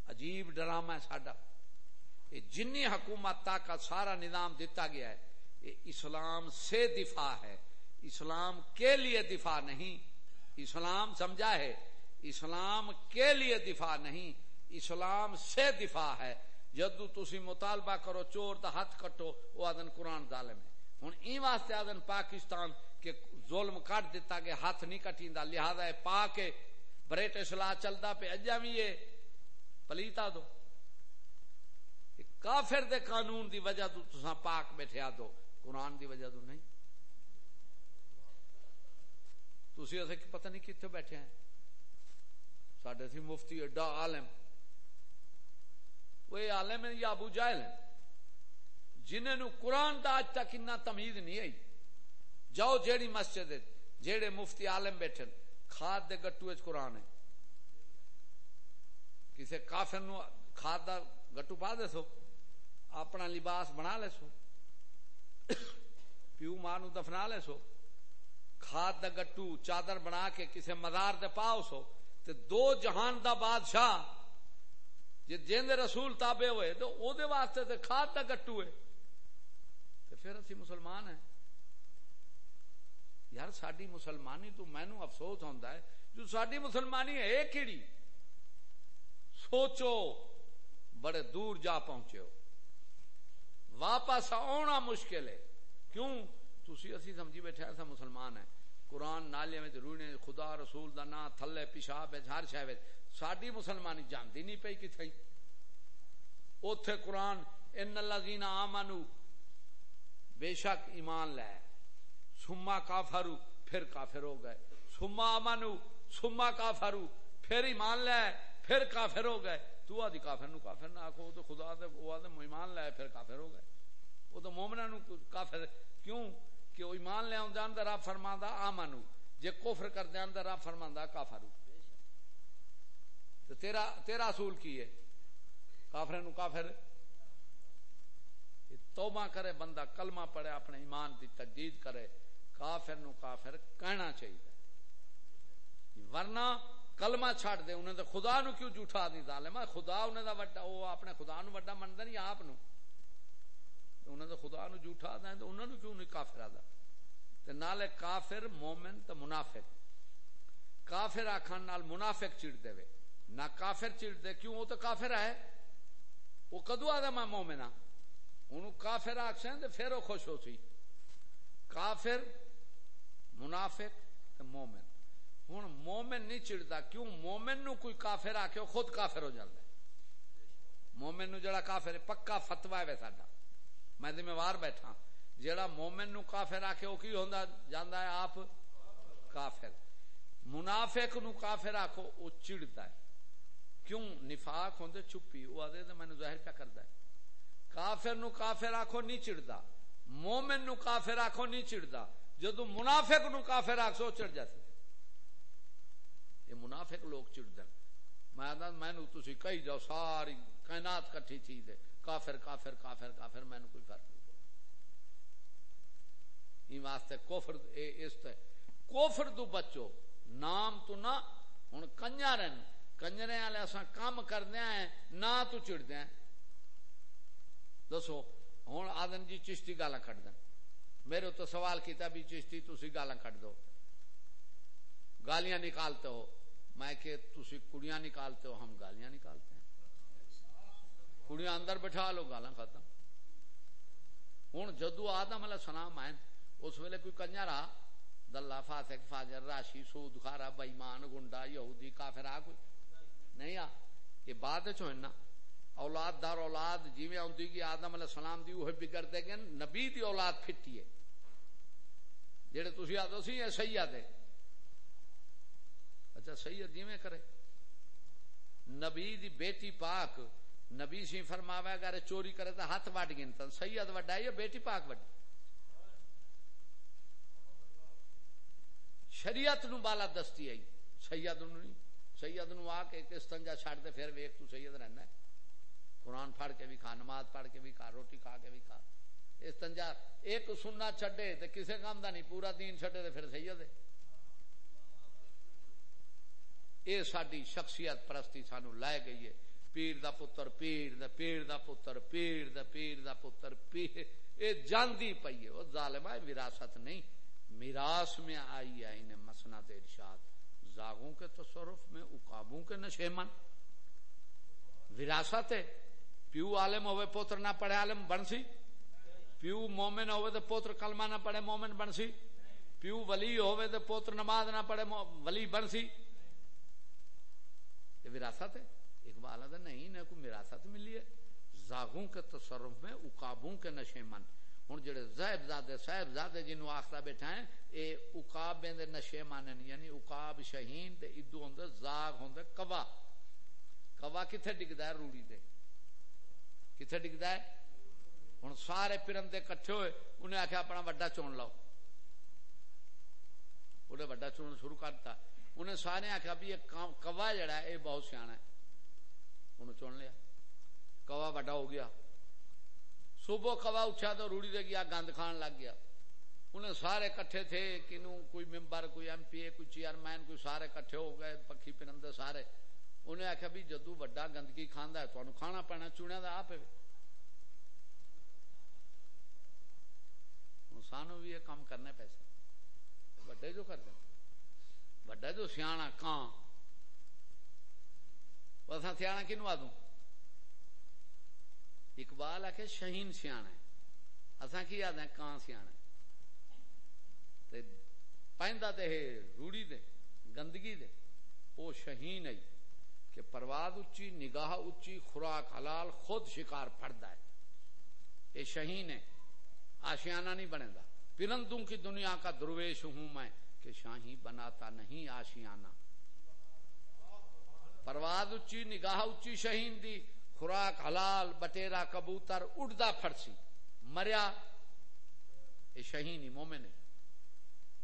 عجیب ڈرامہ ہے ساڈا۔ یہ جنی حکومت کا سارا نظام دیتا گیا ہے۔ اسلام سے دفاع ہے، اسلام کے لیے دفاع نہیں، اسلام سمجھا ہے، اسلام کے لیے دفاع نہیں، اسلام سے دفاع ہے۔ جدو تسی مطالبہ کرو، چور دا ہاتھ کٹو، وہ آدن قرآن ظالم ہے۔ ہوں این واسطے آدن پاکستان کے ظلم کٹ دیتا کہ ہاتھ نہیں کٹیندا، لہذا پا کے برٹش لا چلتا پہ اجا بھی یہ پلیتا دو۔ کافر دے قانون دی وجہ تو تسا پاک بیٹھیا دو۔ قرآن دی وجہ تو نہیں۔ تسی اسے پتہ نہیں کتنے بیٹھے ہیں۔ ساڈے سی مفتی ایڈا عالم۔ وہ عالم ہے یا ابو جہل ہیں جنہیں نو قرآن دا آج تک اتنا تمیز نہیں آئی۔ جاؤ جیڑی مسجد ہے، جیڑے مفتی عالم بیٹھے کھاد دے گٹو اچ قرآن ہے۔ کسے کافر نو کھاد دا گٹو پا دے سو، اپنا لباس بنا لے سو۔ پیو ماں نو دفنا لے سو، کھاد دا گٹو، چادر بنا کے کسے مزار دے پاؤ سو، تے دو جہان دا بادشاہ جی جن رسول تابے ہوئے، تو او دے واسطے تے کھاد دا گٹو ہے۔ تے پھر اسی مسلمان ہیں۔ یار ساری مسلمانی تو مینو افسوس ہوتا ہے، جو ساری مسلمانی ہے ایک کیڑی؟ سوچو، بڑے دور جا پہنچے ہو۔ واپس آنا مشکل ہے۔ کیوں؟ تھی اسی سمجھی بیٹھے ایسا مسلمان ہے قرآن نالے میں رونے، خدا رسول دا نا تھلے پیشاب ہر شہ ساری مسلمانی جانتی نہیں پی کتنے اتے قرآن، ان الذین آمنو، بے شک ایمان لے۔ سما کافرو، پھر کافر ہو گئے۔ سما امنو سما کافرو، پھر ایمان لے، پھر کافر ہو گئے۔ تو آدھی کافر نو کافر نہ آخو تو خدا دے وہ آدھے ایمان لے پھر کافر ہو گئے۔ وہ تو مومنا نو کافر، کیوں؟ کہ وہ ایمان لے آدھے اندر آپ فرما دا آمنو جے کفر کر دے اندر آپ فرما دا کافرو تو تیرا تیرا اصول کی ہے؟ کافر نو کافر۔ توبہ کرے، بندہ کلمہ پڑے اپنے ایمان دی تجدید کرے۔ کافر نو کافر کہنا چاہیے۔ ورنہ کلمہ چھڑ دے انہیں تو خدا نو کیوں جھوٹا نہیں ظالم؟ خدا انہیں دا وڈا وہ اپنے خدا نو وڈا مندا نہیں، آپ نو۔ انہیں تو خدا نو جھوٹا دیں تو انہوں نے کیوں نہیں کافر آدھا؟ تے نالے کافر، مومن تے منافق۔ کافر آکھان نال منافق چڑ دے وے۔ نہ کافر چڑ دے، کیوں؟ وہ تو کافر ہے۔ وہ کدو آدھا میں مومن ہاں انہوں کافر آکھیں تے پھر وہ خوش ہو سی۔ کافر، منافق تے مومن۔ ہوں مومن نہیں چڑھتا، کیوں؟ مومن نو کوئی کافر آ کے خود کافر ہو جاتا مومن نو جڑا کافر ہے، پکا فتوا ہے ساڈا۔ میں ذمہ وار بیٹھا۔ جڑا مومن نو کافر آ کے وہ کی ہوندا جاندا ہے؟ آپ کافر۔ منافق نو کافر آخو وہ چڑھتا ہے۔ کیوں؟ نفاق ہوندے چھپی وہ آدھے تو مینو ظاہر پیا کرتا ہے۔ کافر نو کافر آخو نہیں چڑھتا۔ مومن نو کافر آخو نہیں چڑھتا۔ جدو منافق نو کافر آخو چڑھ جاتی۔ یہ منافق لوگ چڑ دیں میں مینو تھی کہی جاؤ، ساری کائنات کٹھی چیز ہے۔ کافر کافر کافر کافر مینو کوئی فرق نہیں پڑتا۔ واسطے کوفر اس تے کوفر تو بچو، نام تو نہ ہوں کنجر کنجرے والے اصا کام کردے ہیں، نہ تو چڑھتے ہیں۔ دسو ہوں آدن جی چشتی گالا کٹ دیں میرے تو سوال کیتا بھی چشتی تھی گالا کٹ دو۔ گالیاں نکالتے ہو۔ میں کہ تھی کڑیاں نکالتے ہو، ہم گالیاں نکالتے ہیں۔ کڑیاں اندر بٹھا لو گالا ختم۔ ہوں جدو آدم علیہ السلام آئے، اس ویلے کوئی کنجر آ، دلہ فاسق، فاجر، راشی، سود، خارا، بئیمان، گنڈا، یہودی، کافر، آ کوئی۔ نہیں آ، یہ بعد چنا اولاد دار اولاد جی آتی گی، آدم علیہ السلام دی وہ بگڑتے گئے، نبی دی اولاد پھٹی ہے۔ جہے تھی آدھو سی سید اچھا سید جی کرے۔ نبی دی بیٹی پاک، نبی سی فرماوا اگر چوری کرے تو ہاتھ وڈ گن سید وڈا یا بیٹی پاک وڈی؟ شریعت نو بالا دستی آئی۔ سید نو نہیں۔ سید نو آ کے استنجا چھڑ دے، پھر ویک تو سید رہنا ہے۔ قرآن پڑھ کے بھی کھا، نماز پڑھ کے بھی کھا، روٹی کھا کے بھی کھا۔ استنجا ایک سننا چھڈے تے کسے کام دا نہیں، پورا دین چھڈے تے پھر سید ہے۔ اے ساری شخصیت پرستی سانو لائے گئی ہے۔ پیر دا پتر، پیر دا پیر دا پتر، پیر دا پیر دا پتر، پیر۔ اے جاندی پئی ہے۔ وہ ظالمہ وراثت نہیں۔ میراث میں آئی ہے انہیں مسند ارشاد۔ زاغوں کے تصرف میں اقابوں کے نشے من۔ وراثت ہے۔ پیو عالم ہوئے پوتر نہ پڑھے، عالم بن سی۔ پیو مومن ہوئے، تو پوتر کلمہ نہ پڑھے، مومن بن سی۔ پیو ولی ہوئے، تو پوتر نماز نہ پڑھے ولی بن سی۔ یہ وراثت ہے؟ اقبال ادا نہیں نہ کوئی وراثت ملی ہے۔ زاغوں کے تصرف میں اقابوں کے نشے من۔ ہوں جڑے زہب زادے صاحب زادے جنوں آخلا بیٹھا ہے اے اقاب دے نشے مانن یعنی اقاب شہین تے ادو ہوندے زاغ ہوندے کوا کوا کتھے ڈگدا ہے روڑی دے؟ کتھے ڈگدا ہے؟ ہن سارے پرندے کٹھے ہوئے، انہیں آکھیا اپنا وڈا چون لاؤ۔ انہیں وڈا چون شروع کرتا انہیں سارے آخیا بھی یہ کوا جڑا ہے یہ بہت سیاح ہے انہوں چن لیا کوا وڈا ہو گیا صبح کوا اٹھا تو روڑی دے گیا گند کھان لگ گیا انہیں سارے کٹھے تھے کنو کوئی ممبر کوئی ایم پی اے کوئی چیئرمین کوئی سارے کٹھے ہو گئے پکھی پرندے سارے انہیں آخیا بھی جدو وڈا گندگی کھانا ہے تو کھانا پینا چنیا تو آپ سانو بھی یہ کام کرنے پیسے وڈے جو کر دیں وڈا جو سیاح کان سیاح کنو آ دوں اقبال آ شہین سیاح ہے اصا کی یاد ہے کان سیاح پہنتا تو روڑی دے گندگی دے وہ شہین ہے کہ پرواز اچھی نگاہ اچھی خوراک حلال خود شکار پڑتا ہے یہ شہین ہے آشیانہ نہیں بنے گا پرندوں کی دنیا کا درویش ہوں میں کہ شاہی بناتا نہیں آشیانہ۔ پرواز اچھی، نگاہ اچھی شہین دی، خوراک حلال بٹیرا کبوتر، اڑدا پھڑسی۔ مریا یہ شہین مومن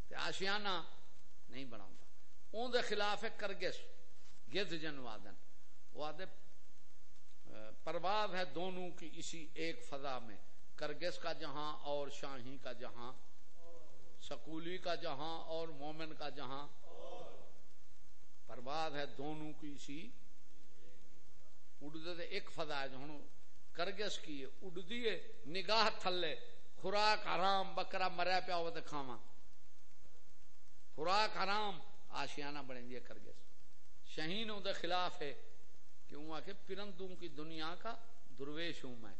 تے آشیانہ نہیں بنا اون دے خلاف ہے کرگس گز جنوادن وہ آدھے پرواز ہے دونوں کی اسی ایک فضا میں۔ کرگس کا جہاں اور شاہی کا جہاں سکولی کا جہاں اور مومن کا جہاں پرواز ہے دونوں کی اسی اڑتے ایک فضا ہوں کرگس کی اڑدی ہے، نگاہ تھلے، خوراک حرام بکرا مریا پیا ہو تو کھاوا خوراک حرام، آشیانہ بنے دی کرگس۔ شہین دے خلاف ہے کہ آ کے پرندوں کی دنیا کا درویش ہوں میں۔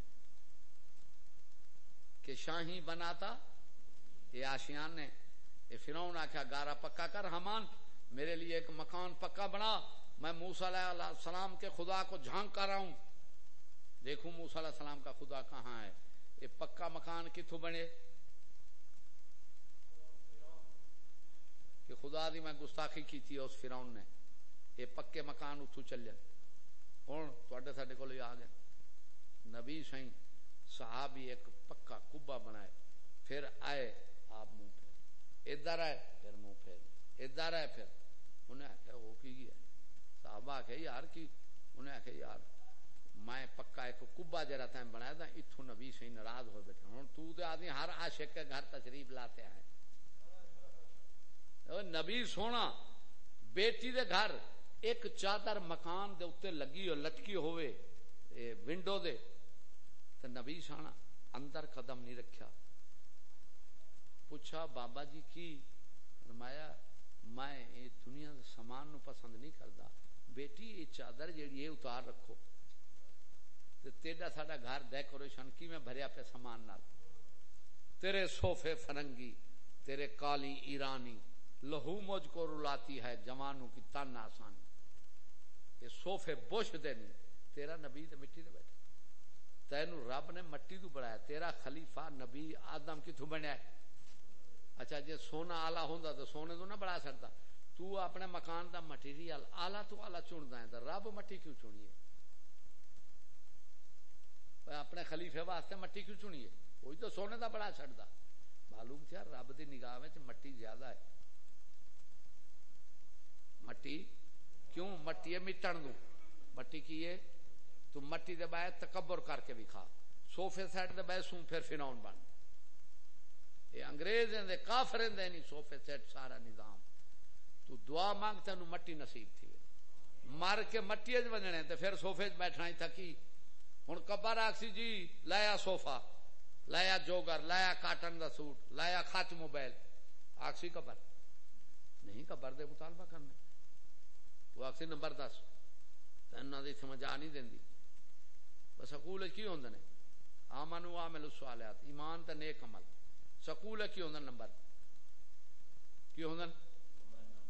کہ شاہی بناتا یہ آشیان نے، یہ فرون آخیا گارا پکا کر، ہمان، میرے لیے ایک مکان پکا بنا۔ میں موسا علیہ السلام کے خدا کو جھانک کر رہا ہوں۔ دیکھوں موسا علیہ السلام کا خدا کہاں ہے۔ یہ پکا مکان کتوں بنے؟ کہ خدا دی میں گستاخی کی تھی اس فرون نے۔ یہ پکے مکان اتو چلے۔ ہوں تے سڈے کو آ گئے نبی سی صحابی ایک پکا کبا بنائے۔ پھر آئے۔ آپ منہ پھیر ادھر آئے، پھر منہ پھیر۔ ادھر آئے پھر۔ انہیں آخیا وہ کی گیا؟ آخیا یار کی؟ انہیں آخیا یار میں پکا ایک کبا جرا تین بنایا تھا اتو نبی سی ناراض ہو بیٹھا ہوں تو تے آدمی ہر عاشق کے گھر تشریف لاتے آئے۔ نبی سونا، بیٹی دے گھر ایک چادر مکان دے اتنے لگی ہو لٹکی ہوئے ونڈو دے۔ تو نبی سانا اندر قدم نہیں رکھا پوچھا، بابا جی کی؟ فرمایا، میں دنیا سامان نو پسند نہیں کرتا بیٹی، یہ چادر جیڑی ہے اتار رکھو۔ تیڈا ساڈا گھر ڈیکوریشن کی میں بھریا پہ سامان نال؟ تیرے صوفے فرنگی، تیرے کالی ایرانی، لہو مجھ کو رلاتی ہے، جوانوں کی تن آسانی۔ یہ صوفے بوش دے نہیں، تیرا نبی دے مٹی دے بیٹھے تینو رب نے مٹی تو بڑھایا تیرا خلیفہ نبی آدم کی کتوں بنیا ہے؟ اچھا جی سونا آلہ ہوں تو سونے تو نہ بڑھا سکتا۔ تو اپنے مکان دا مٹیریل آلہ تو آلہ چنتا ہے رب مٹی کیوں چنیے اپنے خلیفے واسطے مٹی کیوں چنیے وہی تو سونے دا بڑا چڑھتا معلوم تھا رب دی نگاہ مٹی زیادہ ہے۔ مٹی؟ کیوں؟ مٹی ہے مٹن دوں مٹی کی ہے؟ تو مٹی دے بائے تکبر کر کے بھی کھا۔ سوفے سیٹ دے بائے سوں پھر فنون بن۔ یہ انگریز دے کافر دے نہیں سوفے سیٹ سارا نظام۔ تو دعا مانگ تینو مٹی نصیب تھی۔ مار کے مٹی اج بننے تے پھر سوفے بیٹھنا ہی تھکی ہن کبر آکسی جی لایا صوفہ، لایا جوگر، لایا کاٹن دا سوٹ، لایا خط موبائل۔ آکسی کبر؟ نہیں، کبر دے مطالبہ کرنے۔ وہ آکسی نمبر دس۔ تین دی سمجھ آ نہیں دیندی بس سکول کی ہوندے نے؟ آمن و عامل الصالحات۔ ایمان تے نیک عمل۔ سکول کی ہوندے نمبر؟ کی ہوندے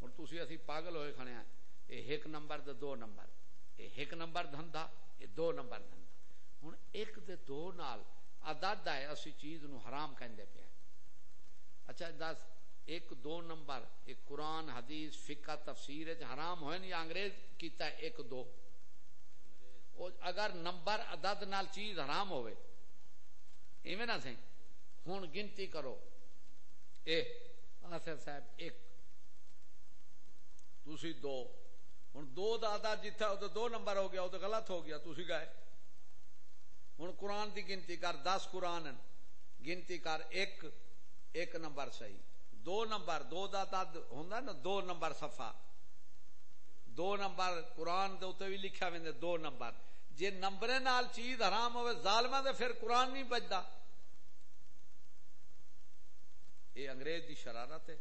ہن تسی اسی پاگل ہوئے کھڑے ہیں۔ اے ایک نمبر تے دو نمبر۔ اے ایک نمبر دھندا اے دو نمبر دھندا۔ ہن ایک تے دو نال عدد ہے، اسی چیز نو حرام کہندے پیا اچھا دس۔ ایک دو نمبر ایک قرآن، حدیث، فقہ، تفسیر حرام ہوئے نہیں؟ انگریز کیتا ہے ایک دو۔ اگر نمبر عدد نال چیز حرام ہوئے، ایویں نہ سہیں ہوں گنتی کرو۔ اے آصف صاحب، ایک۔ تھی دو۔ ہوں دو دادا جتھا وہ دو نمبر ہو گیا، وہ تو غلط ہو گیا۔ تھی گئے۔ ہوں قرآن کی گنتی کر، دس قرآن گنتی کر، ایک ایک نمبر صحیح۔ دو نمبر، دو دادا ہوں نا، دو نمبر سفا دو نمبر قرآن دے بھی لکھا وے دو نمبر۔ جی نمبر نال چیز حرام ہوئے ظالمہ دے پھر قرآن نہیں بجتا یہ انگریز دی شرارت ہے۔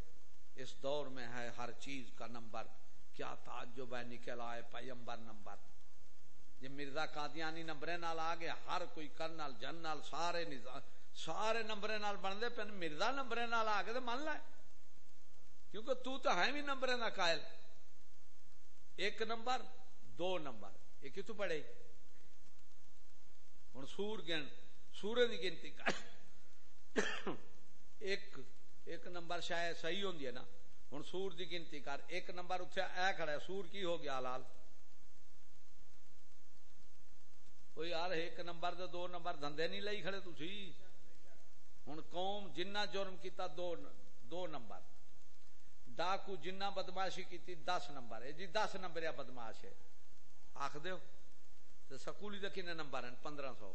اس دور میں ہے ہر چیز کا نمبر۔ کیا تعجب ہے نکل آئے پیمبر نمبر۔ یہ مرزا قادیانی نمبر نال آ گیا ہر کوئی کرنال جنرل سارے نظام، سارے نمبر نال بنتے پہ مرزا نمبر نال آ کے تو من لائے۔ کیونکہ تو تو ہے بھی نمبر نہ قائل۔ ایک نمبر، دو نمبر۔ یہ کتوں پڑے ہوں سور گن، سورے کی گنتی۔ ایک ایک نمبر شاید صحیح ہوں نا۔ ہوں سور کی گنتی کر۔ ایک نمبر اتنے اے کھڑا ہے، سور کی ہو گیا لال یار، ایک نمبر دے دو نمبر دندے نہیں لائی کھڑے تھی ہوں قوم جنہ جرم کیتا دو دو نمبر۔ ڈاکو جنہ بدماشی کی دس نمبر ہے۔ جی دس نمبر یا بدماش ہے۔ آخ دو سکولی کنے نمبر ہیں؟ پندرہ سو۔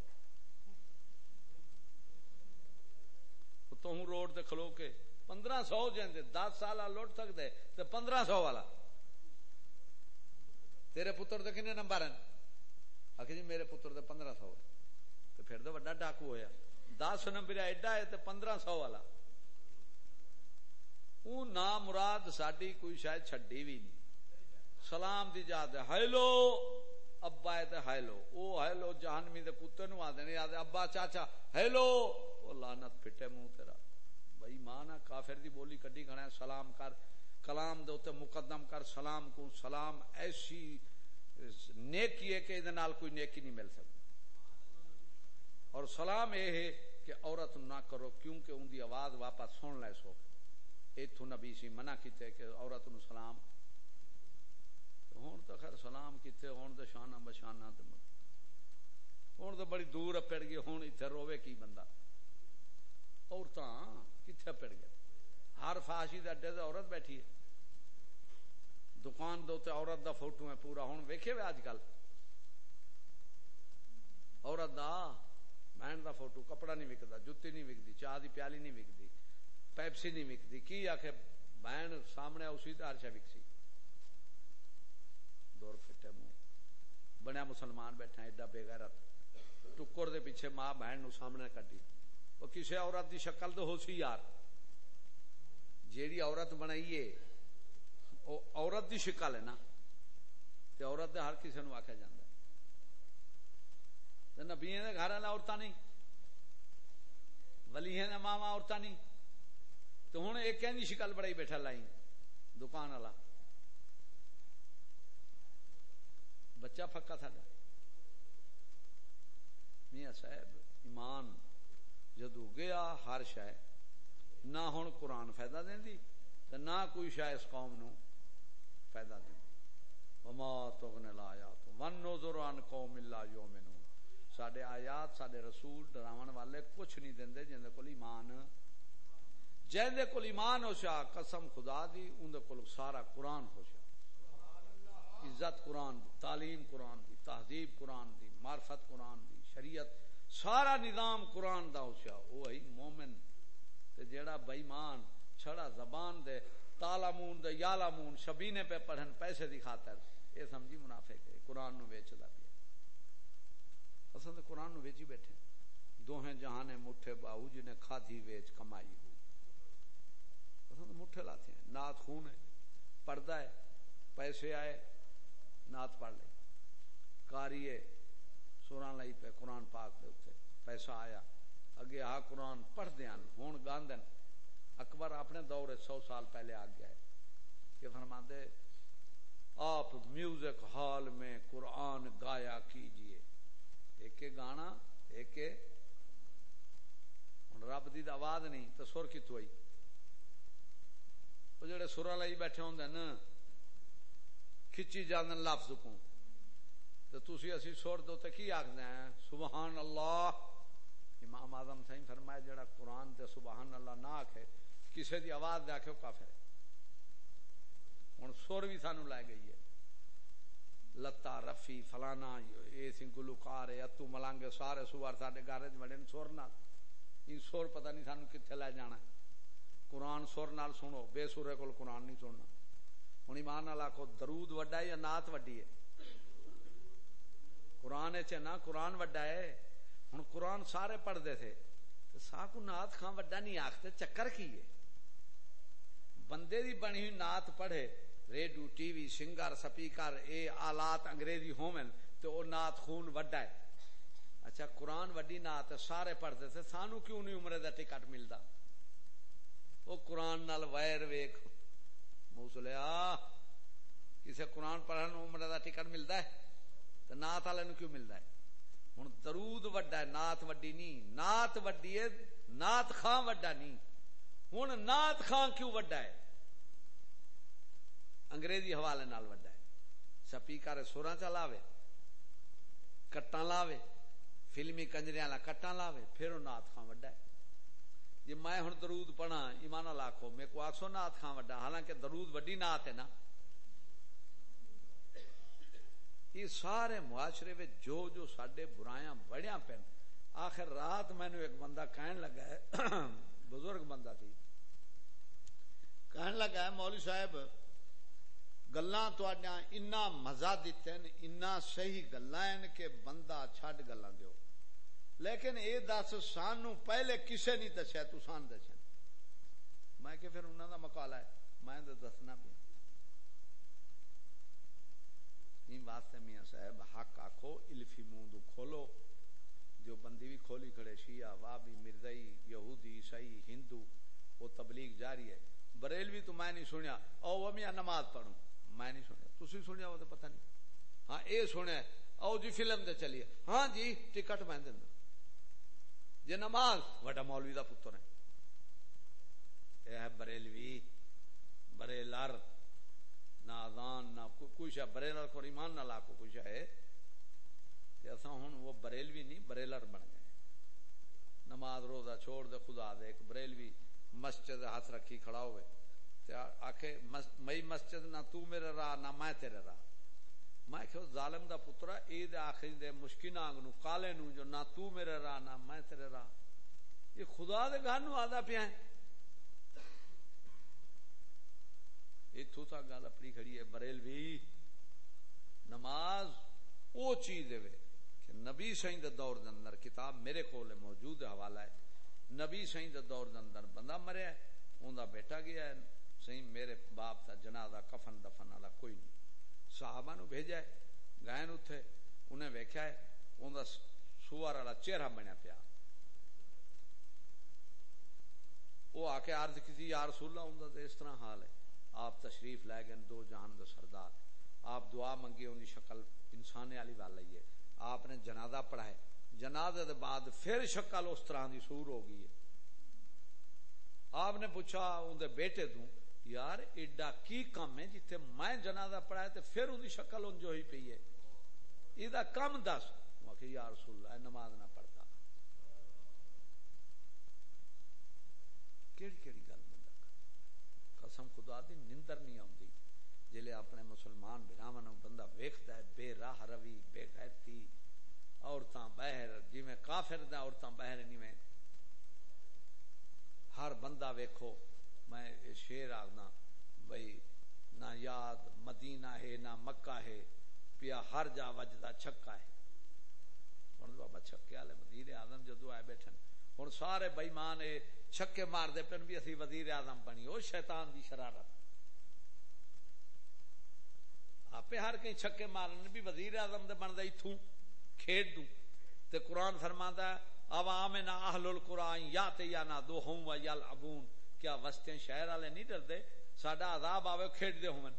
تو ہوں روڈ تے کھلو کے پندرہ سو جاندے دس سال لوٹ سکتے تو پندرہ سو والا۔ تیرے پتر دے کنے نمبر ہیں؟ آخر جی میرے پتر دے پندرہ سو۔ تو پھر تو وڈا ڈاکو ہویا۔ دس نمبر ایڈا ہے تو پندرہ سو والا۔ وہ نا مراد ساری کوئی شاید چڈی بھی نہیں۔ سلام دی جات ہے۔ ہیلو! ابا ہے ہیلو۔ او ہیلو جہانوی دے پتر نو آدھے نہیں آدھے ابا، چاچا، ہیلو۔ وہ لانت پھٹے منہ تیرا۔ بھائی، ماں نہ کافر دی بولی کڈی کھڑا سلام کر۔ کلام دے اوتے مقدم کر، سلام کو سلام۔ ایسی نیکی ہے کہ نال کوئی نیکی نہیں مل سکتی۔ اور سلام یہ ہے کہ عورت نہ کرو، کیونکہ ان دی آواز واپس سن لے سو۔ اتو نبی سی منع کیتے کہ عورت نو سلام ہوں تو خیر سلام کیتے ہوں تو شانہ بشانہ ہوں تو بڑی دور پڑ گئی ہوں اتنے روے کی بندہ؟ عورت کتنے پڑ گئے؟ ہر فاشی دے اڈے عورت بیٹھی ہے۔ دکان دے عورت دا فوٹو ہے پورا ہوں ویکھے وے اج کل؟ عورت دا بہن دا فوٹو، کپڑا نہیں وکتا جتی نہیں وکتی چاہ دی پیالی نہیں وکتی پیپسی نہیں وکتی کی آخ بہن سامنے اسی ہر شا وکسی۔ دور پھٹے منہ۔ بنیا مسلمان بیٹھا ایڈا بے غیرت۔ ٹکر دے پیچھے ماں بہن نو سامنے کٹی وہ کسی عورت دی شکل تو ہو سی یار۔ جیڑی عورت بنائیے وہ عورت دی شکل ہے نا۔ تے عورت دے ہر کسی نو آخیا جاتا نبی گھر والا عورت نہیں۔ ولی ماوا عورت نہیں۔ تو ہوں ایک شکل بڑائی بیٹھا لائی دکان والا۔ بچہ پکا تھا میاں صاحب، ایمان جدو گیا، ہر شہ نہ ہوں قرآن فائدہ دینی تو نہ کوئی شہ اس قوم نو فائدہ دینی وما تغن لایا تو ون نظر عن قوم اللہ یومن سڈے آیات سڈے رسول ڈراون والے کچھ نہیں دے جن کو ایمان۔ جن کو ایمان ہو سا قسم خدا دی اندر کو سارا قرآن ہو عزت قرآن دی، تعلیم قرآن دی، تہذیب قرآن دی، معرفت قرآن دی، شریعت، سارا نظام قرآن دا ہو سا وہی مومن تے جیڑا بےمان چھڑا زبان دے، تالا مون دے، یالا مون، شبینے پہ پڑھن پیسے دی خاطر یہ سمجھی منافع کے قرآن نو ویچ دا اصل تو قرآن نو ویچی بیٹھے۔ دوہیں جہاں مٹھے باؤ جی نے کھادی ویچ کمائی ہو۔ اصل تو مٹھے لاتے ہیں۔ نات خون ہے، پردہ ہے، پیسے آئے نات پڑھ لے۔ کاری سوران لائی پہ قرآن پاک دے اتنے پیسہ آیا۔ اگے آ قرآن پڑھ دیا ہوں گاندن۔ اکبر اپنے دور سو سال پہلے آ گیا ہے۔ کہ فرماندے، آپ میوزک ہال میں قرآن گایا کیجیے ایک گانا ایک ہوں رب کی آواز نہیں تو سر کتوں آئی۔ وہ جڑے سرا لائی بیٹھے ہوں نا کھچی جان لفظ کو تو تھی اسی سر دو تو کی آخد ہیں؟ سبحان اللہ۔ امام آدم سائیں فرمایا جڑا قرآن تے سبحان اللہ نہ آخے کسی دی آواز دے آخو کافر ہوں سر بھی سانو لے گئی ہے۔ لتا رفی فلانا اے سنگ گلوکار اتو ملانگے سارے سوار سارے گارے بڑے سور نال۔ ان سور پتہ نہیں سانو کتنے لے جانا قرآن سور نال سنو، بے سورے کو قرآن نہیں سننا۔ ہوں ایمان نال آخو درود وڈا ہے یا نات وڈی ہے؟ قرآن چ نا، قرآن وڈا ہے۔ ہوں قرآن سارے پڑھتے تھے۔ تو سا کو نات خان وڈا نہیں آختے چکر کی ہے؟ بندے دی بنی ہوئی نات پڑھے، radio, T V, singer, speaker, اے آلات انگریزی ہومن تو وہ نات خون وڈا ہے۔ اچھا قرآن وڈی نات سارے پڑھتے تھے۔ سانو کیوں نہیں عمرے دا ٹکٹ ملتا وہ قرآن نال ویر ویخ موسلیا کسی قرآن پڑھن عمرے دا ٹکٹ ملتا ہے تو نات والے کیوں ملتا ہے؟ ہوں درود وڈا ہے نات وڈی نہیں نات وڈی ہے نات خان وڈا نہیں ہوں نات خان کیوں وڈا ہے؟ انگریزی حوالے نال وڈا ہے۔ سپیکر سورا چ لاوے، کٹاں لاوے، فلمی کنجرے والا کٹاں لاوے، پھر وہ نات خان وڈا ہے۔ جی میں ہوں درود پڑھا ایمان لاکھو میرے کو آخسو نات خان وڈا، حالانکہ درود وڈی نات ہے نا۔ یہ سارے معاشرے میں جو جو سڈے برایاں بڑیا پہ آخر رات مینو ایک بندہ کہن لگا ہے، بزرگ بندہ تھی۔ کہن لگا ہے، مولوی صاحب گلا مزہ دیتے ہیں اتنا صحیح گلا کہ بندہ چھڈ گلا دیو۔ لیکن اے دس سانو پہلے کسے نہیں دسیا، تو سان دسیا۔ میں کہ پھر انہوں دا مقالہ ہے، میں تو دسنا پیا۔ واسطے میاں صاحب، حق آخو الفی منہ کھولو۔ جو بندی بھی کھولی کھڑے، شیعہ وابی مرزئی یہودی، عیسائی، ہندو، وہ تبلیغ جاری ہے۔ بریلوی تو میں نہیں سنیا، او وہ میاں نماز پڑھوں۔ میں نہیں سنیا۔ تھی سنیا وہ تو پتہ نہیں۔ ہاں یہ سنیا آؤ جی فلم دے چلیے ہاں جی ٹکٹ میں دینا جی نماز وڈا مولوی کا پتر ہے۔ یہ ہے بریلوی، بریلر، نہ آزان نہ کچھ ہے بریلر کو ایمان نہ لاکھو کچھ ہے۔ ایسا ہوں وہ بریلوی نہیں، بریلر بن گئے۔ نماز روزہ چھوڑ دے، خدا دے ایک بریلوی مسجد ہاتھ رکھی کھڑا ہوئے۔ آخے مئی مسجد نہ تو میرے راہ، نہ میں تیرے راہ۔ میں کہ ظالم دا پترا، اے دے آخری دے مشکل آنگ نو، کالے نو جو، نہ تو میرے راہ، نہ میں تیرے راہ. یہ خدا دے گھر نو آدھا پیا ہے۔ اتو تا گل اپنی کھڑی ہے، بریلوی نماز او چیز دے کہ نبی سائیں دے دور دے اندر کتاب میرے کول موجود ہے، حوالہ ہے۔ نبی سائیں دے دور دے اندر بندہ مریا ہے اون دا بیٹا گیا ہے، سہی میرے باپ کا جنازہ کفن دفن والا کوئی نہیں۔ صحابہ نو بھیجا ہے گئے اتنے انہیں ویکیا ہے ان سوار والا چہرہ بنیا پیا۔ وہ آ کے عرض کی یا رسول اللہ ان اس طرح حال ہے۔ آپ تشریف لے گئے، دو جہان دو سردار۔ آپ دعا منگی ان کی شکل انسان والی وال ہے۔ آپ نے جنازہ پڑھا ہے۔ جنازے دے بعد پھر شکل اس طرح دی سور ہو گئی ہے۔ آپ نے پوچھا اندر بیٹے دوں؟ یار ایڈا کی کام ہے جتھے میں جنازہ پڑھایا تے پھر ان شکل ان جو ہی پی ہے۔ یہ کم دس۔ کہ یا رسول اللہ نماز نہ پڑھتا۔ کیڑی کیڑی گل بندہ قسم خدا دی، نندر نہیں آتی جلے اپنے مسلمان براہن بندہ ویکھتا ہے، بے راہ روی، بے غیرتی، عورتاں بہر جی میں کافر دا، عورتاں بہر نہیں میں ہر بندہ ویکھو۔ میں شیر آگنا بھائی نہ یاد مدینہ ہے، نہ مکہ ہے، پیا ہر جا وجدہ چھکا ہے۔ ہوں بابا چھکے والے وزیر اعظم جدو آئے بیٹھن۔ ہوں سارے بئیمان چھکے مار دے پن بھی اسی وزیر اعظم بنی۔ وہ شیطان دی شرارت۔ آپ ہر کہیں چھکے مارن بھی وزیر اعظم دے بنتا اتوں کھیڈ دوں۔ تے قرآن فرماتا ہے، عوام نہ اہل القرآن، یا تے یا نہ دو ہوں و یل ابون کیا وستے شہر والے نہیں ڈرتے؟ سڈا عذاب آوے کھیڈ دے ہون۔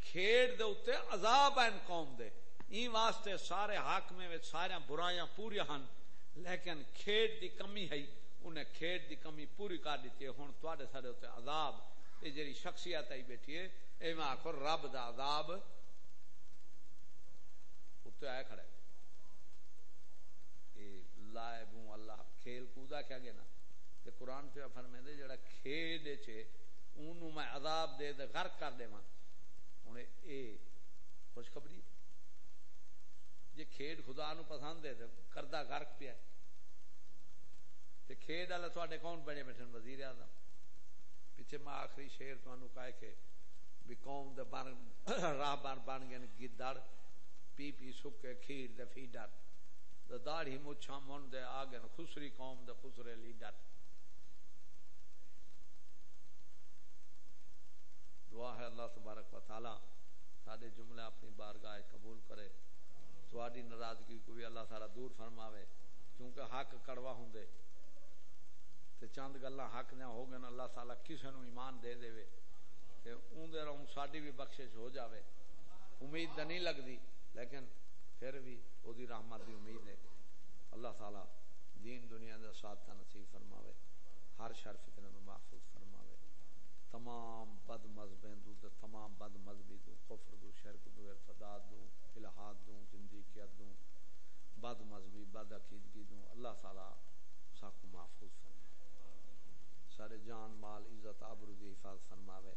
کھیڈ دے اتنے عذاب ہیں قوم دے۔ این واسطے سارے حاکمے میں سارے برائیاں پوری ہن۔ لیکن کھیڈ دی کمی ہے۔ انہیں کھیڈ دی کمی پوری کر دیتی ہے۔ ہوں تے سارے اتنے عذاب۔ یہ جی شخصیت آئی بیٹھی ہے یہ میں آخو رب دا عذاب۔ اتنے آئے کھڑے لائے بوں اللہ، کھیل کودا کیا گیا نا؟ تے قرآن پہ فرمے دے جڑا کھیڈ چھے اونوں میں عذاب دے دے غرق کر دے ماں ہن اے خوشخبری؟ جے کھیڈ خدا نو پسند ہے تے کردا غرق پیا تے کھیڈ والا تواڈے کون بنے بیٹھن؟ وزیر اعظم۔ پیچھے میں آخری شعر تانوں کہے کہ بھی قوم دے بن، راہ بن بن گئے گدڑ پی پی سکے، کھیر دے فیڈر۔ داڑھی مچھا من دے آگے خسری قوم دے خسرے لیڈر۔ دعا ہے اللہ تبارک و تعالی سارے جملے اپنی بارگاہ قبول کرے۔ تھوڑی ناراضگی کو بھی اللہ سارا دور فرماوے۔ کیونکہ حق کڑوا ہوں دے تے چند گلا حق نہ ہو گئے اللہ تعالی کسی نو ایمان دے دے۔ وے تے اون دے رہوں ساڈی بھی بخشش ہو جاوے۔ امید نہیں لگدی، لیکن پھر بھی او دی رحمت دی امید ہے۔ اللہ تعالی دین دنیا دے ساتھ نصیب فرماوے۔ ہر شر فتنے میں محفوظ تمام بد مذہبیں دوں تے تمام بد مذہبی دوں کفر دوں شرک دوں ارتداد دوں الہاد دوں زندگیت دوں بد مذہبی بد عقیدگی دوں اللہ تعالی ساکو محفوظ فرماوے سارے جان، مال، عزت، آبرو دی حفاظت فرماوے۔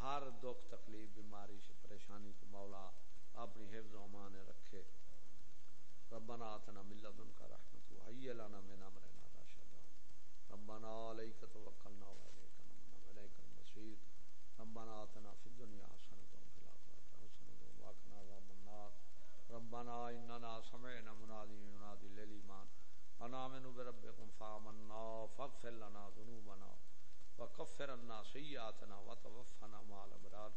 ہر دکھ، تکلیف، بیماری، پریشانی کو مولا اپنی حفظ و امان رکھے۔ ربنا آتنا من لدنک رحمت و حی لنا من امرنا رشدا ربنا علیک توکلنا۔ ربنا آتنا في الدنيا حسنة وفي الآخرة حسنة وقنا عذاب النار. ربنا إننا سمعنا منادي ينادي للإيمان. أنا آمنوا بربكم فآمنا فاغفر لنا ذنوبنا وكفر عنا سيئاتنا وتوفنا مع الأبرار.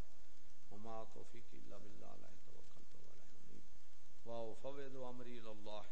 وما توفيقي إلا بالله، عليه توكلت وعليه أنيب وأفوض أمري إلى الله